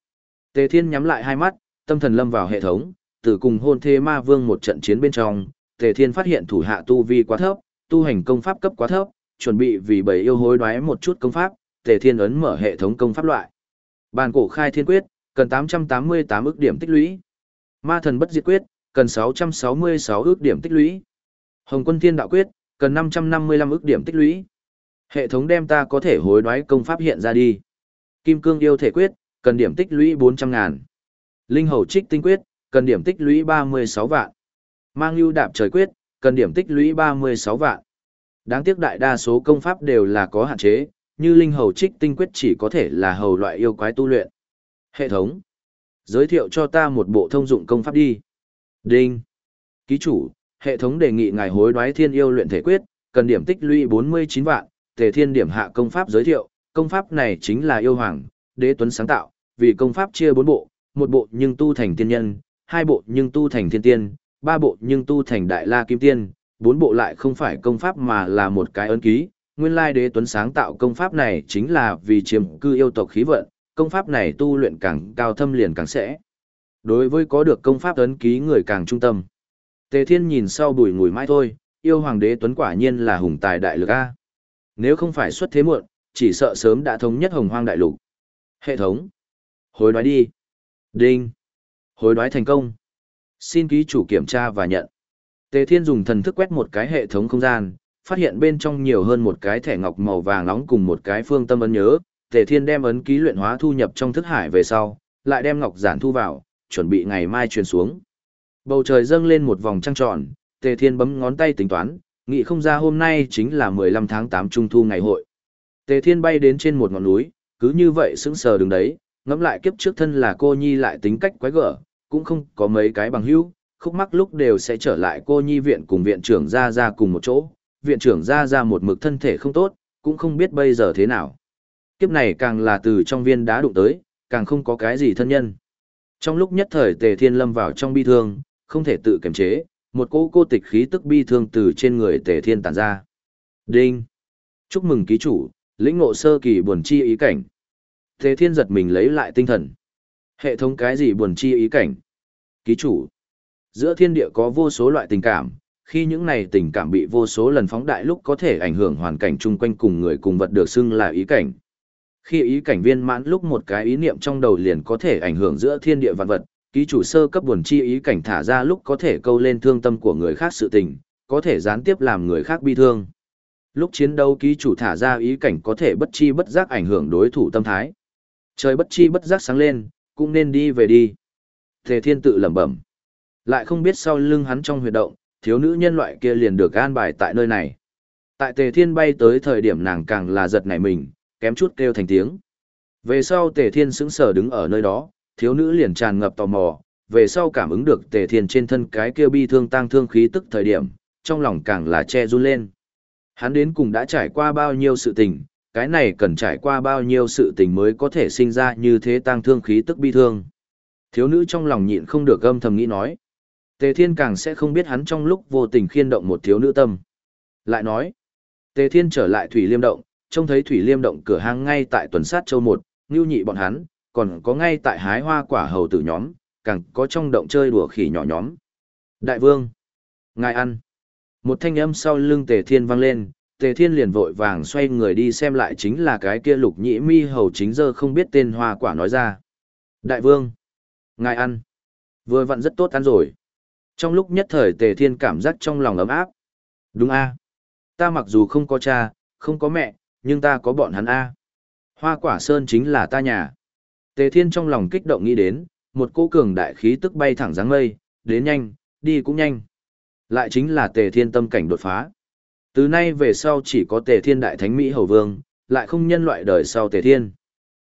Tề Thiên nhắm lại hai mắt, tâm thần lâm vào hệ thống, từ cùng hôn thế ma vương một trận chiến bên trong, Tề Thiên phát hiện thủ hạ tu vi quá thấp, tu hành công pháp cấp quá thấp, chuẩn bị vì bầy yêu hối đoái một chút công pháp, Tề Thiên ấn mở hệ thống công pháp loại. Bàn cổ khai thiên quyết, cần 888 ức điểm tích lũy. Ma thần bất diệt quyết, cần 666 ước điểm tích lũy. Hồng quân thiên đạo quyết, cần 555 ước điểm tích lũy. Hệ thống đem ta có thể hối đoái công pháp hiện ra đi. Kim cương yêu thể quyết, cần điểm tích lũy 400 ngàn. Linh hầu trích tinh quyết, cần điểm tích lũy 36 vạn. Mang lưu đạp trời quyết, cần điểm tích lũy 36 vạn. Đáng tiếc đại đa số công pháp đều là có hạn chế, như linh hầu trích tinh quyết chỉ có thể là hầu loại yêu quái tu luyện. Hệ thống. Giới thiệu cho ta một bộ thông dụng công pháp đi. Đinh. Ký chủ, hệ thống đề nghị ngài hối đoái thiên yêu luyện thể quyết, cần điểm tích lũy 49 vạn, tề thiên điểm hạ công pháp giới thiệu, công pháp này chính là yêu hoàng, đế tuấn sáng tạo, vì công pháp chia bốn bộ, một bộ nhưng tu thành tiên nhân, hai bộ nhưng tu thành thiên tiên, ba bộ nhưng tu thành đại la kim tiên, bốn bộ lại không phải công pháp mà là một cái ấn ký. Nguyên lai đế tuấn sáng tạo công pháp này chính là vì chiếm cư yêu tộc khí vận, công pháp này tu luyện càng cao thâm liền càng sẽ. Đối với có được công pháp ấn ký người càng trung tâm. Tề Thiên nhìn sau bùi ngùi mãi thôi, yêu hoàng đế tuấn quả nhiên là hùng tài đại lực A. Nếu không phải xuất thế muộn, chỉ sợ sớm đã thống nhất hồng hoang đại lục. Hệ thống. Hối đoái đi. Đinh. Hối đoái thành công. Xin ký chủ kiểm tra và nhận. Tề Thiên dùng thần thức quét một cái hệ thống không gian, phát hiện bên trong nhiều hơn một cái thẻ ngọc màu vàng nóng cùng một cái phương tâm ấn nhớ. Tề Thiên đem ấn ký luyện hóa thu nhập trong thức hải về sau, lại đem ngọc giản thu vào, chuẩn bị ngày mai truyền xuống. Bầu trời dâng lên một vòng trăng tròn, Tề Thiên bấm ngón tay tính toán, nghĩ không ra hôm nay chính là 15 tháng 8 trung thu ngày hội. Tề Thiên bay đến trên một ngọn núi, cứ như vậy sững sờ đứng đấy, ngẫm lại kiếp trước thân là cô nhi lại tính cách quái gở, cũng không có mấy cái bằng hữu, khúc mắc lúc đều sẽ trở lại cô nhi viện cùng viện trưởng ra ra cùng một chỗ, viện trưởng ra ra một mực thân thể không tốt, cũng không biết bây giờ thế nào. Kiếp này càng là từ trong viên đá đụng tới, càng không có cái gì thân nhân. Trong lúc nhất thời Tề Thiên lâm vào trong bi thương, không thể tự kiềm chế, một cỗ cô tịch khí tức bi thương từ trên người Tề Thiên tản ra. Đinh! Chúc mừng ký chủ, lĩnh ngộ sơ kỳ buồn chi ý cảnh. Tề Thiên giật mình lấy lại tinh thần. Hệ thống cái gì buồn chi ý cảnh? Ký chủ! Giữa thiên địa có vô số loại tình cảm, khi những này tình cảm bị vô số lần phóng đại lúc có thể ảnh hưởng hoàn cảnh chung quanh cùng người cùng vật được xưng là ý cảnh. Khi ý cảnh viên mãn lúc một cái ý niệm trong đầu liền có thể ảnh hưởng giữa thiên địa vạn vật, ký chủ sơ cấp buồn chi ý cảnh thả ra lúc có thể câu lên thương tâm của người khác sự tình, có thể gián tiếp làm người khác bi thương. Lúc chiến đấu ký chủ thả ra ý cảnh có thể bất chi bất giác ảnh hưởng đối thủ tâm thái. Trời bất chi bất giác sáng lên, cũng nên đi về đi. Tề thiên tự lẩm bẩm. Lại không biết sau lưng hắn trong huyệt động, thiếu nữ nhân loại kia liền được an bài tại nơi này. Tại tề thiên bay tới thời điểm nàng càng là giật nảy mình, kém chút kêu thành tiếng. Về sau tề thiên sững sờ đứng ở nơi đó, thiếu nữ liền tràn ngập tò mò, về sau cảm ứng được tề thiên trên thân cái kia bi thương tang thương khí tức thời điểm, trong lòng càng là che run lên. Hắn đến cùng đã trải qua bao nhiêu sự tình, cái này cần trải qua bao nhiêu sự tình mới có thể sinh ra như thế tang thương khí tức bi thương. Thiếu nữ trong lòng nhịn không được âm thầm nghĩ nói. Tề thiên càng sẽ không biết hắn trong lúc vô tình khiên động một thiếu nữ tâm. Lại nói, Tề thiên trở lại Thủy Liêm Động, trông thấy Thủy Liêm Động cửa hang ngay tại tuần sát châu một, ngưu nhị bọn hắn, còn có ngay tại hái hoa quả hầu tử nhóm, càng có trong động chơi đùa khỉ nhỏ nhóm. Đại vương, ngài ăn. Một thanh âm sau lưng Tề Thiên vang lên, Tề Thiên liền vội vàng xoay người đi xem lại chính là cái kia lục nhĩ mi hầu chính giờ không biết tên hoa quả nói ra. Đại vương, ngài ăn. Vừa vặn rất tốt ăn rồi. Trong lúc nhất thời Tề Thiên cảm giác trong lòng ấm áp. Đúng a Ta mặc dù không có cha, không có mẹ, nhưng ta có bọn hắn a Hoa quả sơn chính là ta nhà. Tề Thiên trong lòng kích động nghĩ đến, một cô cường đại khí tức bay thẳng dáng mây, đến nhanh, đi cũng nhanh. Lại chính là Tề Thiên tâm cảnh đột phá. Từ nay về sau chỉ có Tề Thiên đại thánh Mỹ hầu vương, lại không nhân loại đời sau Tề Thiên.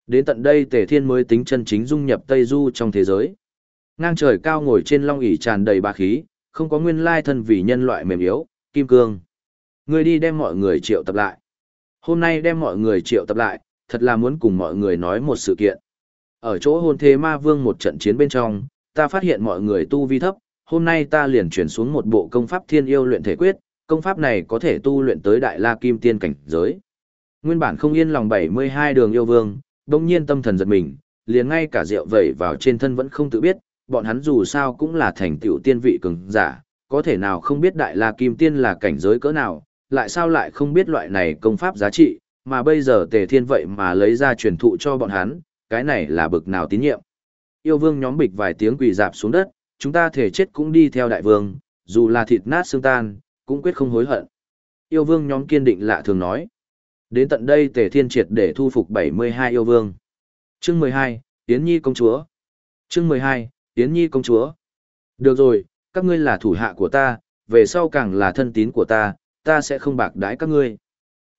Đến tận đây Tề Thiên mới tính chân chính dung nhập Tây Du trong thế giới. Ngang trời cao ngồi trên long ỷ tràn đầy ba khí, không có nguyên lai thân vì nhân loại mềm yếu, kim cương. Người đi đem mọi người triệu tập lại. Hôm nay đem mọi người triệu tập lại, thật là muốn cùng mọi người nói một sự kiện. Ở chỗ hôn thế ma vương một trận chiến bên trong, ta phát hiện mọi người tu vi thấp, hôm nay ta liền chuyển xuống một bộ công pháp thiên yêu luyện thể quyết, công pháp này có thể tu luyện tới đại la kim tiên cảnh giới. Nguyên bản không yên lòng 72 đường yêu vương, đồng nhiên tâm thần giật mình, liền ngay cả rượu vẩy vào trên thân vẫn không tự biết, bọn hắn dù sao cũng là thành tựu tiên vị cường giả, có thể nào không biết đại la kim tiên là cảnh giới cỡ nào, lại sao lại không biết loại này công pháp giá trị, mà bây giờ tề thiên vậy mà lấy ra truyền thụ cho bọn hắn, cái này là bực nào tín nhiệm. Yêu vương nhóm bịch vài tiếng quỳ dạp xuống đất, chúng ta thể chết cũng đi theo đại vương, dù là thịt nát xương tan, cũng quyết không hối hận. Yêu vương nhóm kiên định lạ thường nói. Đến tận đây tề thiên triệt để thu phục 72 yêu vương. Chương 12, Yến Nhi công chúa. Chương 12, Yến Nhi công chúa. Được rồi, các ngươi là thủ hạ của ta, về sau càng là thân tín của ta, ta sẽ không bạc đãi các ngươi.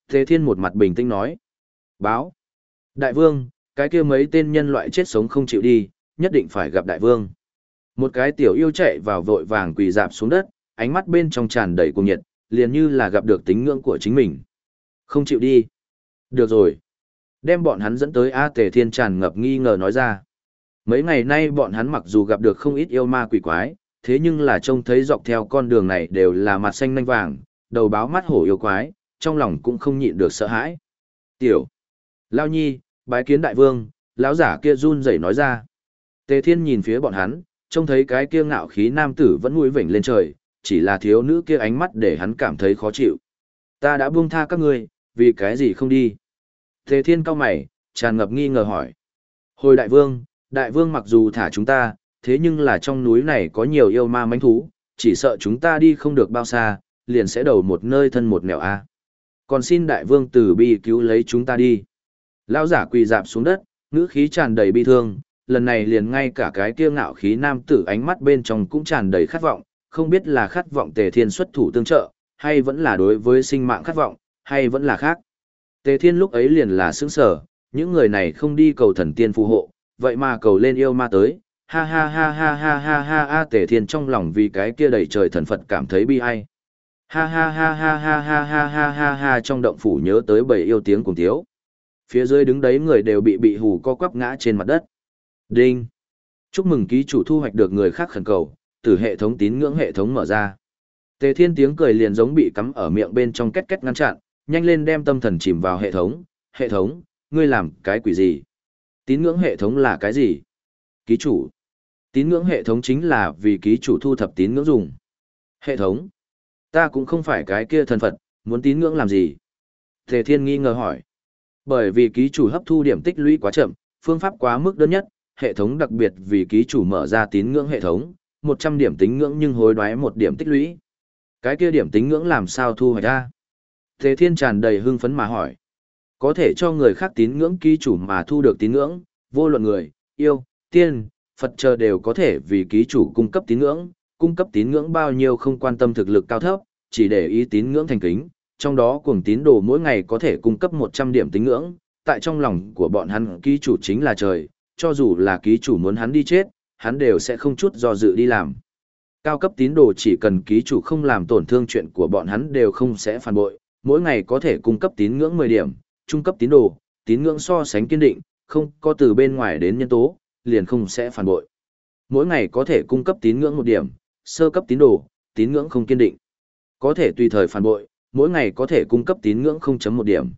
Thế Thiên một mặt bình tĩnh nói. Báo. Đại vương, cái kia mấy tên nhân loại chết sống không chịu đi, nhất định phải gặp đại vương. Một cái tiểu yêu chạy vào vội vàng quỳ dạp xuống đất, ánh mắt bên trong tràn đầy cuồng nhiệt, liền như là gặp được tính ngưỡng của chính mình. Không chịu đi. Được rồi. Đem bọn hắn dẫn tới A Tề Thiên tràn ngập nghi ngờ nói ra. Mấy ngày nay bọn hắn mặc dù gặp được không ít yêu ma quỷ quái, thế nhưng là trông thấy dọc theo con đường này đều là mặt xanh nanh vàng, đầu báo mắt hổ yêu quái, trong lòng cũng không nhịn được sợ hãi. Tiểu. Lao nhi, bái kiến đại vương, lão giả kia run rẩy nói ra. Tề thiên nhìn phía bọn hắn, trông thấy cái kia ngạo khí nam tử vẫn mũi vểnh lên trời, chỉ là thiếu nữ kia ánh mắt để hắn cảm thấy khó chịu. Ta đã buông tha các ngươi, vì cái gì không đi? Tề thiên cao mày, tràn ngập nghi ngờ hỏi. Hồi đại vương, đại vương mặc dù thả chúng ta, thế nhưng là trong núi này có nhiều yêu ma mánh thú, chỉ sợ chúng ta đi không được bao xa, liền sẽ đầu một nơi thân một nẻo a. Còn xin đại vương từ bi cứu lấy chúng ta đi. Lão giả quỳ dạp xuống đất, ngữ khí tràn đầy bi thương, lần này liền ngay cả cái kia ngạo khí nam tử ánh mắt bên trong cũng tràn đầy khát vọng, không biết là khát vọng Tề Thiên xuất thủ tương trợ, hay vẫn là đối với sinh mạng khát vọng, hay vẫn là khác. Tề Thiên lúc ấy liền là sững sở, những người này không đi cầu thần tiên phù hộ, vậy mà cầu lên yêu ma tới, ha ha ha ha ha ha ha ha Tề Thiên trong lòng vì cái kia đầy trời thần Phật cảm thấy bi ai. Ha ha ha ha ha ha ha ha ha ha trong động phủ nhớ tới bầy yêu tiếng cùng thiếu. Phía dưới đứng đấy người đều bị bị hù co quắp ngã trên mặt đất. Đinh. Chúc mừng ký chủ thu hoạch được người khác khẩn cầu, từ hệ thống tín ngưỡng hệ thống mở ra. Tề Thiên tiếng cười liền giống bị cắm ở miệng bên trong két két ngăn chặn, nhanh lên đem tâm thần chìm vào hệ thống. Hệ thống, ngươi làm cái quỷ gì? Tín ngưỡng hệ thống là cái gì? Ký chủ. Tín ngưỡng hệ thống chính là vì ký chủ thu thập tín ngưỡng dùng. Hệ thống. Ta cũng không phải cái kia thần Phật, muốn tín ngưỡng làm gì? Tề Thiên nghi ngờ hỏi. Bởi vì ký chủ hấp thu điểm tích lũy quá chậm, phương pháp quá mức đơn nhất, hệ thống đặc biệt vì ký chủ mở ra tín ngưỡng hệ thống, 100 điểm tín ngưỡng nhưng hối đoái một điểm tích lũy. Cái kia điểm tín ngưỡng làm sao thu hoạch ra? Tề Thiên tràn đầy hưng phấn mà hỏi. Có thể cho người khác tín ngưỡng ký chủ mà thu được tín ngưỡng, vô luận người, yêu, tiên, Phật chờ đều có thể vì ký chủ cung cấp tín ngưỡng, cung cấp tín ngưỡng bao nhiêu không quan tâm thực lực cao thấp, chỉ để ý tín ngưỡng thành kính, trong đó cuồng tín đồ mỗi ngày có thể cung cấp 100 điểm tín ngưỡng, tại trong lòng của bọn hắn ký chủ chính là trời, cho dù là ký chủ muốn hắn đi chết, hắn đều sẽ không chút do dự đi làm. Cao cấp tín đồ chỉ cần ký chủ không làm tổn thương chuyện của bọn hắn đều không sẽ phản bội, mỗi ngày có thể cung cấp tín ngưỡng 10 điểm, trung cấp tín đồ, tín ngưỡng so sánh kiên định, không có từ bên ngoài đến nhân tố, liền không sẽ phản bội. Mỗi ngày có thể cung cấp tín ngưỡng một điểm, sơ cấp tín đồ, tín ngưỡng không kiên định. Có thể tùy thời phản bội, mỗi ngày có thể cung cấp tín ngưỡng 0.1 điểm.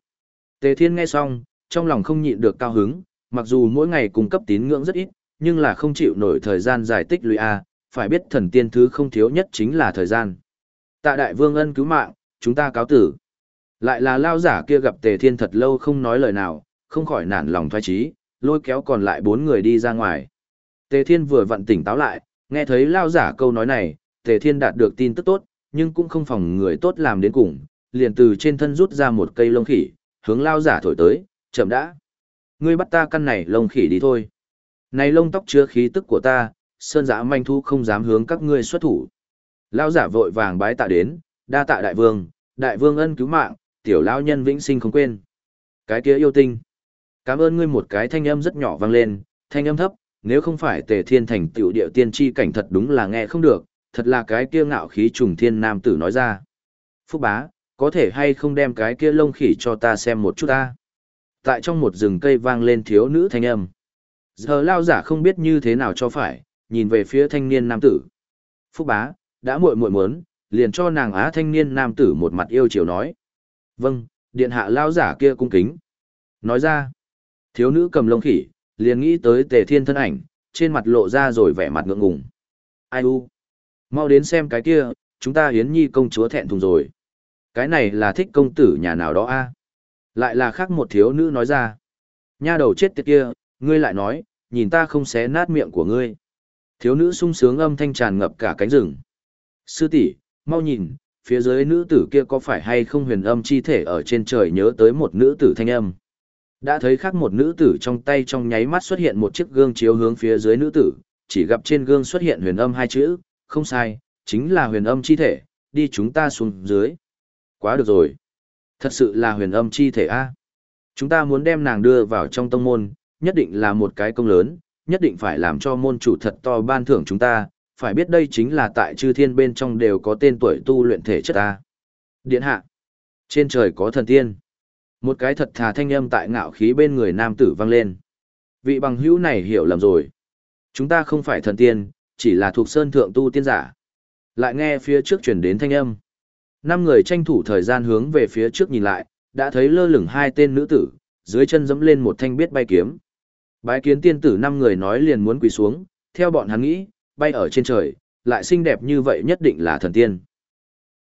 Tề Thiên nghe xong, trong lòng không nhịn được cao hứng, mặc dù mỗi ngày cung cấp tín ngưỡng rất ít, nhưng là không chịu nổi thời gian giải tích lũy a, phải biết thần tiên thứ không thiếu nhất chính là thời gian. Tạ đại vương ân cứu mạng, chúng ta cáo tử. Lại là lao giả kia gặp Tề Thiên thật lâu không nói lời nào, không khỏi nản lòng thoái trí, lôi kéo còn lại bốn người đi ra ngoài. Tề Thiên vừa vặn tỉnh táo lại, nghe thấy lao giả câu nói này, Tề Thiên đạt được tin tức tốt, nhưng cũng không phòng người tốt làm đến cùng, liền từ trên thân rút ra một cây lông khỉ, hướng lao giả thổi tới, chậm đã. Ngươi bắt ta căn này lông khỉ đi thôi. Này lông tóc chứa khí tức của ta, sơn giả manh thu không dám hướng các ngươi xuất thủ. Lao giả vội vàng bái tạ đến, đa tạ đại vương, đại vương ân cứu mạng, tiểu lao nhân vĩnh sinh không quên. Cái kia yêu tinh. Cảm ơn ngươi một cái thanh âm rất nhỏ vang lên, thanh âm thấp, nếu không phải tề thiên thành tiểu địa tiên tri cảnh thật đúng là nghe không được, thật là cái kia ngạo khí trùng thiên nam tử nói ra. Phúc bá, có thể hay không đem cái kia lông khỉ cho ta xem một chút ta. Tại trong một rừng cây vang lên thiếu nữ thanh âm. Giờ lao giả không biết như thế nào cho phải, nhìn về phía thanh niên nam tử. Phúc bá, đã muội muội muốn, liền cho nàng á thanh niên nam tử một mặt yêu chiều nói. Vâng, điện hạ lao giả kia cung kính. Nói ra, thiếu nữ cầm lông khỉ, liền nghĩ tới tề thiên thân ảnh, trên mặt lộ ra rồi vẻ mặt ngượng ngùng. Ai u? Mau đến xem cái kia, chúng ta hiến nhi công chúa thẹn thùng rồi. Cái này là thích công tử nhà nào đó a Lại là khác một thiếu nữ nói ra. Nha đầu chết tiệt kia, ngươi lại nói, nhìn ta không xé nát miệng của ngươi. Thiếu nữ sung sướng âm thanh tràn ngập cả cánh rừng. Sư tỷ, mau nhìn, phía dưới nữ tử kia có phải hay không huyền âm chi thể ở trên trời nhớ tới một nữ tử thanh âm. Đã thấy khác một nữ tử trong tay trong nháy mắt xuất hiện một chiếc gương chiếu hướng phía dưới nữ tử, chỉ gặp trên gương xuất hiện huyền âm hai chữ, không sai, chính là huyền âm chi thể, đi chúng ta xuống dưới. Quá được rồi. Thật sự là huyền âm chi thể A. Chúng ta muốn đem nàng đưa vào trong tông môn, nhất định là một cái công lớn, nhất định phải làm cho môn chủ thật to ban thưởng chúng ta, phải biết đây chính là tại chư thiên bên trong đều có tên tuổi tu luyện thể chất ta. Điện hạ. Trên trời có thần tiên. Một cái thật thà thanh âm tại ngạo khí bên người nam tử vang lên. Vị bằng hữu này hiểu lầm rồi. Chúng ta không phải thần tiên, chỉ là thuộc sơn thượng tu tiên giả. Lại nghe phía trước chuyển đến thanh âm. Năm người tranh thủ thời gian hướng về phía trước nhìn lại, đã thấy lơ lửng hai tên nữ tử, dưới chân dẫm lên một thanh biết bay kiếm. Bái kiến tiên tử năm người nói liền muốn quỳ xuống, theo bọn hắn nghĩ, bay ở trên trời, lại xinh đẹp như vậy nhất định là thần tiên.